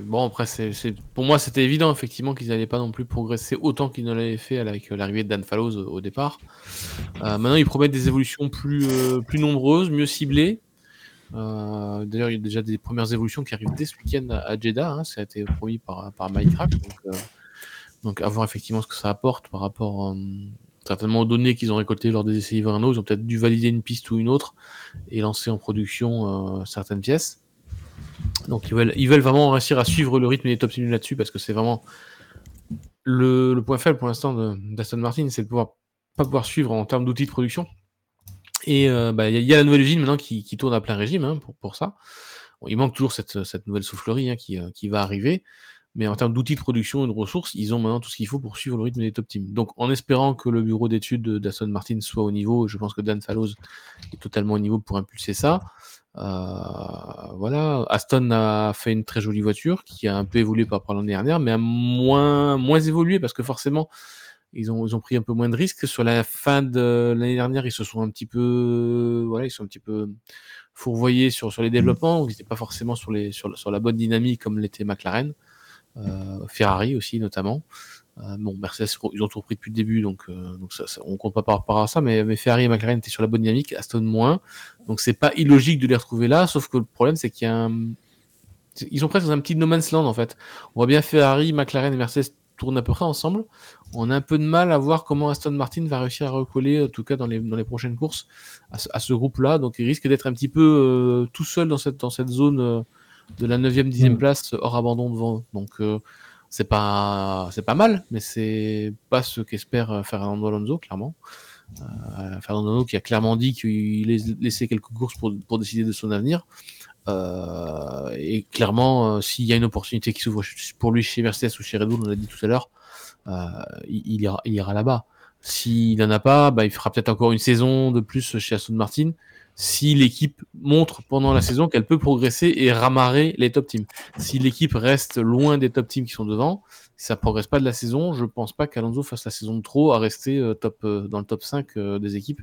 Bon, après, c'est, pour moi, c'était évident, effectivement, qu'ils n'allaient pas non plus progresser autant qu'ils ne l'avaient fait avec euh, l'arrivée de Dan Fallows au, au départ. Euh, maintenant, ils promettent des évolutions plus, euh, plus nombreuses, mieux ciblées. Euh, D'ailleurs, il y a déjà des premières évolutions qui arrivent dès ce week-end à, à Jeddah. hein, ça a été promis par, par Mike Rack. Donc, euh, donc, à voir effectivement ce que ça apporte par rapport euh, certainement aux données qu'ils ont récoltées lors des essais hivernaux. Ils ont peut-être dû valider une piste ou une autre et lancer en production euh, certaines pièces. Donc ils veulent, ils veulent vraiment réussir à suivre le rythme des top teams là-dessus parce que c'est vraiment le, le point faible pour l'instant d'Aston Martin, c'est de pouvoir pas pouvoir suivre en termes d'outils de production. Et euh, bah, il y, a- il y a la nouvelle usine maintenant qui, qui tourne à plein régime hein, pour, pour ça. Bon, il manque toujours cette, cette nouvelle soufflerie hein, qui, euh, qui va arriver. Mais en termes d'outils de production et de ressources, ils ont maintenant tout ce qu'il faut pour suivre le rythme des top teams. Donc en espérant que le bureau d'études d'Aston Martin soit au niveau, je pense que Dan Fallows est totalement au niveau pour impulser ça. Euh, voilà, Aston a fait une très jolie voiture qui a un peu évolué par rapport à l'année dernière, mais a moins, moins évolué parce que forcément, ils ont, ils ont pris un peu moins de risques. Sur la fin de l'année dernière, ils se sont un petit peu, voilà, ils sont un petit peu fourvoyés sur, sur les développements. Ils n'étaient pas forcément sur, les, sur, la bonne dynamique comme l'était McLaren, Ferrari aussi notamment. Euh, bon, Mercedes, ils ont tout repris depuis le début, donc, euh, donc ça, on compte pas par rapport à ça, mais, Ferrari et McLaren étaient sur la bonne dynamique, Aston moins. Donc c'est pas illogique de les retrouver là, sauf que le problème c'est qu'il y a. Ils sont presque dans un petit no man's land en fait. On voit bien Ferrari, McLaren et Mercedes tournent à peu près ensemble. On a un peu de mal à voir comment Aston Martin va réussir à recoller, en tout cas dans les, prochaines courses, à ce, groupe-là. Donc il risque d'être un petit peu euh, tout seul dans cette, zone euh, de la 9e, 10e Mm. place hors abandon devant. Donc euh, c'est pas, c'est pas mal, mais c'est pas ce qu'espère euh, Fernando Alonso, clairement. Euh, Fernando Alonso qui a clairement dit qu'il laissait quelques courses pour, pour décider de son avenir. Euh, et clairement, s'il y a une opportunité qui s'ouvre pour lui chez Mercedes ou chez Red Bull, on l'a dit tout à l'heure, il, il ira, il ira là-bas. S'il n'en a pas, bah, il fera peut-être encore une saison de plus chez Aston Martin. Si l'équipe montre pendant la saison qu'elle peut progresser et ramarrer les top teams. Si l'équipe reste loin des top teams qui sont devant, si ça progresse pas de la saison, je pense pas qu'Alonso fasse la saison de trop à rester euh, top, euh, dans le top 5 euh, des équipes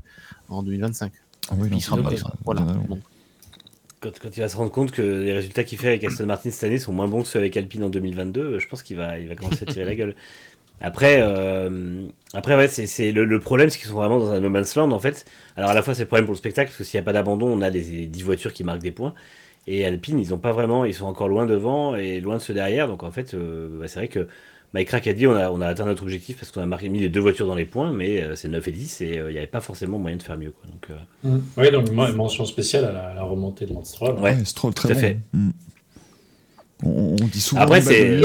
en 2025. Ah oui, il sera pas- voilà. Quand, quand il va se rendre compte que les résultats qu'il fait avec Aston Martin cette année sont moins bons que ceux avec Alpine en 2022, je pense qu'il va, il va commencer à tirer la <laughs> gueule. Après, euh, après ouais, c'est, le, le problème, c'est qu'ils sont vraiment dans un no man's land en fait. Alors à la fois c'est le problème pour le spectacle, parce que s'il n'y a pas d'abandon, on a les 10 voitures qui marquent des points. Et Alpine, ils ont pas vraiment, ils sont encore loin devant et loin de ceux derrière. Donc en fait, euh, bah, c'est vrai que Mike Rack a dit on a, on a atteint notre objectif parce qu'on a marqué, mis les deux voitures dans les points, mais euh, c'est 9 et 10 et euh, il n'y avait pas forcément moyen de faire mieux. Quoi. Donc, euh, Oui, donc mention spéciale à la, à la remontée de Lance Stroll. Ouais, Ouais, Stroll, très tout à bon. fait. Mm. On, on dit souvent Après, c'est-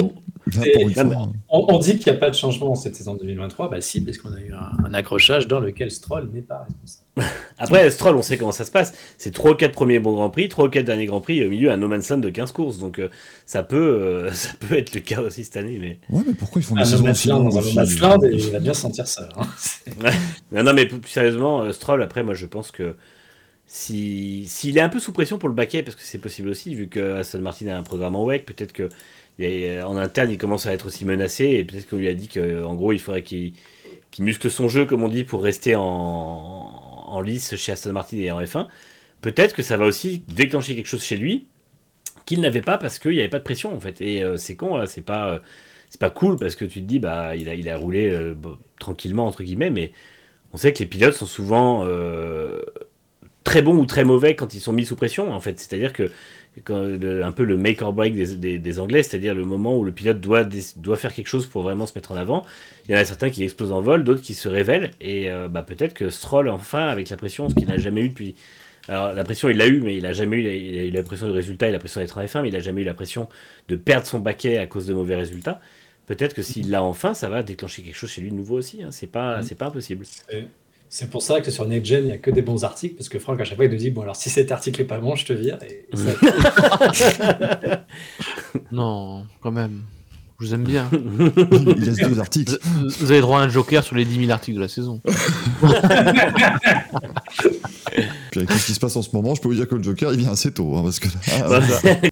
Fois, On, on dit qu'il n'y a pas de changement cette saison 2023. Bah si, parce qu'on a eu un, un accrochage dans lequel Stroll n'est pas responsable. <laughs> Après, Stroll, on sait comment ça se passe. C'est 3 ou 4 premiers bons Grands Prix, 3 ou 4 derniers Grands Prix, et au milieu un No Man's Land de 15 courses. Donc euh, ça, peut, euh, <laughs> ça peut être le cas aussi cette année. Mais... Ouais, mais pourquoi ils font Un des No saisons Man's aussi Land longues dans un aussi, No Man's les- Land, et il va bien sentir ça. hein. <laughs> Non, non, mais plus sérieusement, euh, Stroll, après, moi je pense que si- s'il est un peu sous pression pour le baquet, parce que c'est possible aussi, vu que Aston Martin a un programme en WEC, peut-être que est- en interne il commence à être aussi menacé, et peut-être qu'on lui a dit qu'en gros il faudrait qu'il muscle son jeu, comme on dit, pour rester en, en lice chez Aston Martin et en F1. Peut-être que ça va aussi déclencher quelque chose chez lui qu'il n'avait pas parce qu'il n'y avait pas de pression en fait. Et euh, c'est con, là, c'est pas, euh, pas cool parce que tu te dis, bah, il a, il a roulé euh, tranquillement, entre guillemets, mais on sait que les pilotes sont souvent euh, très bons ou très mauvais quand ils sont mis sous pression, en fait. C'est-à-dire que un peu le make or break des, des- des Anglais, c'est-à-dire le moment où le pilote doit, doit faire quelque chose pour vraiment se mettre en avant. Il y en a certains qui explosent en vol, d'autres qui se révèlent. Et euh, bah, peut-être que Stroll, enfin, avec la pression, ce qu'il n'a jamais eu depuis. Alors la pression, il l'a eu, mais il a jamais eu, il a eu la pression du résultat, il a la pression d'être en F1, mais il a jamais eu la pression de perdre son baquet à cause de mauvais résultats. Peut-être que s'il l'a enfin, ça va déclencher quelque chose chez lui de nouveau aussi. hein. C'est pas, Mhm. c'est pas impossible. C'est pour ça que sur NextGen, il n'y a que des bons articles, parce que Franck, à chaque fois, il nous dit Bon, alors si cet article n'est pas bon, je te vire. Et, et ça- <laughs> Non, quand même. Je vous aime bien. Il laisse deux articles. Vous, avez droit à un joker sur les 10 000 articles de la saison. <laughs> Puis avec tout ce qui se passe en ce moment, je peux vous dire que le Joker, il vient assez tôt. hein, parce que là, <laughs>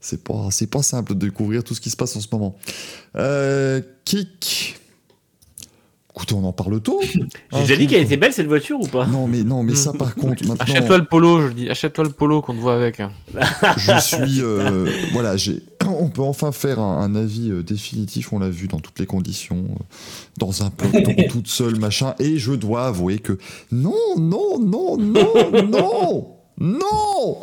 c'est pas, c'est pas simple de découvrir tout ce qui se passe en ce moment. Euh, Kik. Écoutez, on en parle tôt. <laughs> J'ai déjà dit qu'elle était belle cette voiture ou pas Non, mais, non, mais ça, par <laughs> contre, maintenant. Achète-toi le polo, je le dis. Achète-toi le polo qu'on te voit avec. hein. <laughs> je suis euh, voilà j'ai <clears throat> on peut enfin faire un, un avis euh, définitif on l'a vu dans toutes les conditions euh, dans un peloton toute seule machin et je dois avouer que non non non non non non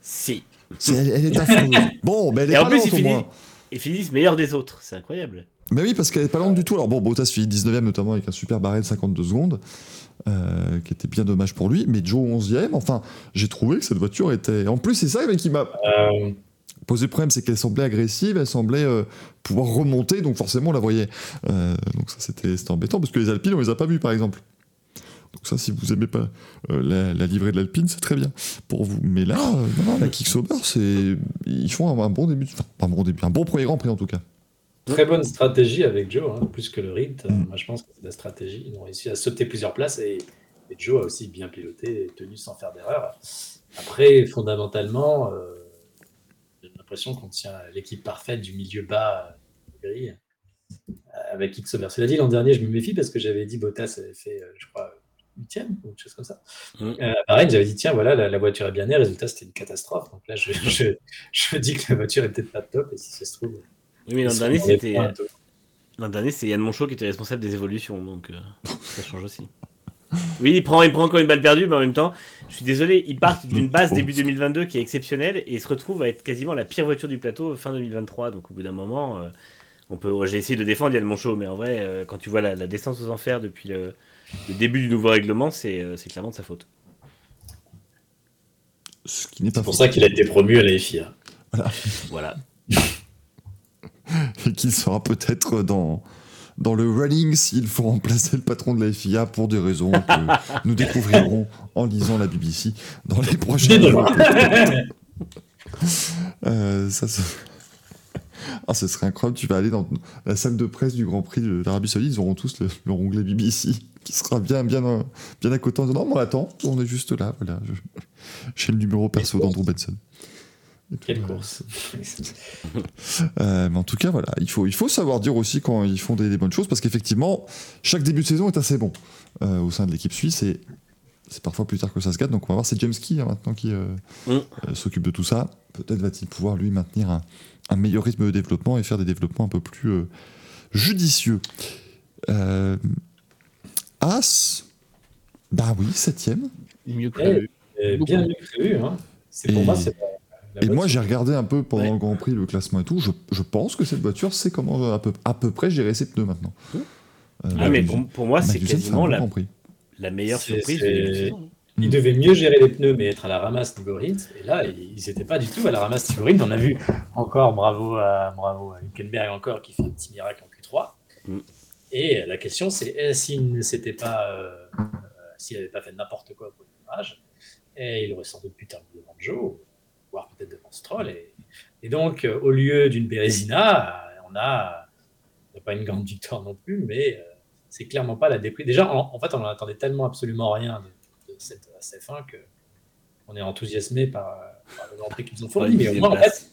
Si. C'est- elle, elle est affreuse bon mais elle est Et en pas plus, ils au finissent, ils finissent meilleurs des autres. C'est incroyable. Mais oui parce qu'elle est pas lente du tout alors bon Bottas finit 19ème notamment avec un super barré de 52 secondes euh, qui était bien dommage pour lui mais Joe 11ème enfin j'ai trouvé que cette voiture était en plus c'est ça qui m'a Euh, posé problème, c'est qu'elle semblait agressive, elle semblait euh, pouvoir remonter, donc forcément on la voyait. Donc ça c'était embêtant, parce que les Alpines on les a pas vus par exemple. Donc ça, si vous aimez pas euh, la, la livrée de l'Alpine, c'est très bien pour vous. Mais là, euh, non, non, la Kicksauber, c'est ils font un, un bon début, enfin pas un bon début, un bon premier Grand Prix en tout cas. Très bonne stratégie avec Joe, hein, plus que le rythme. Mm. Moi, je pense que c'est la stratégie. Ils ont réussi à sauter plusieurs places et, et Joe a aussi bien piloté et tenu sans faire d'erreur. Après, fondamentalement, euh, j'ai l'impression qu'on tient l'équipe parfaite du milieu bas grille euh, avec X-Over. Cela dit, l'an dernier, je me méfie parce que j'avais dit Bottas avait fait, euh, je crois, huitième ou quelque chose comme ça. Mm. Euh, à Bahreïn, j'avais dit, tiens, voilà, la, la voiture est bien née, résultat, c'était une catastrophe. Donc là, je, <laughs> je, je me dis que la voiture est peut-être pas top et si ça se trouve. Oui, mais l'an dernier, c'était. L'an dernier, c'est Yann Monchot qui était responsable des évolutions, donc euh, ça change aussi. Oui, il prend, il prend encore une balle perdue, mais en même temps, je suis désolé, ils partent d'une base début 2022 qui est exceptionnelle et ils se retrouvent à être quasiment la pire voiture du plateau fin 2023. Donc au bout d'un moment, euh, on peut, j'ai essayé de défendre Yann Monchot, mais en vrai, euh, quand tu vois la, la descente aux enfers depuis le, le début du nouveau règlement, c'est euh, c'est clairement de sa faute. Ce qui n'est pas C'est pour ça qu'il a été promu à la FIA. Voilà. <laughs> et <laughs> qu'il sera peut-être dans, dans le running s'il faut remplacer le patron de la FIA pour des raisons que <laughs> nous découvrirons en lisant la BBC dans les prochaines jours. <laughs> Euh, ça, se- Ah, ce serait incroyable. Tu vas aller dans la salle de presse du Grand Prix de l'Arabie Saoudite, ils auront tous le, leur onglet BBC qui sera bien, bien, bien à côté en disant Non, mais on attend, on est juste là. Voilà, j'ai le numéro perso d'Andrew Benson. Quelle course. <laughs> Euh, mais en tout cas, voilà, il faut, il faut savoir dire aussi quand ils font des, des bonnes choses, parce qu'effectivement, chaque début de saison est assez bon euh, au sein de l'équipe suisse, et c'est parfois plus tard que ça se gâte. Donc on va voir, c'est James Key hein, maintenant qui euh, Mm. euh, s'occupe de tout ça. Peut-être va-t-il pouvoir lui maintenir un, un meilleur rythme de développement et faire des développements un peu plus euh, judicieux. Euh, As, bah oui, septième. Mieux que prévu. Et bien mieux que prévu. Hein. C'est pour Et- moi, c'est la, la Et moi, j'ai regardé un peu pendant Ouais. le Grand Prix le classement et tout. Je, je pense que cette voiture sait comment à peu, à peu près gérer ses pneus maintenant. Euh, Ah, mais pour, pour moi, c'est quasiment la, meilleure surprise de saison. Ils Mm. devaient mieux gérer les pneus, mais être à la ramasse niveau Rins. Et là, ils n'étaient pas du tout à la ramasse niveau Rins. On a vu encore, bravo à, bravo à Hülkenberg encore, qui fait un petit miracle en Q3. Mm. Et la question, c'est eh, s'il ne s'était pas, euh, euh, s'il n'avait pas fait n'importe quoi pour le et il aurait sans doute pu terminer devant Joe, voire peut-être devant Stroll. Et, et donc, euh, au lieu d'une Bérésina, euh, on a, on pas une grande victoire non plus, mais euh, c'est clairement pas la déprise. Déjà, en, en fait, on en attendait tellement absolument rien de, de cette SF1 que on est enthousiasmé par, par le Grand Prix qu'ils ont fourni. Mais au moins, en fait,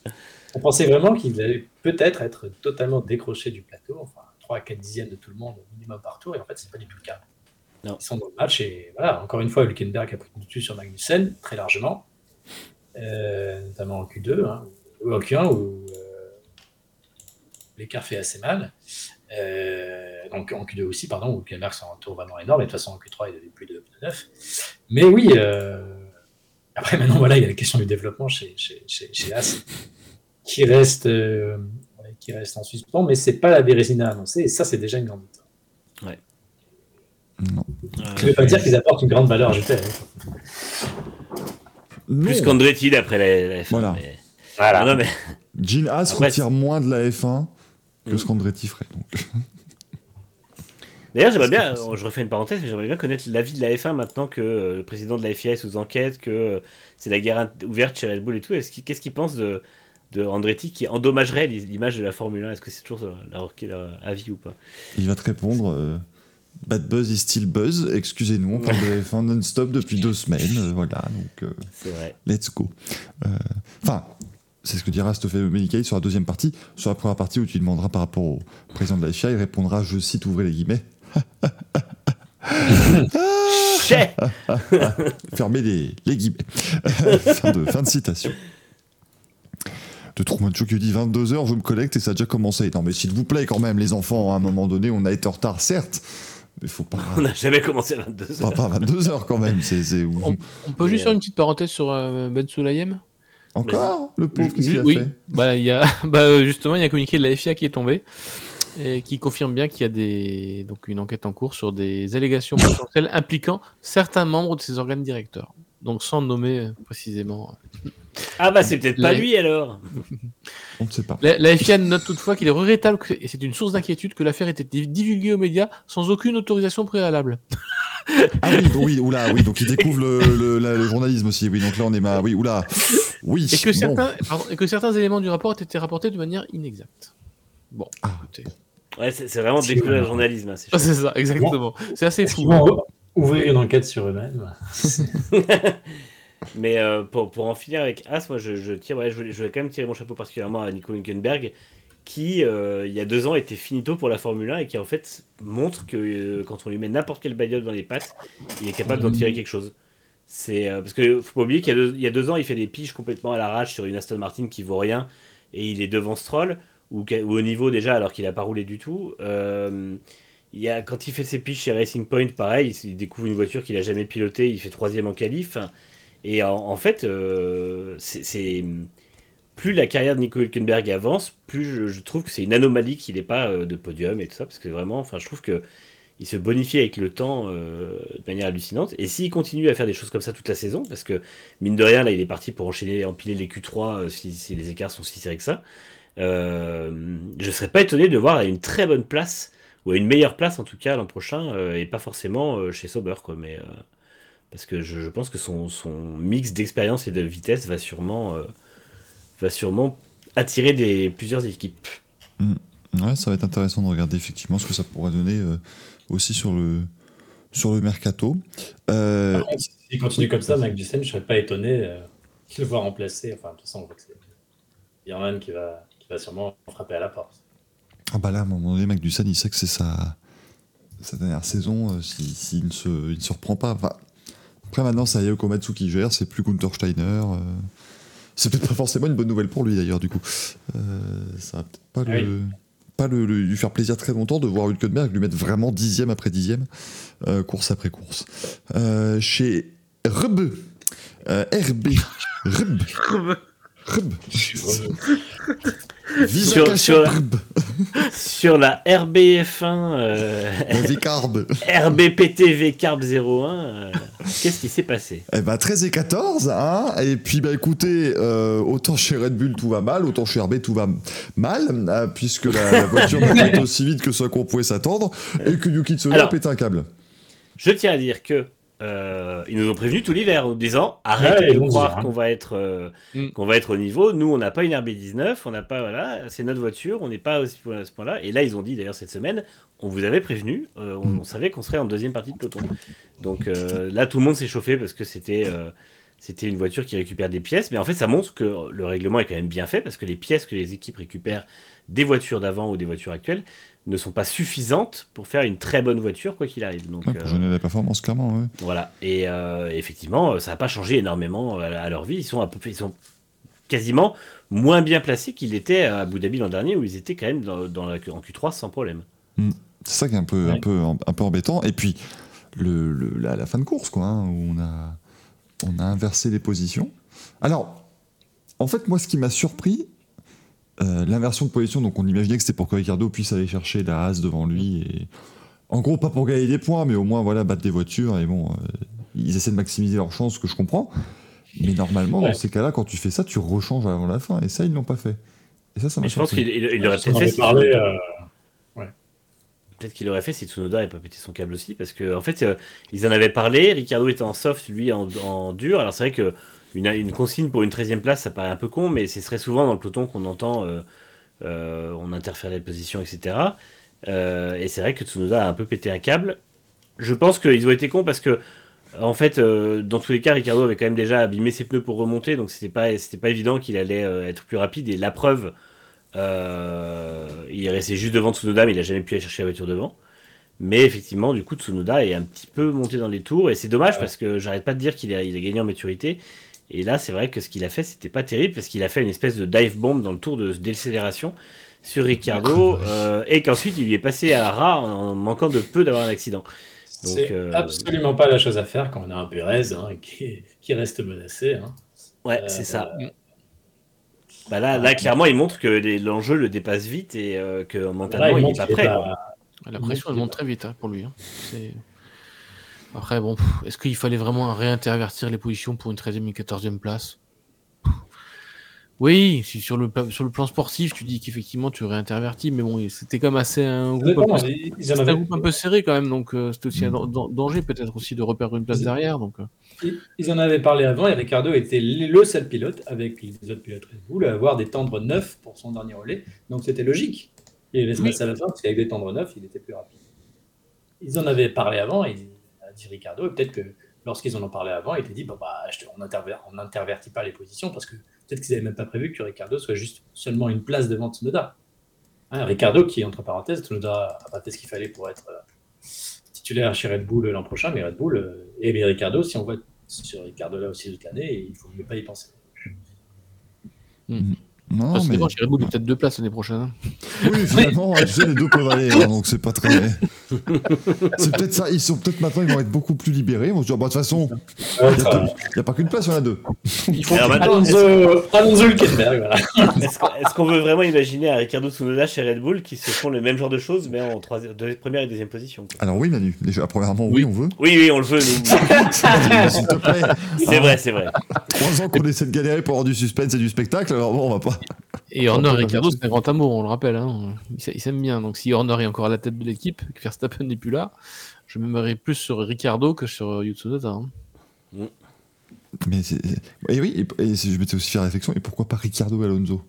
on pensait vraiment qu'il allait peut-être être totalement décroché du plateau, enfin 3 à 4 dixièmes de tout le monde au minimum par tour, et en fait, c'est pas du tout le cas. Non. Ils sont dans le match, et voilà, encore une fois, Hülkenberg a pris le dessus sur Magnussen, très largement, notamment en Q2, hein, ou en Q1, où euh, l'écart fait assez mal. Euh, donc en Q2 aussi, pardon, où c'est un tour vraiment énorme, et de toute façon en Q3 il avait plus de, de 9. Mais oui, euh, après maintenant voilà, il y a la question du développement chez, chez, chez, chez As qui reste, euh, ouais, qui reste en suspens, mais c'est pas la Bérésina annoncée, et ça c'est déjà une grande victoire. Non. Je ne veux pas dire qu'ils apportent une grande valeur ajoutée. hein. Plus qu'Andretti d'après la, la F1. Voilà. mais- Voilà. Non, mais Gene Haas Après, retire moins de la F1 que Mm. ce qu'Andretti ferait. Donc. D'ailleurs, j'aimerais bien, euh, je refais une parenthèse, mais j'aimerais bien connaître l'avis de la F1 maintenant que euh, le président de la FIA est sous enquête, que euh, c'est la guerre ouverte chez Red Bull et tout. Qu'est-ce qu'il pense de, de Andretti qui endommagerait l'i- l'image de la Formule 1 Est-ce que c'est toujours leur, leur avis ou pas? Il va te répondre euh, Bad Buzz is still Buzz. Excusez-nous, on parle de la F1 non-stop depuis deux semaines. euh, voilà, donc euh, C'est vrai. let's go. Euh, Enfin, c'est ce que dira Stoffel Melikay sur la deuxième partie. Sur la première partie où tu demanderas par rapport au président de la FIA, il répondra Je cite, ouvrez les guillemets. <laughs> Fermez les, les guillemets. <laughs> fin, de, fin de citation. De Truman Show qui dit 22h, je me connecte et ça a déjà commencé. Non, mais s'il vous plaît, quand même, les enfants, à un moment donné, on a été en retard, certes, mais faut pas. On n'a jamais commencé à 22 Pas, pas 22h quand même. On, on peut Mais, juste faire euh, une petite parenthèse sur euh, Ben Sulayem Encore? Le pauvre, qu'est-ce qu'il a Oui, fait bah, il y a, <laughs> bah, euh, justement, il y a un communiqué de la FIA qui est tombé et qui confirme bien qu'il y a des, donc une enquête en cours sur des allégations <coughs> potentielles impliquant certains membres de ses organes directeurs. Donc sans nommer précisément. Ah bah c'est peut-être pas La- lui alors On ne sait pas. La, la FIA note toutefois qu'il est regrettable que- et c'est une source d'inquiétude que l'affaire ait été div- divulguée aux médias sans aucune autorisation préalable. Ah oui, oui, oula, oui, donc il découvre le, le- la- le journalisme aussi. Oui, donc là on est ma. Oui, oula. Oui. Et que, bon. certains, pardon, et que certains éléments du rapport aient été rapportés de manière inexacte. Bon, Ah. écoutez. Ouais, c'est vraiment découvrir le journalisme. hein, c'est Ah, c'est ça, exactement. C'est assez fou. ouvrir une enquête sur eux-mêmes? <laughs> Mais euh, pour, pour en finir avec As, moi je, je tire, je, quand même tirer mon chapeau particulièrement à Nico Hülkenberg, qui euh, il y a deux ans était finito pour la Formule 1 et qui en fait montre que euh, quand on lui met n'importe quelle bagnole dans les pattes, il est capable d'en tirer quelque chose. C'est parce que faut pas oublier qu'il y, y a deux ans, il fait des piges complètement à l'arrache sur une Aston Martin qui vaut rien et il est devant Stroll ou, ou au niveau déjà alors qu'il a pas roulé du tout. Il y a, quand il fait ses piges chez Racing Point, pareil, il, il découvre une voiture qu'il a jamais pilotée, il fait troisième en qualif. Et en, fait, euh, plus la carrière de Nico Hülkenberg avance, plus je, trouve que c'est une anomalie qu'il n'ait pas euh, de podium et tout ça, parce que vraiment, enfin, je trouve que il se bonifie avec le temps euh, de manière hallucinante. Et s'il continue à faire des choses comme ça toute la saison, parce que mine de rien, là, il est parti pour enchaîner, empiler les Q3 euh, si, les écarts sont si serrés que ça. Je serais pas étonné de voir à une très bonne place ou à une meilleure place en tout cas l'an prochain, et pas forcément chez Sauber, quoi, mais parce que je, je pense que son, son mix d'expérience et de vitesse va sûrement, euh, va sûrement attirer des, plusieurs équipes. Ouais, ça va être intéressant de regarder effectivement ce que ça pourrait donner euh, aussi sur le, sur le mercato. Euh, Par contre, S'il continue comme ça, Magnussen, je ne serais pas étonné euh, de le voir remplacer. Enfin, de toute façon, on voit que c'est Bierman qui va, qui va sûrement frapper à la porte. ah bah là, à un moment donné, Magnussen, il sait que c'est sa, sa dernière saison euh, s'il ne, se, il ne se reprend pas. Enfin, après, maintenant, c'est Ayako Matsu qui gère, c'est plus Gunther Steiner. euh, c'est peut-être pas forcément une bonne nouvelle pour lui d'ailleurs, du coup. Euh, ça va peut-être pas, Ah le, pas le- le- lui faire plaisir très longtemps de voir Hülkenberg lui mettre vraiment dixième après dixième, euh, course après course. Euh, chez euh, RB, euh, <laughs> <laughs> Visa Sur- sur- la RBF1, <laughs> euh, Vicarbe. RBPT VCARB 01, euh, qu'est-ce qui s'est passé? Eh ben 13 et 14, hein. Et puis bah écoutez, euh, autant chez Red Bull tout va mal, autant chez RB tout va mal, euh, puisque la, la voiture <laughs> été aussi vite que ce qu'on pouvait s'attendre, et que Yuki Tsunoda pété un câble. Je tiens à dire que euh, ils nous ont prévenu tout l'hiver en nous disant arrêtez Ouais, de croire hein. qu'on va être euh, Mm. qu'on va être au niveau. Nous, on n'a pas une RB19, on n'a pas voilà, c'est notre voiture, on n'est pas aussi à ce point-là. Et là, ils ont dit d'ailleurs cette semaine, on vous avait prévenu, euh, on, Mm. on savait qu'on serait en deuxième partie de peloton. Donc euh, là, tout le monde s'est chauffé parce que c'était euh, c'était une voiture qui récupère des pièces, mais en fait, ça montre que le règlement est quand même bien fait parce que les pièces que les équipes récupèrent des voitures d'avant ou des voitures actuelles ne sont pas suffisantes pour faire une très bonne voiture quoi qu'il arrive. Donc Ouais, pour euh, la performance, clairement, ouais. voilà. Et euh, effectivement, ça n'a pas changé énormément euh, à leur vie. Ils sont, à peu près- ils sont quasiment moins bien placés qu'ils étaient à Abu Dhabi l'an dernier, où ils étaient quand même dans, dans la, en Q3 sans problème. C'est ça qui est un peu, un peu, un peu embêtant. Et puis, le, le- la, la fin de course, quoi, hein, où on a, on a inversé les positions. Alors, en fait, moi, ce qui m'a surpris, euh, l'inversion de position, donc on imaginait que c'était pour que Ricardo puisse aller chercher la Haas devant lui. Et... En gros, pas pour gagner des points, mais au moins, voilà, battre des voitures. Et bon, euh, ils essaient de maximiser leurs chances, ce que je comprends. Mais normalement, dans ces cas-là, quand tu fais ça, tu rechanges avant la fin. Et ça, ils l'ont pas fait. Et ça, ça m'a je pense qu'il il- on peut-être fait parlé. Peut-être qu'il aurait fait si Tsunoda n'avait pas pété son câble aussi, parce que en fait, euh, ils en avaient parlé. Ricardo était en soft, lui en, en dur. Alors c'est vrai que une, une consigne pour une 13e place, ça paraît un peu con, mais c'est très souvent dans le peloton qu'on entend euh, euh, on interfère les positions, etc. Euh, et c'est vrai que Tsunoda a un peu pété un câble. Je pense qu'ils ont été cons parce que, en fait, dans tous les cas, Ricardo avait quand même déjà abîmé ses pneus pour remonter, donc c'était pas, c'était pas évident qu'il allait être plus rapide. Et la preuve, il est resté juste devant Tsunoda, mais il a jamais pu aller chercher la voiture devant. Mais effectivement, du coup, Tsunoda est un petit peu monté dans les tours, et c'est dommage parce que j'arrête pas de dire qu'il a, il a gagné en maturité. Et là, c'est vrai que ce qu'il a fait, c'était pas terrible parce qu'il a fait une espèce de dive bomb dans le tour de décélération sur Ricardo, euh, et qu'ensuite il lui est passé à ras en manquant de peu d'avoir un accident. C'est euh, absolument pas la chose à faire quand on a un Pérez hein, qui, qui reste menacé. hein. Ouais, Euh, c'est ça. Bah là, là, clairement, il montre que l'enjeu le dépasse vite et euh, que mentalement, il il n'est pas prêt. pas-. La pression, elle monte très vite hein, pour lui. hein. C'est- Après, bon, est-ce qu'il fallait vraiment réintervertir les positions pour une 13e et 14e place? Oui, si sur le, pla- sur le plan sportif, tu dis qu'effectivement tu réintervertis, mais bon, c'était quand même assez un groupe, un dépend, peu, ils- ils en c'était un avaient- groupe un peu serré quand même, donc euh, c'était aussi un dan- danger peut-être aussi de reperdre une place Ils- derrière. Donc, euh. Ils- en avaient parlé avant et Ricardo était le seul pilote avec les autres pilotes Red Bull à avoir des tendres neufs pour son dernier relais. Donc c'était logique. Il Oui. passer à la fin parce qu'avec des tendres neufs, il était plus rapide. Ils en avaient parlé avant, et dit Ricardo, et peut-être que lorsqu'ils en ont parlé avant, il était dit bon, bah, on n'interver- on n'intervertit pas les positions parce que peut-être qu'ils n'avaient même pas prévu que Ricardo soit juste seulement une place devant Tsunoda. Hein, Ricardo, qui entre parenthèses, Tsunoda a pas fait ce qu'il fallait pour être euh, titulaire chez Red Bull l'an prochain, mais Red Bull euh, et Ricardo, si on voit sur Ricardo là aussi toute l'année, il faut mieux pas y penser. Non, Ah, ça mais... Red Bull, il y a peut-être deux places l'année prochaine. hein. Oui, finalement, tu sais, les deux peuvent aller, hein, donc c'est pas très. <laughs> c'est peut-être ça. Ils sont peut-être maintenant, ils vont être beaucoup plus libérés. Vont se dire, bah, de toute façon, il n'y a pas qu'une place, il y en a deux. Il faut Alonso, Alonso Hülkenberg. Est-ce qu'on veut vraiment imaginer un Ricardo Tsunoda chez Red Bull qui se font le même genre de choses, mais en troisième, de- première et deuxième position quoi. Alors, oui, Manu, déjà, premièrement, oui, Oui. on veut. Oui, oui, on le veut. nous. <laughs> S'il te plaît. C'est vrai, c'est vrai. Trois ans qu'on essaie de galérer pour avoir du suspense et du spectacle, alors bon, on va pas. Et Horner On et Ricardo, c'est un grand amour, on le rappelle. Hein. Ils s'a- ils s'aiment bien. Donc si Horner est encore à la tête de l'équipe, que Verstappen n'est plus là, je m'aimerais plus sur Ricardo que sur Yutsunoda. hein. Mais c'est- et oui, et, et je m'étais aussi fait la réflexion, et pourquoi pas Ricardo et Alonso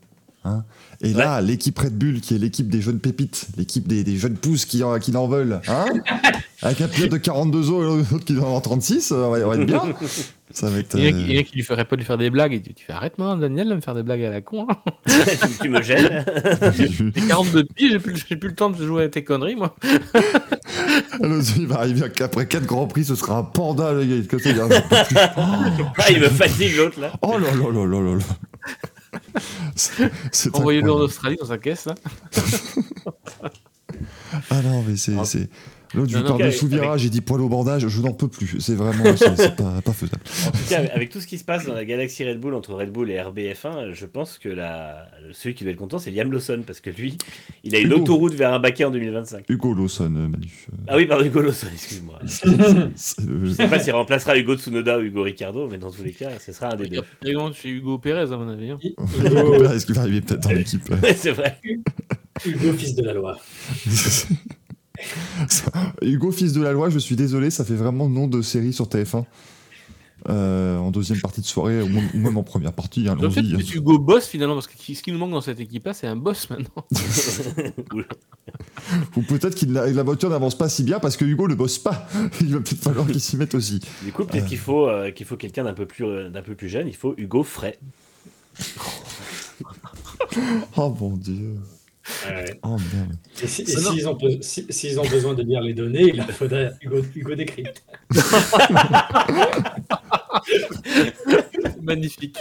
hein Et là, l'équipe Red Bull, qui est l'équipe des jeunes pépites, l'équipe des, des jeunes pousses qui en, qui en veulent, hein <laughs> avec un pilote de 42 ans et l'autre qui doit en avoir 36, on va, on va être bien. <laughs> Ça va être. Il y en a qui- euh, il y en a qui lui ferait pas lui faire des blagues. Et tu, tu fais arrête moi, Daniel, de me faire des blagues à la con. Hein. <laughs> tu, tu me gênes. J'ai 42 pieds, j'ai plus, j'ai plus le temps de jouer à tes conneries, moi. <laughs> Il va arriver qu'après 4 grands prix, ce sera un panda, le gars. il est comme ça, il dit, Ah. Ah, il me fatigue l'autre là. Oh là là là là là là. Envoyez-le en. Australie dans sa caisse. Là. Ah non, mais c'est. c'est- L'autre, je lui parle de avec- sous-virage, j'ai dit poil au bandage, je n'en peux plus. C'est vraiment, <laughs> c'est c'est pas, pas faisable. En tout cas, avec- tout ce qui se passe dans la galaxie Red Bull entre Red Bull et RBF1, je pense que la... celui qui doit être content, c'est Liam Lawson, parce que lui, il a une Hugo. autoroute vers un baquet en 2025. Hugo Lawson, euh, Manu. euh, Ah oui, pardon, Hugo Lawson, excuse-moi. <laughs> c'est Je sais pas s'il remplacera Hugo Tsunoda ou Hugo Ricardo, mais dans tous les cas, ce sera un des deux. Par exemple, chez Hugo Pérez, à mon avis. hein. <laughs> Hugo, Est-ce qu'il va arriver peut-être dans l'équipe euh, c'est vrai. Hugo, fils de la loi. <laughs> Hugo, fils de la loi, je suis désolé, ça fait vraiment nom de série sur TF1. Euh, en deuxième partie de soirée, ou même, en première partie, hein, En fait, c'est Hugo boss finalement, parce que ce qui nous manque dans cette équipe-là, c'est un boss maintenant. <laughs> Ou peut-être que la, la voiture n'avance pas si bien parce que Hugo ne bosse pas. <laughs> Il va peut-être falloir qu'il s'y mette aussi. Du coup, peut-être qu'il faut, euh, qu'il faut quelqu'un d'un peu, plus, euh, d'un peu plus jeune, il faut Hugo Fray. Oh mon dieu. Ouais. Oh merde. Et si- s'ils ont, be- si- s'ils ont besoin de lire les données, il leur faudrait Hugo, Hugo décrypte. <laughs> Magnifique.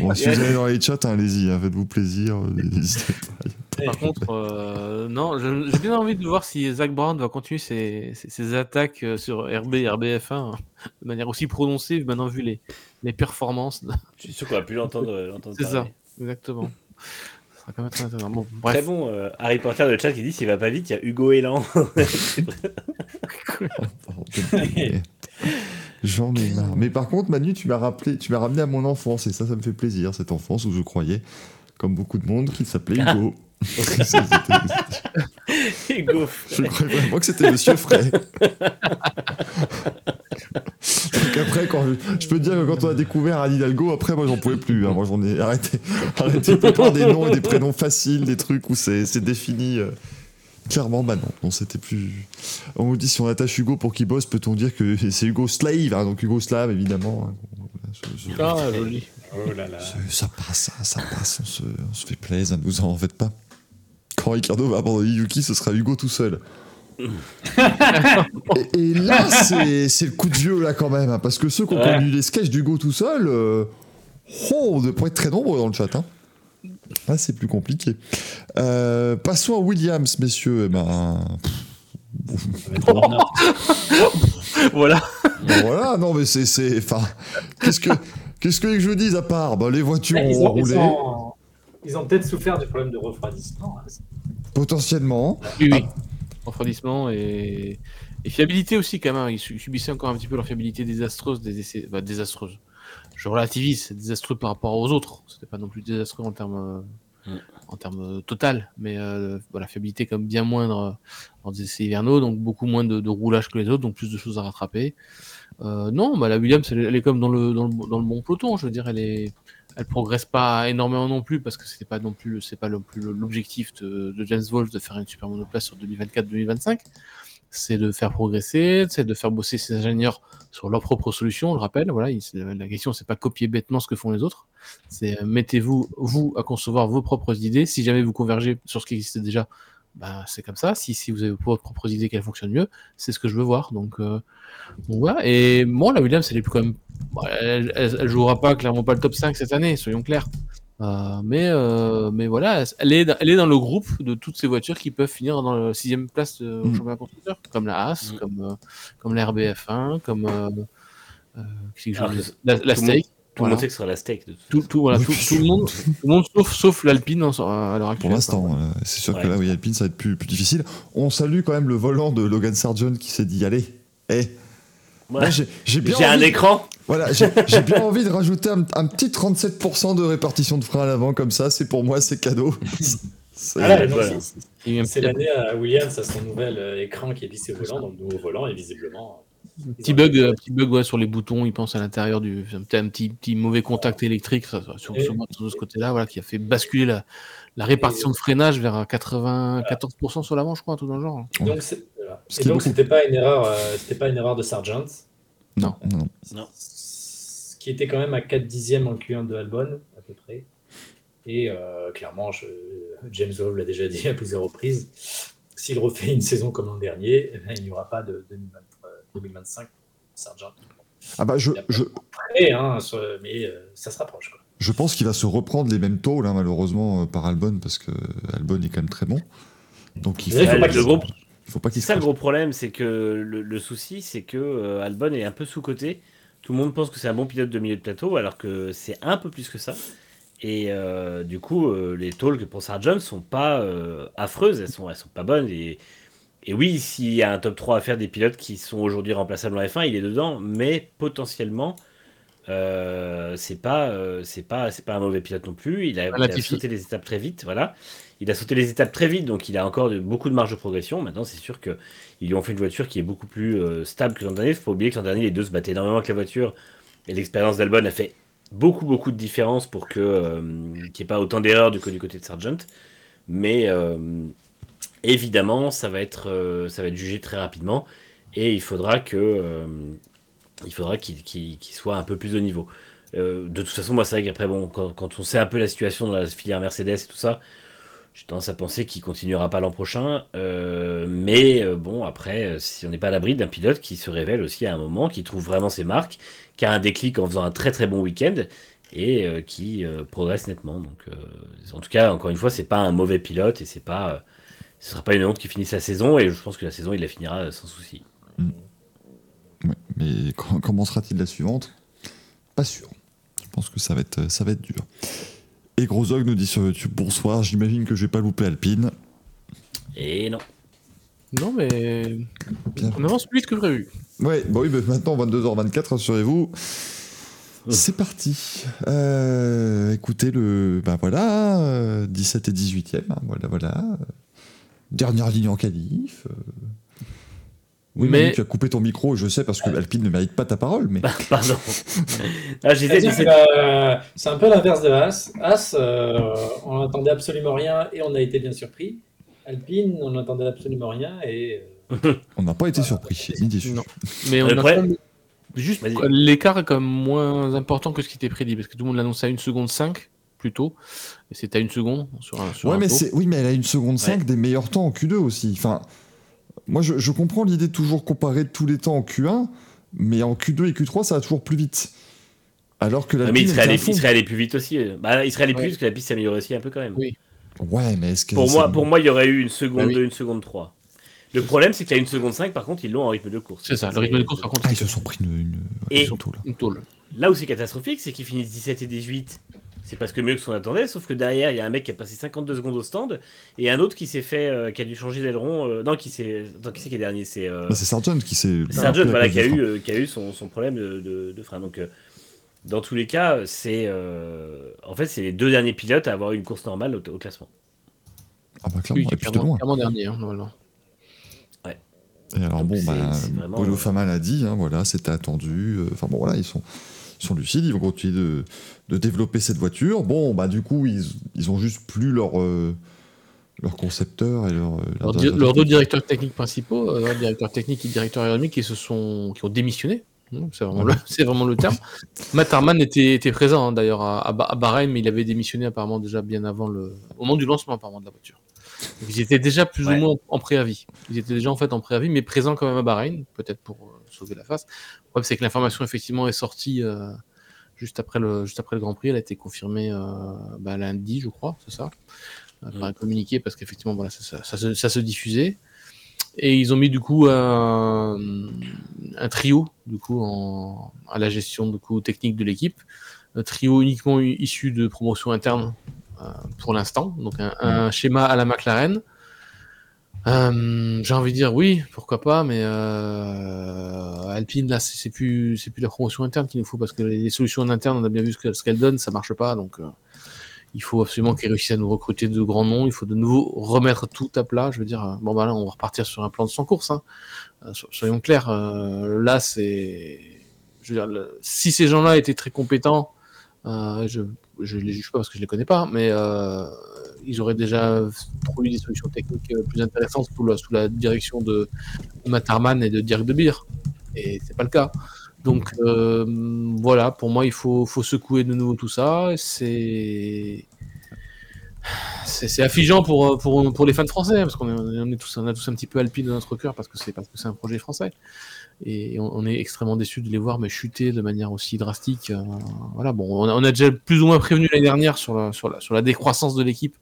Bon, si vous allez dans les chats, hein, allez-y, hein, faites-vous plaisir. euh, pas. Par contre, euh, non, j'ai bien envie de voir si Zach Brown va continuer ses, ses- ses attaques euh, sur RB et RBF1 hein, de manière aussi prononcée, maintenant vu les, les performances. Je suis sûr qu'on va plus l'entendre. C'est ça, exactement. Même très intéressant. Bon, Très bref. bon, euh, Harry Potter de chat qui dit s'il va pas vite, il y a Hugo Elan. <laughs> <laughs> J'en ai marre. Mais par contre, Manu, tu m'as rappelé, tu m'as ramené à mon enfance et ça, ça me fait plaisir, cette enfance où je croyais, comme beaucoup de monde, qu'il s'appelait Hugo. <laughs> Hugo je Fray. croyais vraiment que c'était Monsieur Frey. Donc après, quand je, je peux te dire que quand on a découvert Anne Hidalgo, après, moi, j'en pouvais plus. hein. Moi, j'en ai arrêté, <laughs> arrêté de prendre des noms et des prénoms faciles, des trucs où c'est c'est défini. euh, Clairement, bah non, non c'était plus. On nous dit si on attache Hugo pour qu'il bosse, peut-on dire que c'est Hugo Slave, hein, donc Hugo Slave évidemment. hein. Voilà, je- je- Ah, joli. Oh là là. ça passe, hein, ça passe, on se, on se fait plaisir, ne vous en faites pas. Quand Ricardo va abandonner Yuki, ce sera Hugo tout seul. Et, et là, c'est le coup de vieux là quand même, hein, parce que ceux qui ont Ouais. connu les sketchs d'Hugo tout seul, euh, oh, on devrait être très nombreux dans le chat. Hein. Là, c'est plus compliqué. Euh, passons à Williams, messieurs. Eh ben. <laughs> Voilà. Bon, voilà, non, mais c'est. c'est- Enfin, qu'est-ce que. Qu'est-ce que je vous dise à part? Bah, Les voitures Ils ont ont, ils roulé, ont- ils ont peut-être souffert du problème de refroidissement. hein. potentiellement. Oui, oui. Refroidissement et... et fiabilité aussi, quand même. Ils su- subissaient encore un petit peu leur fiabilité désastreuse des essais. Désastreuse. Je relativise, c'est désastreux par rapport aux autres. C'était pas non plus désastreux en termes, euh, Mm. en termes euh, total, mais euh, voilà, fiabilité comme bien moindre euh, en des essais hivernaux, donc beaucoup moins de, de roulage que les autres, donc plus de choses à rattraper. Euh, non, bah, la Williams, elle, elle est comme dans le, dans, le, dans le bon peloton. Je veux dire, elle est, elle progresse pas énormément non plus parce que c'était pas non plus, c'est pas non plus l'objectif de, James Wolf de faire une super monoplace sur 2024-2025. C'est de faire progresser, c'est de faire bosser ses ingénieurs sur leurs propres solutions. On le rappelle, voilà, il- la question c'est pas copier bêtement ce que font les autres. C'est euh, mettez-vous vous à concevoir vos propres idées. Si jamais vous convergez sur ce qui existe déjà, bah, c'est comme ça. Si, si vous avez vos propres idées qu'elles fonctionnent mieux, c'est ce que je veux voir. Donc, euh, donc voilà. Et bon, la Williams, elle est plus quand même. bon, elle, elle, elle jouera pas clairement pas le top 5 cette année, soyons clairs. Euh, mais, euh, mais voilà, elle est, dans, elle est dans le groupe de toutes ces voitures qui peuvent finir dans la sixième place euh, au Mm. championnat constructeur, comme la Haas, Mm. comme, comme la RBF1, comme euh, que la, la tout le Stake. monde- Tout le Voilà. monde sait que ce sera la steak. De Tout, tout, voilà, Oui, tout, tout le monde, tout le monde sauf, sauf l'Alpine en- à l'heure actuelle. Pour l'instant, euh, c'est sûr que là, oui, Alpine, ça va être plus, plus difficile. On salue quand même le volant de Logan Sargent qui s'est dit allez, eh, Voilà. j'ai j'ai bien J'ai un écran. Voilà, j'ai bien envie de rajouter un, un petit 37% de répartition de frein à l'avant, comme ça, c'est pour moi, c'est cadeau. <laughs> C'est- Voilà, donc voilà. c'est- Il y a eu un C'est petit, l'année à Williams à son nouvel euh, écran qui est lissé volant, donc nouveau volant, et visiblement. Un petit bug, un petit bug ouais, sur les boutons, il pense à l'intérieur du. Un petit, un petit, petit mauvais contact électrique ça, sur, Et- sur, sur ce côté-là, voilà, qui a fait basculer la, la répartition de freinage vers 94% sur l'avant, je crois, tout dans le genre. Donc, c'est- voilà. Ce Et donc, c'était pas une erreur, euh, c'était pas une erreur de Sargent, Non, non, non. ce qui était quand même à 4 dixièmes en Q1 de Albon, à peu près. Et euh, clairement, je- James Hall l'a déjà dit à plusieurs reprises, s'il refait une saison comme l'an dernier, eh ben, il n'y aura pas de 2020, euh, 2025 Sargent. Ah bah, je, je, hein, mais euh, ça se rapproche. Quoi. je pense qu'il va se reprendre les mêmes taux, là, malheureusement, euh, par Albon, parce que Albon est quand même très bon. Donc il faut faut- pas qu'il- groupe, faut pas qu'il C'est ça le gros problème, c'est que le, le souci, c'est que euh, Albon est un peu sous-coté. Tout le monde pense que c'est un bon pilote de milieu de plateau, alors que c'est un peu plus que ça. Et euh, du coup, euh, les talks pour Sargent sont pas euh, affreuses, elles sont, elles sont pas bonnes. Et, et oui, s'il y a un top 3 à faire des pilotes qui sont aujourd'hui remplaçables en F1, il est dedans, mais potentiellement, euh, c'est pas, euh, c'est pas, c'est pas un mauvais pilote non plus. Il a, il a Latifi. sauté les étapes très vite, voilà. Il a sauté les étapes très vite, donc il a encore de- beaucoup de marge de progression. Maintenant, c'est sûr que ils lui ont fait une voiture qui est beaucoup plus euh, stable que l'an dernier. Il faut pas oublier que l'an dernier, les deux se battaient énormément avec la voiture, et l'expérience d'Albon a fait beaucoup, beaucoup de différence pour que qu'il n'y ait pas autant d'erreurs du, du côté de Sargent. Mais évidemment, ça va être, euh, ça va être jugé très rapidement, et il faudra que euh, il faudra qu'il soit un peu plus au niveau. Euh, de toute façon, moi, c'est vrai qu'après, bon, quand, on sait un peu la situation dans la filière Mercedes et tout ça, j'ai tendance à penser qu'il continuera pas l'an prochain. Mais bon, après, si on n'est pas à l'abri d'un pilote qui se révèle aussi à un moment, qui trouve vraiment ses marques, qui a un déclic en faisant un très très bon week-end et qui progresse nettement. Donc, en tout cas, encore une fois, c'est pas un mauvais pilote et c'est pas, ce sera pas une honte qu'il finisse la saison. Et je pense que la saison, il la finira euh, sans souci. Ouais, mais quand- comment sera-t-il la suivante? Pas sûr. Je pense que ça va être, ça va être dur. Et Grosog nous dit sur YouTube bonsoir, j'imagine que je vais pas louper Alpine. Et non. Non, mais Bien. on avance plus vite que prévu. Ouais, bah oui, mais maintenant 22h24, rassurez-vous. C'est parti. Euh, écoutez, le. Bah voilà, euh, 17 et 18e, hein, voilà, voilà. Dernière ligne en qualif. euh. Oui, Mais- mais tu as coupé ton micro, je sais, parce que Alpine ne mérite pas ta parole, mais. Pardon. <laughs> ah, euh, c'est un peu l'inverse de As. As, euh, on n'attendait absolument rien et on a été bien surpris. Alpine, on n'attendait absolument rien et euh, <laughs> On n'a pas été surpris. Non. Mais on a problème- quand même- Juste, l'écart est quand même moins important que ce qui était prédit, parce que tout le monde l'annonçait à 1 seconde 5, plutôt, et c'était à 1 seconde sur un, sur Ouais, un mais c'est, oui, mais elle a une seconde 5 Ouais. des meilleurs temps en Q2 aussi. Enfin, moi, je, je comprends l'idée de toujours comparer tous les temps en Q1, mais en Q2 et Q3, ça va toujours plus vite. Alors que la Ah, mais il serait, allé, il serait allé plus vite aussi. Bah, il serait allé plus Ouais. vite parce que la piste s'améliore aussi un peu quand même. Oui. Ouais, mais est-ce que. Pour c'est- moi, pour moi, il y aurait eu une seconde Ah oui. 2, une seconde 3. Le problème, c'est qu'il y a une seconde 5, par contre, ils l'ont en rythme de course. C'est ça, le rythme de course, par contre, Ah, ils c'est se sont pris une. une... Et- une tôle. Là où c'est catastrophique, c'est qu'ils finissent 17 et 18. C'est parce que mieux que ce qu'on attendait, sauf que derrière, il y a un mec qui a passé 52 secondes au stand et un autre qui s'est fait, euh, qui a dû changer d'aileron. euh, non, qui s'est. Attends, qui c'est qui est dernier? C'est euh, Bah, Sargent qui s'est. Sargent, voilà, qui a, eu, euh, qui a eu son, son problème de, de- de frein. Donc, euh, dans tous les cas, c'est. euh, en fait, c'est les deux derniers pilotes à avoir eu une course normale au, au classement. Ah, bah, clairement, Oui, et puis de clairement, loin. clairement dernier, hein, normalement. Et alors, Donc, bon, bah, c'est vraiment, Bruno euh, Fama l'a dit, hein, voilà, c'était attendu. euh, Enfin, bon, voilà, ils sont. Ils sont lucides, ils vont continuer de, de développer cette voiture. Bon, bah du coup, ils, ils ont juste plus leur, euh, leur concepteur et leur. euh, leur Leurs leurs deux technique. directeurs techniques principaux, euh, directeur technique et directeur aérodynamique, qui se sont, qui ont démissionné. Mmh, C'est vraiment, le, <laughs> c'est vraiment le terme. Matt Harman était, était présent hein, d'ailleurs à, à Ba- à Bahreïn, mais il avait démissionné apparemment déjà bien avant le, au moment du lancement apparemment de la voiture. Donc, ils étaient déjà plus Ouais. ou moins en préavis. Ils étaient déjà en fait en préavis, mais présents quand même à Bahreïn, peut-être pour sauver la face. Le problème c'est que l'information effectivement est sortie euh, juste après le, juste après le Grand Prix. Elle a été confirmée euh, bah, lundi, je crois, c'est ça, euh, par un communiqué parce qu'effectivement voilà, ça, ça- ça se- ça se diffusait. Et ils ont mis du coup un, un trio du coup en, à la gestion du coup technique de l'équipe, un trio uniquement issu de promotion interne euh, pour l'instant, donc un, un schéma à la McLaren. Euh, J'ai envie de dire oui, pourquoi pas, mais euh, Alpine là c'est plus c'est plus la promotion interne qu'il nous faut parce que les, solutions en interne on a bien vu ce que- ce qu'elles donnent, ça marche pas donc. euh, il faut absolument qu'ils réussissent à nous recruter de grands noms. Il faut de nouveau remettre tout à plat. Je veux dire, bon, bah là, on va repartir sur un plan de 100 courses. Hein. So- soyons clairs. là, c'est. Je veux dire, si ces gens-là étaient très compétents, euh, je ne les juge pas parce que je les connais pas, mais euh, ils auraient déjà produit des solutions techniques euh, plus intéressantes sous la, direction de Matt Harman et de Dirk De Beer. Et c'est pas le cas. Donc euh, voilà, pour moi, il faut, secouer de nouveau tout ça. C'est c'est affligeant pour, les fans français, parce qu'on est, tous, a tous un petit peu alpine dans notre cœur, parce que c'est parce que c'est un projet français. Et on, est extrêmement déçus de les voir mais chuter de manière aussi drastique. euh, voilà, bon, on a, déjà plus ou moins prévenu l'année dernière sur la, sur, la, sur la décroissance de l'équipe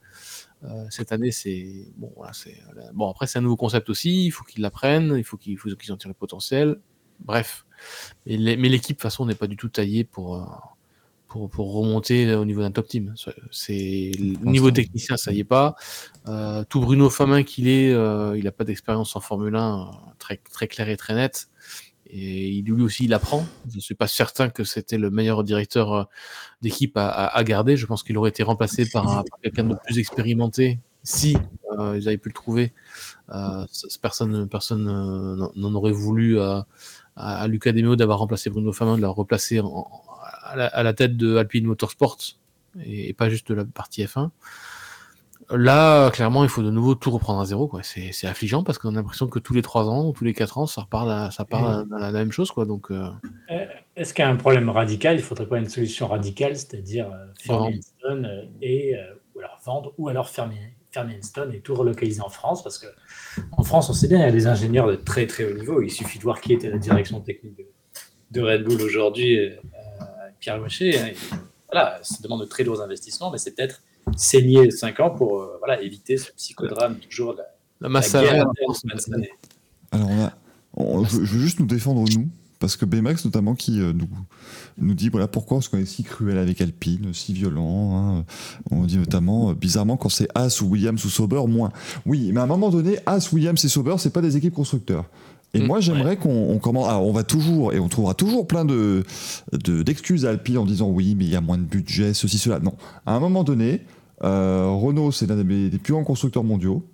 cette année, c'est bon, voilà, c'est bon. Après, c'est un nouveau concept aussi. Il faut qu'ils l'apprennent. Il faut qu'ils qu'ils en tirent le potentiel. Bref, mais l'équipe de toute façon n'est pas du tout taillée pour pour, pour remonter au niveau d'un top team. C'est niveau technicien, ça y est pas. Euh, tout Bruno Famin qu'il est, euh, il n'a pas d'expérience en Formule 1 euh, très très clair et très net. Et lui aussi, il apprend. Je ne suis pas certain que c'était le meilleur directeur euh, d'équipe à, à, garder. Je pense qu'il aurait été remplacé par, quelqu'un de plus expérimenté si euh, ils avaient pu le trouver. Euh, personne personne n'en aurait voulu à, à, Lucas Demeo d'avoir remplacé Bruno Famin, de l'avoir replacé en, à la, tête de Alpine Motorsport et, pas juste de la partie F1. Là, clairement, il faut de nouveau tout reprendre à zéro. C'est, affligeant parce qu'on a l'impression que tous les 3 ans ou tous les 4 ans, ça repart, ça part dans la, même chose. Quoi. Donc, euh, euh, Est-ce qu'il y a un problème radical? Il ne faudrait pas une solution radicale, c'est-à-dire euh, fermer Stone et, ou alors vendre ou alors fermer, fermer Stone et tout relocaliser en France Parce que en France, on sait bien, il y a des ingénieurs de très très haut niveau. Il suffit de voir qui était la direction technique de, Red Bull aujourd'hui. Pierre Rocher, hein, voilà, ça demande de très lourds investissements, mais c'est peut-être saigner 5 ans pour euh, voilà, éviter ce psychodrame toujours de la, la masse Alors, on je, veux juste nous défendre, nous, parce que Baymax, notamment, qui euh, nous, nous dit voilà pourquoi est-ce qu'on est si cruel avec Alpine, si violent. Hein. On dit notamment, euh, bizarrement, quand c'est As ou Williams ou Sauber, moins. Oui, mais à un moment donné, As, Williams et Sauber, c'est pas des équipes constructeurs. Et mm. moi, j'aimerais qu'on commence. on va toujours, et on trouvera toujours plein de d'excuses à Alpine en disant oui, mais il y a moins de budget, ceci, cela. Non. À un moment donné, euh, Renault, c'est l'un des, plus grands constructeurs mondiaux.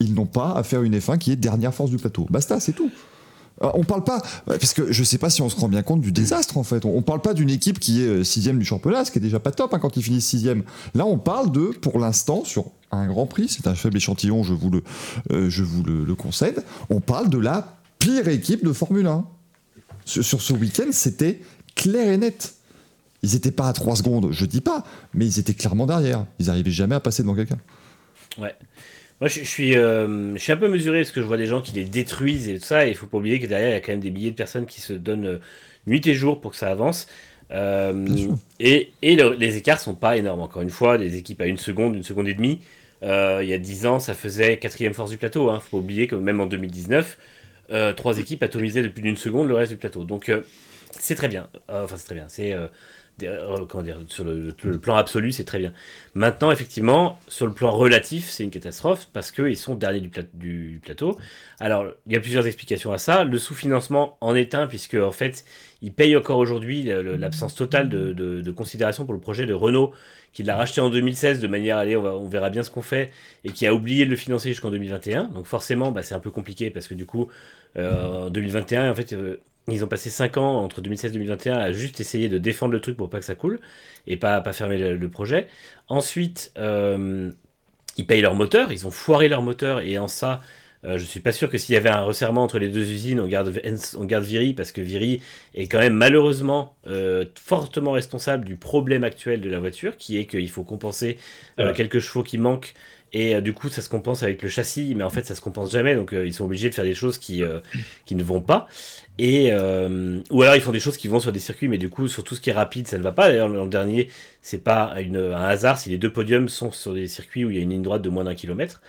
Ils n'ont pas à faire une F1 qui est dernière force du plateau. Basta, c'est tout. Euh, on parle pas, parce que je sais pas si on se rend bien compte du désastre en fait. On, parle pas d'une équipe qui est euh, sixième du championnat, ce qui est déjà pas top hein, quand ils finissent sixième. Là, on parle de, pour l'instant, sur un Grand Prix, c'est un faible échantillon, je vous le, euh, je vous le, concède. On parle de la pire équipe de Formule 1. Sur, sur ce week-end, c'était clair et net. Ils n'étaient pas à 3 secondes, je dis pas, mais ils étaient clairement derrière. Ils n'arrivaient jamais à passer devant quelqu'un. Ouais. Moi, je, suis, euh, je suis un peu mesuré parce que je vois des gens qui les détruisent et tout ça. Et il faut pas oublier que derrière, il y a quand même des milliers de personnes qui se donnent euh, nuit et jour pour que ça avance. Euh, et, et les écarts sont pas énormes. Encore une fois, des équipes à une seconde, une seconde et demie. Il y a 10 ans, ça faisait quatrième force du plateau. Il hein. faut oublier que même en 2019, trois équipes atomisaient depuis d'une seconde le reste du plateau. Donc, c'est très bien. enfin, c'est très bien. C'est euh, comment dire, sur le, plan absolu, c'est très bien. Maintenant, effectivement, sur le plan relatif, c'est une catastrophe parce qu'ils sont derniers du, du, plateau. Alors, il y a plusieurs explications à ça. Le sous-financement en est un, puisque en fait, ils payent encore aujourd'hui l'absence totale de, considération pour le projet de Renault, qui l'a racheté en 2016 de manière, allez, on, on verra bien ce qu'on fait, et qui a oublié de le financer jusqu'en 2021. Donc forcément, bah, c'est un peu compliqué parce que du coup, euh, en 2021, en fait, euh, ils ont passé 5 ans entre 2016 et 2021 à juste essayer de défendre le truc pour pas que ça coule et pas, pas fermer le, projet. Ensuite, euh, ils payent leur moteur, ils ont foiré leur moteur et en ça, euh, je suis pas sûr que s'il y avait un resserrement entre les deux usines, on garde, on garde Viry parce que Viry est quand même malheureusement euh, fortement responsable du problème actuel de la voiture qui est qu'il faut compenser quelques chevaux qui manquent et du coup, ça se compense avec le châssis, mais en fait, ça se compense jamais. Donc, ils sont obligés de faire des choses qui, qui ne vont pas. Et euh, ou alors ils font des choses qui vont sur des circuits, mais du coup sur tout ce qui est rapide, ça ne va pas. D'ailleurs l'an dernier, c'est pas une, un hasard si les deux podiums sont sur des circuits où il y a une ligne droite de moins d'un kilomètre.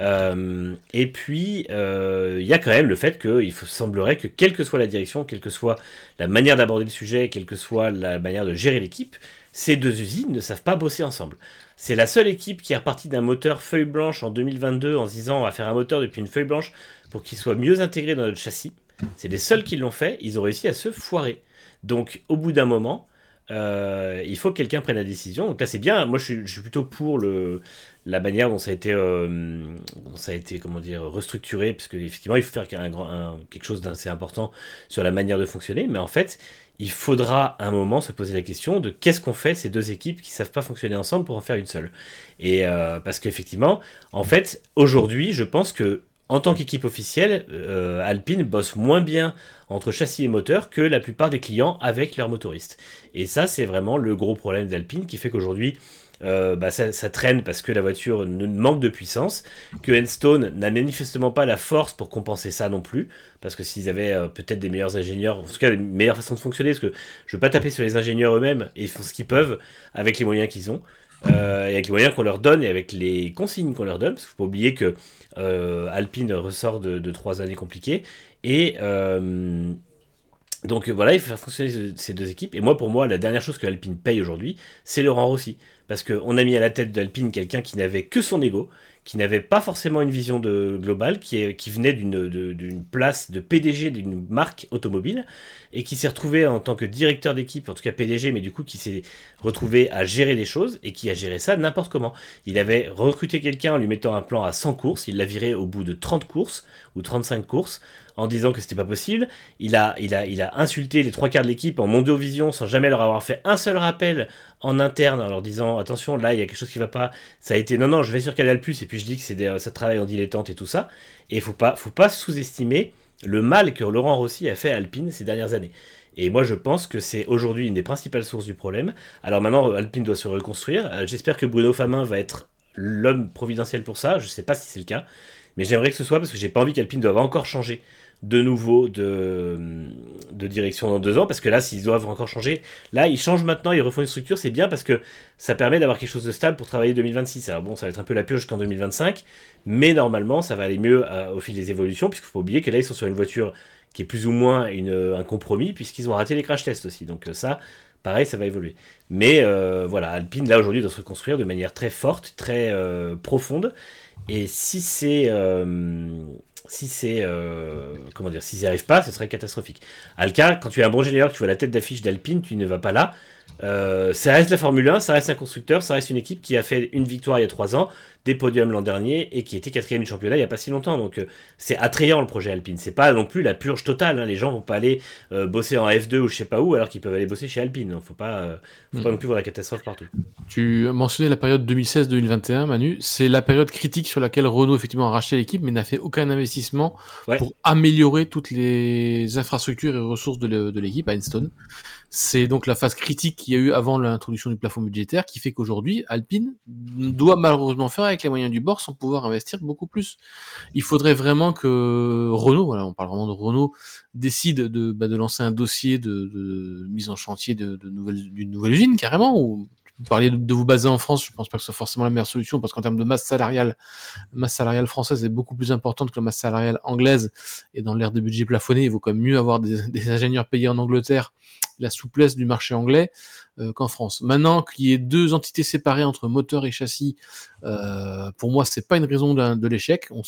Euh, et puis euh, il y a quand même le fait qu'il semblerait que quelle que soit la direction, quelle que soit la manière d'aborder le sujet, quelle que soit la manière de gérer l'équipe, ces deux usines ne savent pas bosser ensemble. C'est la seule équipe qui est repartie d'un moteur feuille blanche en 2022 en se disant on va faire un moteur depuis une feuille blanche pour qu'il soit mieux intégré dans notre châssis. C'est les seuls qui l'ont fait. Ils ont réussi à se foirer. Donc, au bout d'un moment, euh, il faut que quelqu'un prenne la décision. Donc là, c'est bien. Moi, je suis, plutôt pour le, la manière dont ça a été, euh, comment dire, restructuré, parce qu'effectivement, il faut faire quelque chose d'assez important sur la manière de fonctionner. Mais en fait, il faudra un moment se poser la question de qu'est-ce qu'on fait ces deux équipes qui savent pas fonctionner ensemble pour en faire une seule. Et euh, parce qu'effectivement, en fait, aujourd'hui, je pense que en tant qu'équipe officielle, euh, Alpine bosse moins bien entre châssis et moteur que la plupart des clients avec leurs motoristes. Et ça, c'est vraiment le gros problème d'Alpine qui fait qu'aujourd'hui, euh, bah, ça, traîne parce que la voiture ne manque de puissance, que Enstone n'a manifestement pas la force pour compenser ça non plus, parce que s'ils avaient euh, peut-être des meilleurs ingénieurs, en tout cas des meilleures façons de fonctionner, parce que je veux pas taper sur les ingénieurs eux-mêmes, ils font ce qu'ils peuvent avec les moyens qu'ils ont. euh, et avec les moyens qu'on leur donne et avec les consignes qu'on leur donne, parce qu'il faut pas oublier que Alpine ressort de, trois années compliquées. Et donc voilà, il faut faire fonctionner ces deux équipes. Et moi, pour moi, la dernière chose que Alpine paye aujourd'hui, c'est Laurent Rossi. Parce qu'on a mis à la tête d'Alpine quelqu'un qui n'avait que son ego, qui n'avait pas forcément une vision de globale, qui, qui venait d'une place de PDG d'une marque automobile et qui s'est retrouvé en tant que directeur d'équipe, en tout cas PDG, mais du coup qui s'est retrouvé à gérer des choses et qui a géré ça n'importe comment. Il avait recruté quelqu'un en lui mettant un plan à 100 courses, il l'a viré au bout de 30 courses ou 35 courses en disant que c'était pas possible. Il a, insulté les trois quarts de l'équipe en Mondiovision sans jamais leur avoir fait un seul rappel en interne en leur disant attention, là il y a quelque chose qui va pas. Ça a été non, non, je vais sur Canal Plus et puis je dis que c'est ça travaille en dilettante et tout ça. Et faut pas, faut pas sous-estimer le mal que Laurent Rossi a fait à Alpine ces dernières années. Et moi, je pense que c'est aujourd'hui une des principales sources du problème. Alors maintenant, Alpine doit se reconstruire. Euh, j'espère que Bruno Famin va être l'homme providentiel pour ça. Je ne sais pas si c'est le cas. Mais j'aimerais que ce soit parce que j'ai pas envie qu'Alpine doive encore changer de nouveau de, direction dans deux ans, parce que là, s'ils doivent encore changer, là, ils changent maintenant, ils refont une structure, c'est bien parce que ça permet d'avoir quelque chose de stable pour travailler 2026. Alors bon, ça va être un peu la purge jusqu'en 2025, mais normalement, ça va aller mieux euh, au fil des évolutions, puisqu'il faut oublier que là, ils sont sur une voiture qui est plus ou moins une, un compromis, puisqu'ils ont raté les crash tests aussi. Donc euh, ça, pareil, ça va évoluer. Mais euh, voilà, Alpine, là, aujourd'hui, doit se reconstruire de manière très forte, très profonde. Et si c'est si c'est euh, comment dire, s'ils n'y arrivent pas, ce serait catastrophique. Alka, quand tu es un bon ingénieur, tu vois la tête d'affiche d'Alpine, tu ne vas pas là. Euh, ça reste la Formule 1, ça reste un constructeur, ça reste une équipe qui a fait une victoire il y a trois ans, des podiums l'an dernier et qui était quatrième du championnat il n'y a pas si longtemps. Donc euh, c'est attrayant le projet Alpine. C'est pas non plus la purge totale. Hein. Les gens vont pas aller euh, bosser en F2 ou je sais pas où alors qu'ils peuvent aller bosser chez Alpine. Il faut pas, faut pas mm. non plus voir la catastrophe partout. Tu mentionnais la période 2016-2021, Manu. C'est la période critique sur laquelle Renault effectivement a racheté l'équipe, mais n'a fait aucun investissement pour améliorer toutes les infrastructures et ressources de l'équipe à Enstone. C'est donc la phase critique qu'il y a eu avant l'introduction du plafond budgétaire qui fait qu'aujourd'hui, Alpine doit malheureusement faire avec les moyens du bord sans pouvoir investir beaucoup plus. Il faudrait vraiment que Renault, voilà, on parle vraiment de Renault, décide de, bah, de lancer un dossier de, mise en chantier d'une de, nouvelle, nouvelle usine carrément, ou vous parliez de, vous baser en France, je pense pas que ce soit forcément la meilleure solution parce qu'en termes de masse salariale, la masse salariale française est beaucoup plus importante que la masse salariale anglaise. Et dans l'ère des budgets plafonnés, il vaut quand même mieux avoir des ingénieurs payés en Angleterre la souplesse du marché anglais euh, qu'en France. Maintenant qu'il y ait deux entités séparées entre moteur et châssis, euh, pour moi, c'est pas une raison de, l'échec. On,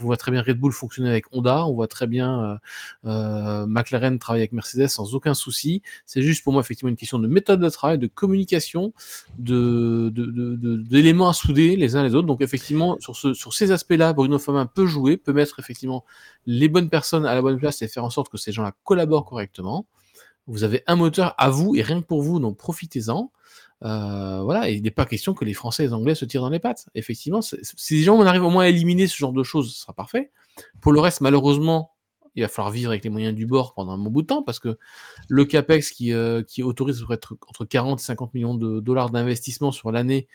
voit, très bien Red Bull fonctionner avec Honda, on voit très bien euh, McLaren travailler avec Mercedes sans aucun souci. C'est juste pour moi effectivement une question de méthode de travail, de communication, d'éléments à souder les uns les autres. Donc effectivement, sur, ce, sur ces aspects-là, Bruno Famin peut jouer, peut mettre effectivement les bonnes personnes à la bonne place et faire en sorte que ces gens-là collaborent correctement. Vous avez un moteur à vous et rien que pour vous, donc profitez-en. Euh, voilà, il n'est pas question que les Français et les Anglais se tirent dans les pattes. Effectivement, si les gens on arrive au moins à éliminer ce genre de choses, ce sera parfait. Pour le reste, malheureusement, il va falloir vivre avec les moyens du bord pendant un bon bout de temps parce que le CAPEX qui, euh, qui autorise entre 40 et 50 millions de dollars d'investissement sur l'année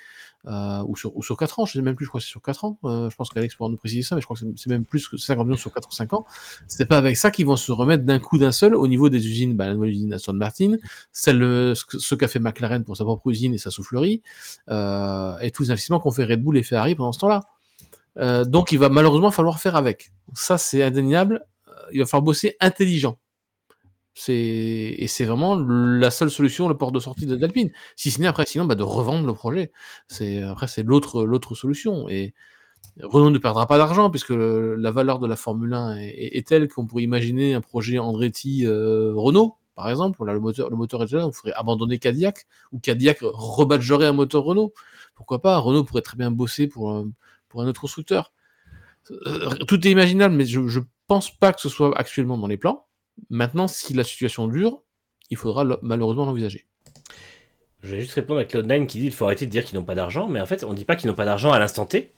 euh, ou, sur, sur 4 ans, je ne sais même plus, je crois que c'est sur 4 ans, euh, je pense qu'Alex pourra nous préciser ça, mais je crois que c'est même plus que 50 millions sur 4 ou 5 ans. C'est pas avec ça qu'ils vont se remettre d'un coup d'un seul au niveau des usines, bah, la nouvelle usine Aston Martin, celle, ce qu'a fait McLaren pour sa propre usine et sa soufflerie, et tous les investissements qu'ont fait Red Bull et Ferrari pendant ce temps-là. donc il va malheureusement falloir faire avec. Ça c'est indéniable il va falloir bosser intelligent. Et c'est vraiment la seule solution, le port de sortie de d'Alpine. Si ce n'est après, sinon, bah, de revendre le projet. Après, c'est l'autre solution. Et Renault ne perdra pas d'argent puisque la valeur de la Formule 1 est, telle qu'on pourrait imaginer un projet Andretti euh, par exemple. Là, le moteur, le moteur est là, on ferait abandonner Cadillac ou Cadillac rebadgerait un moteur Renault. Pourquoi pas? Renault pourrait très bien bosser pour, pour un autre constructeur. Euh, tout est imaginable, mais je pense pas que ce soit actuellement dans les plans. Maintenant, si la situation dure, il faudra malheureusement l'envisager. Je vais juste répondre à Cloud9 qui dit qu'il faut arrêter de dire qu'ils n'ont pas d'argent, mais en fait, on ne dit pas qu'ils n'ont pas d'argent à l'instant T,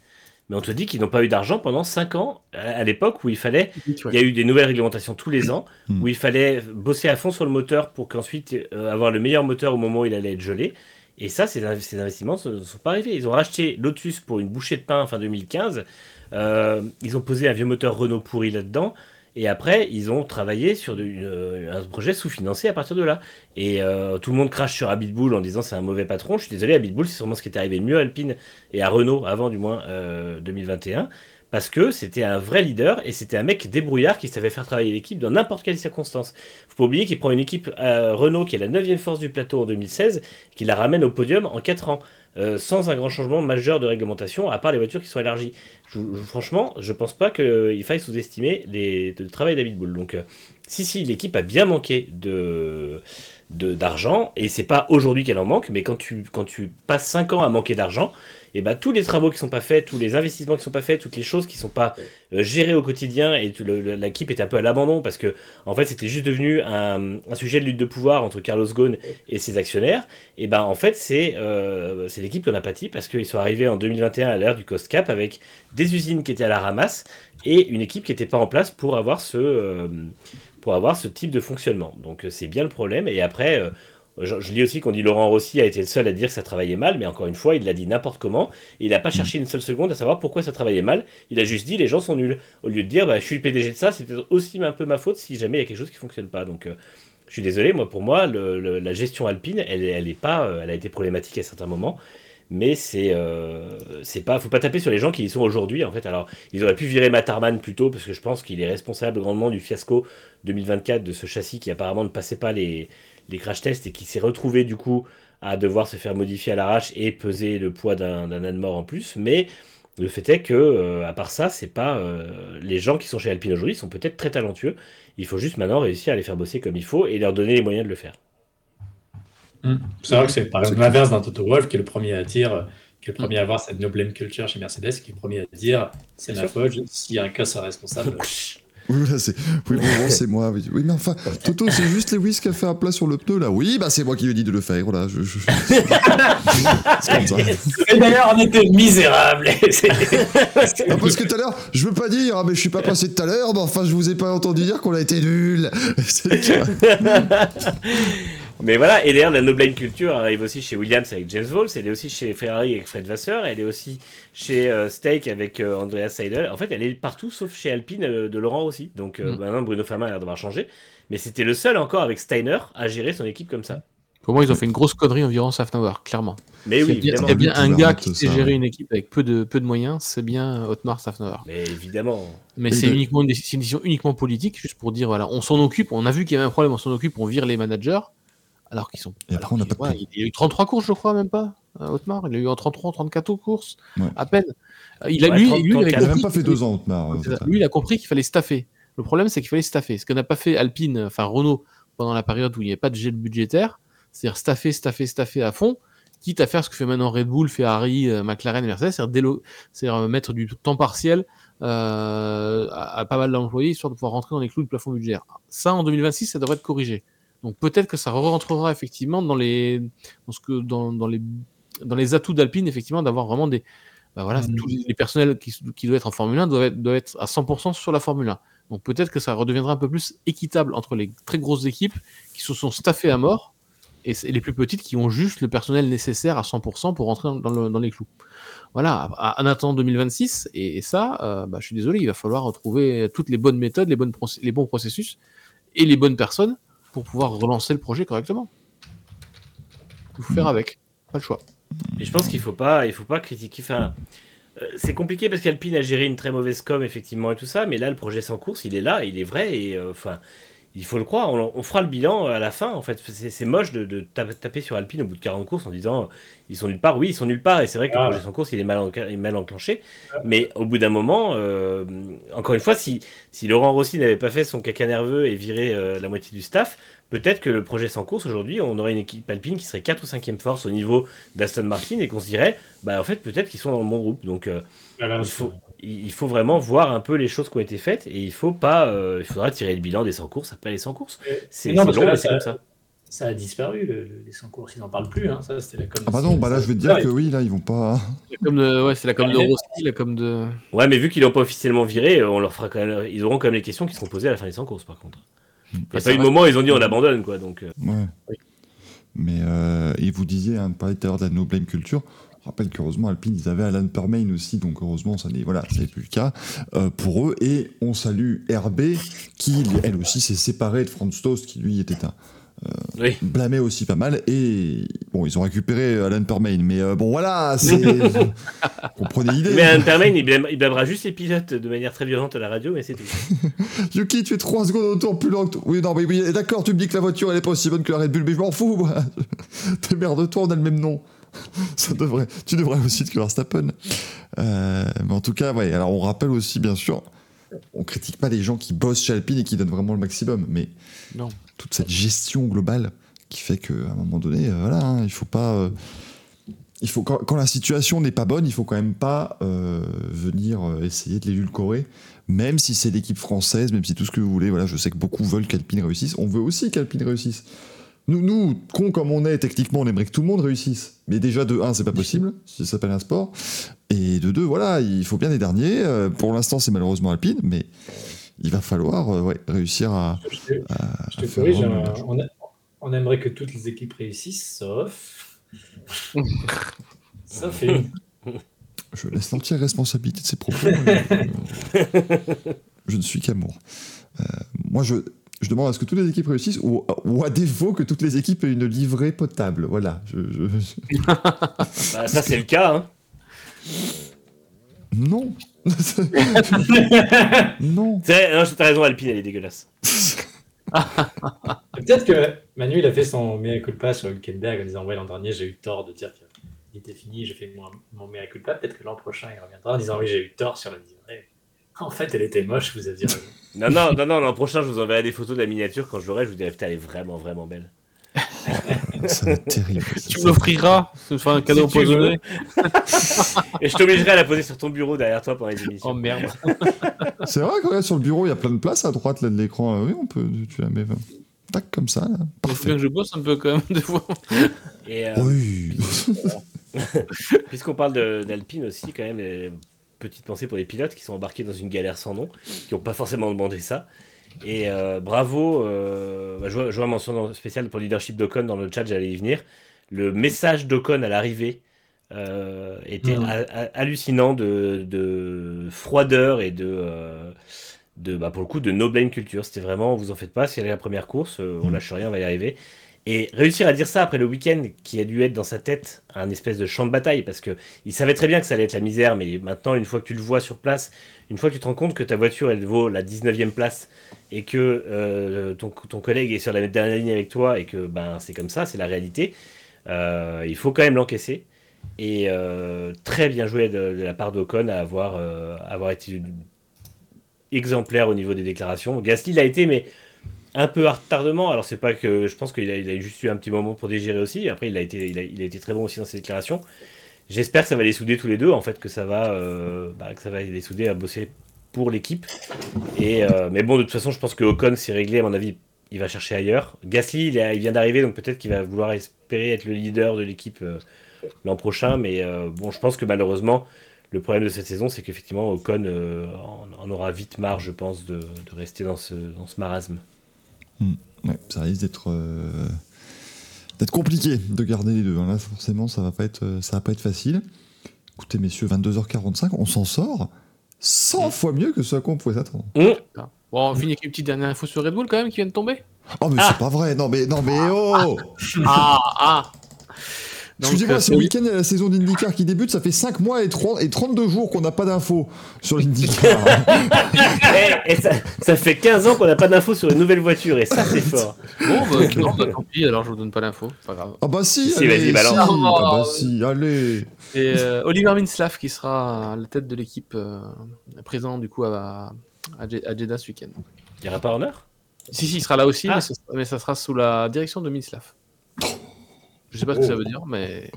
mais on te dit qu'ils n'ont pas eu d'argent pendant 5 ans, à l'époque où il fallait. Il y a eu des nouvelles réglementations tous les ans, hmm. où il fallait bosser à fond sur le moteur pour qu'ensuite euh, avoir le meilleur moteur au moment où il allait être gelé. Et ça, ces, investissements ne sont pas arrivés. Ils ont racheté Lotus pour une bouchée de pain fin 2015. Euh, ils ont posé un vieux moteur Renault pourri là-dedans. Et après, ils ont travaillé sur une- un projet sous-financé à partir de là. Et euh, tout le monde crache sur Habitbull en disant c'est un mauvais patron. Je suis désolé, Habitbull, c'est sûrement ce qui est arrivé mieux à Alpine et à Renault avant du moins euh, 2021. Parce que c'était un vrai leader et c'était un mec débrouillard qui savait faire travailler l'équipe dans n'importe quelle circonstance. Faut pas oublier qu'il prend une équipe euh, Renault qui est la 9 force du plateau en 2016, qui la ramène au podium en 4 ans, euh, sans un grand changement majeur de réglementation, à part les voitures qui sont élargies. Je- je- franchement, je pense pas qu'il faille sous-estimer le travail d'Habitbull. Donc, euh, si, si, l'équipe a bien manqué de- d'argent et c'est pas aujourd'hui qu'elle en manque mais quand tu quand tu passes 5 ans à manquer d'argent et ben tous les travaux qui sont pas faits tous les investissements qui sont pas faits toutes les choses qui sont pas euh, gérées au quotidien et l'équipe est un peu à l'abandon parce que en fait c'était juste devenu un, sujet de lutte de pouvoir entre Carlos Ghosn et ses actionnaires et ben en fait c'est euh, l'équipe qui en a pâti parce qu'ils sont arrivés en 2021 à l'ère du cost cap avec des usines qui étaient à la ramasse et une équipe qui n'était pas en place pour avoir ce euh, pour avoir ce type de fonctionnement. Donc c'est bien le problème. Et après, je, je lis aussi qu'on dit Laurent Rossi a été le seul à dire que ça travaillait mal, mais encore une fois, il l'a dit n'importe comment. Et il n'a pas cherché une seule seconde à savoir pourquoi ça travaillait mal. Il a juste dit les gens sont nuls. Au lieu de dire bah, je suis le PDG de ça, c'est peut-être aussi un peu ma faute si jamais il y a quelque chose qui fonctionne pas. Donc euh, je suis désolé, moi pour moi, le- le- la gestion alpine, elle, elle est pas, euh, elle a été problématique à certains moments. Mais c'est, euh, c'est pas, faut pas taper sur les gens qui y sont aujourd'hui en fait. Alors, ils auraient pu virer Matarman plus tôt parce que je pense qu'il est responsable grandement du fiasco 2024 de ce châssis qui apparemment ne passait pas les, les crash tests et qui s'est retrouvé du coup à devoir se faire modifier à l'arrache et peser le poids d'un âne mort en plus. Mais le fait est que, euh, à part ça, c'est pas euh, les gens qui sont chez Alpine aujourd'hui sont peut-être très talentueux. Il faut juste maintenant réussir à les faire bosser comme il faut et leur donner les moyens de le faire. Hmm. C'est vrai que c'est par exemple l'inverse d'un Toto Wolff qui est le premier à dire, qui est le premier à avoir cette no blame culture chez Mercedes, qui est le premier à dire c'est ma faute, s'il y a un cas, c'est responsable. <laughs> Oui, c'est... oui, bon, c'est moi. Oui, Oui, mais enfin, Toto, c'est juste Lewis qui a fait un plat sur le pneu, là. Oui, bah c'est moi qui lui ai dit de le faire, voilà. Je, je- c'est comme ça. Et d'ailleurs, on était misérables. <laughs> Ah, parce que tout à l'heure, je veux pas dire, ah, mais je suis pas passé tout à l'heure, mais enfin, je vous ai pas entendu dire qu'on a été nuls. <laughs> C'est le cas. Mais voilà, et d'ailleurs, la no blame culture arrive aussi chez Williams avec James Walls, elle est aussi chez Ferrari avec Fred Vasseur, elle est aussi chez euh, Stake avec euh, Andreas Seidel. En fait, elle est partout sauf chez Alpine euh, de Laurent aussi. Donc euh, Mm. maintenant, Bruno Fama a l'air d'avoir changé. Mais c'était le seul encore avec Steiner à gérer son équipe comme ça. Pour moi, ils ont fait une grosse connerie environ Safnauer, clairement. Mais oui, a bien- évidemment. bien un gars qui sait gérer une équipe avec peu de, peu de moyens, c'est bien Otmar Safnauer. Mais évidemment. Mais c'est uniquement une décision uniquement politique, juste pour dire voilà, on s'en occupe, on a vu qu'il y avait un problème, on s'en occupe, on vire les managers, alors qu'ils sont. Et alors après, on n'a pas de ouais, il y a eu 33 courses, je crois, même pas, Otmar. Il a eu en 33, 34 courses, Ouais. à peine. Il a, Ouais, lui, 30, lui, il avait Il a 34. même pas fait deux ans, Otmar. Lui, il a compris qu'il fallait staffer. Le problème, c'est qu'il fallait staffer. Ce que n'a pas fait Alpine, enfin Renault, pendant la période où il n'y avait pas de gel budgétaire, c'est-à-dire staffer, staffer, staffer à fond, quitte à faire ce que fait maintenant Red Bull, Ferrari, euh, McLaren et Mercedes, c'est-à-dire euh, mettre du temps partiel euh, à, à pas mal d'employés, histoire de pouvoir rentrer dans les clous du plafond budgétaire. Ça, en 2026, ça devrait être corrigé. Donc peut-être que ça rentrera effectivement dans les, dans ce que, dans, dans les, dans les atouts d'Alpine, effectivement, d'avoir vraiment des, bah voilà, Mhm. tous les, personnels qui, qui doivent être en Formule 1 doivent être, doivent être à 100% sur la Formule 1. Donc peut-être que ça redeviendra un peu plus équitable entre les très grosses équipes qui se sont staffées à mort et les plus petites qui ont juste le personnel nécessaire à 100% pour rentrer dans, le- dans les clous. Voilà, à- en attendant 2026, et, et ça, euh, bah, je suis désolé, il va falloir retrouver toutes les bonnes méthodes, les, bonnes les bons processus et les bonnes personnes pour pouvoir relancer le projet correctement. Il faut faire avec, pas le choix. Et je pense qu'il faut pas, il faut pas critiquer. Enfin, euh, c'est compliqué parce qu'Alpine a géré une très mauvaise com effectivement et tout ça, mais là le projet sans course, il est là, il est vrai et euh, enfin, il faut le croire. On, on fera le bilan à la fin. En fait, c'est moche de, de ta- taper sur Alpine au bout de 40 courses en disant euh, ils sont nulle part. Oui, ils sont nulle part et c'est vrai que Ah. le projet sans course, il est mal, enca- est mal enclenché. Mais au bout d'un moment, euh, encore une fois, si, si Laurent Rossi n'avait pas fait son caca nerveux et viré euh, la moitié du staff, peut-être que le projet sans course aujourd'hui, on aurait une équipe Alpine qui serait 4 ou 5e force au niveau d'Aston Martin et qu'on se dirait, bah en fait, peut-être qu'ils sont dans le bon groupe. Donc euh, Voilà, il, faut, il faut vraiment voir un peu les choses qui ont été faites et il faut pas, euh, il faudra tirer le bilan des 100 courses après les 100 courses. C'est long, mais c'est comme ça. Ça a disparu, le- le- les 100 courses, ils n'en parlent plus. Hein. Ça, c'était la com. Ah bah non, bah là, je vais te dire que oui, là, ils vont pas. De, ouais, c'est la com de Ouais. Rossi, la com de. Ouais, mais vu qu'ils l'ont pas officiellement viré, on leur fera quand même, ils auront quand même les questions qui seront posées à la fin des 100 courses par contre. Il n'y a pas eu de moment où ils ont dit on abandonne quoi. Donc, euh, Ouais. Oui. Mais, euh, et vous disiez, hein, pas tout à l'heure de la no blame culture. Rappelle qu'heureusement Alpine ils avaient Alan Permain aussi donc heureusement ça n'est voilà ça n'est plus le cas euh, pour eux et on salue RB qui elle aussi s'est séparée de Franz Toast qui lui était un Oui. blâmé aussi pas mal et bon ils ont récupéré Alan Permain mais euh, bon voilà c'est <laughs> comprenez l'idée Mais Alan Permain, il, blâme- il blâmera juste les pilotes de manière très violente à la radio, mais c'est tout. <laughs> Yuki, tu es 3 secondes au tour plus lent que. Oui, non, mais oui, d'accord, tu me dis que la voiture elle est pas aussi bonne que la Red Bull, mais je m'en fous, moi. <laughs> T'es merde de toi, on a le même nom. <laughs> Ça devrait, tu devrais aussi te que Verstappen. Euh, mais en tout cas, ouais, alors on rappelle aussi, bien sûr, on critique pas les gens qui bossent chez Alpine et qui donnent vraiment le maximum, mais Non. toute cette gestion globale qui fait qu'à un moment donné, euh, voilà, hein, il faut pas. euh, il faut, quand, quand la situation n'est pas bonne, il faut quand même pas euh, venir essayer de l'édulcorer, même si c'est l'équipe française, même si tout ce que vous voulez. Voilà, je sais que beaucoup veulent qu'Alpine réussisse. On veut aussi qu'Alpine réussisse. Nous, nous, cons comme on est, techniquement, on aimerait que tout le monde réussisse. Mais déjà, de 1, c'est pas possible, si ça s'appelle un sport. Et de 2, voilà, il faut bien les derniers. Euh, pour l'instant, c'est malheureusement Alpine, mais il va falloir euh, ouais, réussir à. Je te, à- je te à faire corrige, jouer. on, a- on aimerait que toutes les équipes réussissent, sauf. <laughs> sauf une. Je laisse l'entière responsabilité de ses propos. Euh, <laughs> je ne suis qu'amour. Euh, moi, je, je demande à ce que toutes les équipes réussissent, ou, ou à défaut que toutes les équipes aient une livrée potable. Voilà. Je, je- <laughs> Bah, ça, c'est le cas. Hein. Non. <laughs> non. C'est- Non, t'as raison, Alpine, elle est dégueulasse. <laughs> Peut-être que Manu, il a fait son mea culpa sur Hülkenberg en disant Ouais, l'an dernier, j'ai eu tort de dire qu'il était fini, j'ai fait mon, mon mea culpa. Peut-être que l'an prochain, il reviendra en disant Oui, j'ai eu tort sur la livrée. En fait, elle était moche, vous aviez raison. Non, non, non, non, l'an prochain, je vous enverrai des photos de la miniature quand je l'aurai. Je vous dirai, putain, elle est vraiment, vraiment belle. <laughs> Ça va être terrible. Tu m'offriras ce sera un cadeau empoisonné. <laughs> Et je t'obligerai à la poser sur ton bureau derrière toi pendant les émissions. Oh merde. <laughs> C'est vrai que sur le bureau, il y a plein de places à droite là, de l'écran. Oui, on peut. Tu la mets. euh, Tac, comme ça. Là. Il faut Parfait. bien que je bosse un peu quand même des fois. Et euh, Oui. puisqu'on parle de- d'Alpine aussi, quand même, euh, petite pensée pour les pilotes qui sont embarqués dans une galère sans nom, qui n'ont pas forcément demandé ça. Et euh, bravo, euh, bah, je, vois, je vois mention spéciale pour le leadership d'Ocon dans le chat, j'allais y venir. Le message d'Ocon à l'arrivée euh, était ha- ha- hallucinant de, de froideur et de, euh, de bah, pour le coup, de no blame culture. C'était vraiment, vous en faites pas, c'est la première course, on Mhm. lâche rien, on va y arriver. Et réussir à dire ça après le week-end qui a dû être dans sa tête un espèce de champ de bataille, parce que il savait très bien que ça allait être la misère, mais maintenant, une fois que tu le vois sur place, une fois que tu te rends compte que ta voiture, elle vaut la 19e place, et que euh, ton, ton collègue est sur la dernière ligne avec toi, et que ben, c'est comme ça, c'est la réalité, euh, il faut quand même l'encaisser. Et euh, très bien joué de, la part d'Ocon à avoir, avoir été exemplaire au niveau des déclarations. Gasly l'a été, mais un peu à retardement. Alors, c'est pas que je pense qu'il a, juste eu un petit moment pour digérer aussi. Après, il a été, très bon aussi dans ses déclarations. J'espère que ça va les souder tous les deux, en fait, que ça va, euh, bah, les souder à bosser pour l'équipe. Euh, mais bon, de toute façon, je pense que Ocon s'est réglé. À mon avis, il va chercher ailleurs. Gasly, il, vient d'arriver, donc peut-être qu'il va vouloir espérer être le leader de l'équipe euh, l'an prochain. Mais bon, je pense que malheureusement, le problème de cette saison, c'est qu'effectivement, Ocon en, aura vite marre, je pense, de, rester dans ce marasme. Ouais, ça risque d'être euh, d'être compliqué de garder les deux. hein. Là, forcément, ça va pas être euh, ça va pas être facile. Écoutez, messieurs, 22h45, on s'en sort 100 fois mieux que ce à quoi on pouvait s'attendre. Hum, Bon, on finit avec une petite dernière info sur Red Bull quand même qui vient de tomber. Oh, mais Ah. c'est pas vrai. Non, mais non, mais oh. Ah ah Excusez-moi, euh, ce c'est- week-end, il y a la saison d'IndyCar qui débute. Ça fait 5 mois et, 30 et 32 jours qu'on n'a pas d'infos sur l'IndyCar. et, <laughs> et ça, ça fait 15 ans qu'on n'a pas d'infos sur une nouvelle voiture, et ça, c'est <laughs> fort. Bon, bah, non, bah, tant pis, alors je vous donne pas l'info, c'est pas grave. ah bah si, Si, allez, si. Oh. Ah bah si, allez. C'est euh, Oliver Minslav qui sera à la tête de l'équipe euh, présent du coup à, à, Je- à Jeddah ce week-end. Il n'y aura pas honneur Si, si, il sera là aussi, Ah. mais, ce- mais ça sera sous la direction de Minslav. <laughs> Je sais pas ce que ça veut dire, mais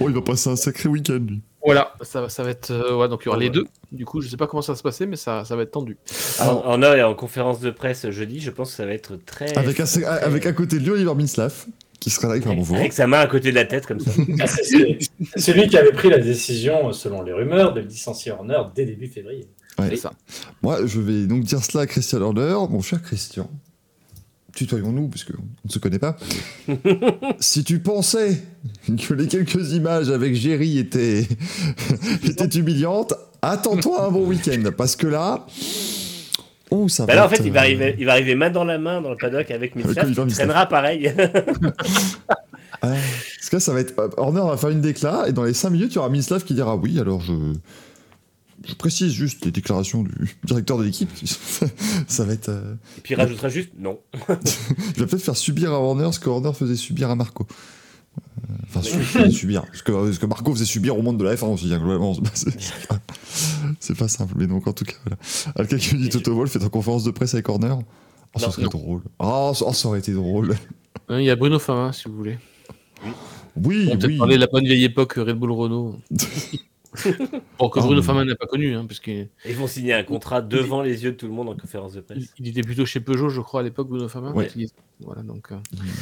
Oh, il va passer un sacré week-end, lui. voilà, ça, va- ça va être. euh, ouais, donc il y aura les deux. Du coup, je sais pas comment ça va se passer, mais ça, ça va être tendu. Alors- En et en conférence de presse jeudi, je pense que ça va être très. Avec, un, très- avec à côté de lui, Oliver Minslav, qui sera là avec un bonjour. Avec sa main à côté de la tête, comme ça. <laughs> Ah, c'est celui- c'est celui qui avait pris la décision, selon les rumeurs, de le licencier en heure dès début février. Ouais. C'est ça. Moi, je vais donc dire cela à Christian Horner. Mon cher Christian, tutoyons-nous, puisqu'on ne se connaît pas. <laughs> si tu pensais que les quelques images avec Jerry étaient, <laughs> étaient humiliantes, attends-toi un bon week-end, parce que là. Oh, ça Bah va là, en fait, être, il va, euh, arriver, il va arriver main dans la main dans le paddock avec qui Mitzvah. traînera pareil. Ouais. <laughs> Parce que là, ça va être. Horner va faire une déclat, et dans les 5 minutes, il y aura Mislav qui dira oui, alors je. Je précise juste les déclarations du <laughs> directeur de l'équipe. ça va être. euh, Et puis il rajoutera juste non. <laughs> Il va peut-être faire subir à Horner ce que Horner faisait subir à Marco. Euh, Enfin, su- faisait subir. Ce que, ce que Marco faisait subir au monde de la F1 aussi, hein, globalement. C'est pas- simple, mais donc en tout cas, voilà. Quelqu'un dit Toto Wolff est en conférence de presse avec Horner. Oh, ça Non, serait non. drôle. Oh, ça oh, ça aurait été drôle. Hein, Il y a Bruno Fama, si vous voulez. Oui, On peut oui. parler de la bonne vieille époque Red Bull Renault. <laughs> <laughs> bon, que Bruno mais- Fama n'a pas connu, hein, parce qu'il Ils vont signer un contrat devant les yeux de tout le monde en conférence de presse. il était plutôt chez Peugeot, je crois, à l'époque, Bruno Fama. Ouais. Il- Voilà, donc. euh,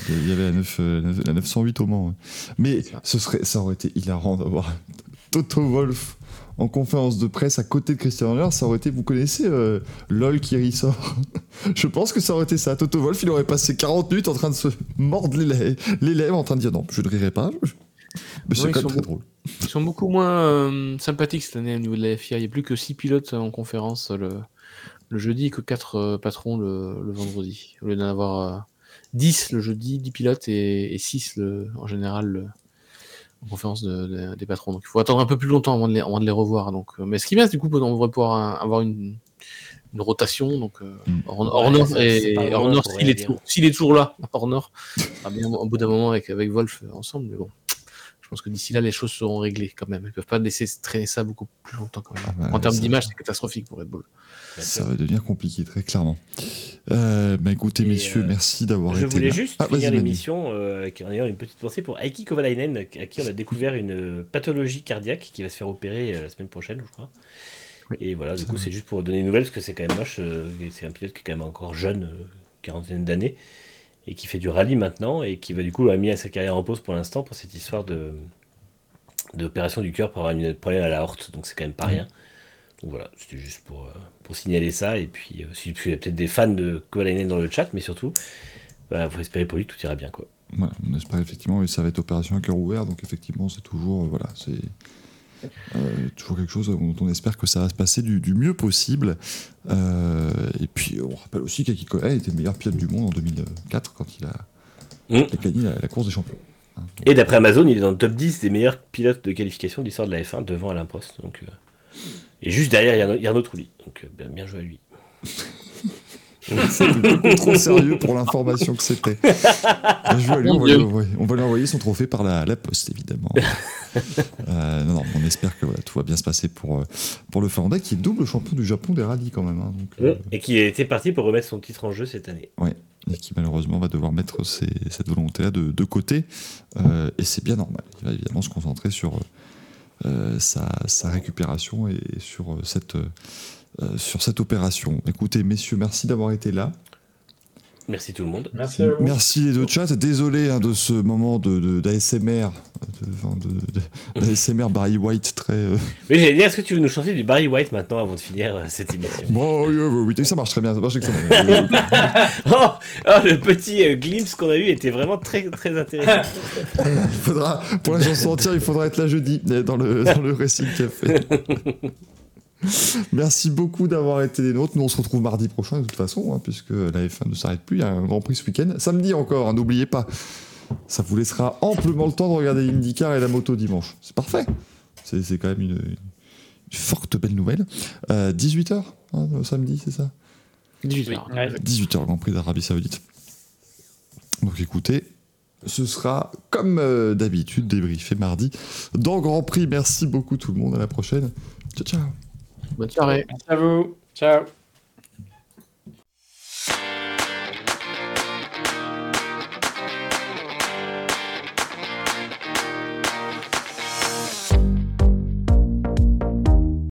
Il y avait la, 9, euh, la 908 au Mans. ouais. Mais ce serait, ça aurait été hilarant d'avoir <laughs> Toto Wolff en conférence de presse à côté de Christian Horner. Ça aurait été, vous connaissez euh, LOL qui ressort? <laughs> Je pense que ça aurait été ça. Toto Wolff, il aurait passé 40 minutes en train de se mordre les, lè- les lèvres, en train de dire non, je ne rirai pas. Mais c'est Ouais, quand même très beaux. drôle. Ils sont beaucoup moins euh, sympathiques cette année au niveau de la FIA. Il n'y a plus que 6 pilotes en conférence le, le jeudi et que 4 patrons le, le vendredi. Au lieu d'en avoir euh, 10 le jeudi, 10 pilotes et, 6 le, en général le- en conférence de- de- des patrons. Donc il faut attendre un peu plus longtemps avant de les, avant de les revoir. Donc, euh, mais ce qui est bien, c'est du coup, on devrait pouvoir euh, avoir une, une rotation. Donc euh, Mm. Horner- et- s'il est, est toujours là, Horner, sera <laughs> bien au bout d'un moment avec, avec Wolf euh, ensemble. Mais bon. Je pense que d'ici là, les choses seront réglées quand même. Ils peuvent pas laisser traîner ça beaucoup plus longtemps quand même. Ah bah, en termes d'image, c'est catastrophique pour Red Bull. Ça va devenir compliqué, très clairement. Euh, bah écoutez, Et, messieurs, euh, merci d'avoir Je été voulais là. juste Ah, finir l'émission euh, avec- en ayant une petite pensée pour Aiki Kovalainen, à qui on a découvert une euh, pathologie cardiaque qui va se faire opérer euh, la semaine prochaine, je crois. Oui. Et voilà, du coup, c'est juste pour donner une nouvelle, parce que c'est quand même moche. euh, c'est un pilote qui est quand même encore jeune, euh, quarantaine d'années, et qui fait du rallye maintenant, et qui va du coup a mis sa carrière en pause pour l'instant pour cette histoire de d'opération du cœur pour avoir un problème à la horte, donc c'est quand même pas rien. Donc voilà, c'était juste pour, euh, pour signaler ça, et puis euh, si il y a peut-être des fans de Kovalainen dans le chat, mais surtout, bah, faut espérer pour lui que tout ira bien, quoi. On espère effectivement, et ça va être opération à cœur ouvert, donc effectivement, c'est toujours, euh, voilà, c'est euh, toujours quelque chose dont on espère que ça va se passer du, du mieux possible. Euh, et puis, on rappelle aussi qu'Aki Koe était le meilleur pilote du monde en 2004 quand il a, Mm. gagné la, la course des champions. Hein, Et d'après Amazon, il est dans le top 10 des meilleurs pilotes de qualification de l'histoire de la F1 devant Alain Prost. Donc, euh, Et juste derrière, il y a Yarno- Trulli. Donc euh, bien joué à lui. <laughs> <laughs> C'était beaucoup trop sérieux pour l'information que c'était. Lui, on, va lui envoyer, on va lui envoyer son trophée par la, la poste, évidemment. <laughs> Euh, non, non, on espère que voilà, tout va bien se passer pour, euh, pour le Finlandais, qui est double champion du Japon des rallyes quand même. hein, donc, euh, Et qui était parti pour remettre son titre en jeu cette année. et qui malheureusement va devoir mettre ses- cette volonté-là de, de côté. Euh, et c'est bien normal. Il va évidemment se concentrer sur sa, sa récupération et sur cette, sur cette opération. Écoutez, messieurs, merci d'avoir été là. Merci tout le monde. Merci à vous. Merci les deux chats. Désolé hein, de ce moment de, d'ASMR, de, d'ASMR Barry White très. euh, Oui, j'allais dire, est-ce que tu veux nous chanter du Barry White maintenant avant de finir euh, cette émission? Bon, oui, oui, oui, ça marche très bien. Ça marche excellemment. <laughs> oh, oh, le petit euh, glimpse qu'on a eu était vraiment très, très intéressant. il faudra, pour la chanson entière, il faudra être là jeudi euh, dans le, dans le Racing Café. <laughs> <laughs> Merci beaucoup d'avoir été des nôtres. Nous, on se retrouve mardi prochain, de toute façon, hein, puisque la F1 ne s'arrête plus. Il y a un Grand Prix ce week-end. Samedi encore, hein, n'oubliez pas. Ça vous laissera amplement le temps de regarder l'IndyCar et la moto dimanche. C'est parfait. C'est quand même une, une forte belle nouvelle. Euh, 18h, samedi, c'est ça? 18 Oui. heures. Ouais. 18h, Grand Prix d'Arabie Saoudite. Donc écoutez, ce sera comme euh, d'habitude débriefé mardi dans Grand Prix. Merci beaucoup tout le monde. À la prochaine. Ciao, ciao. Bonne soirée. Merci à vous. Ciao.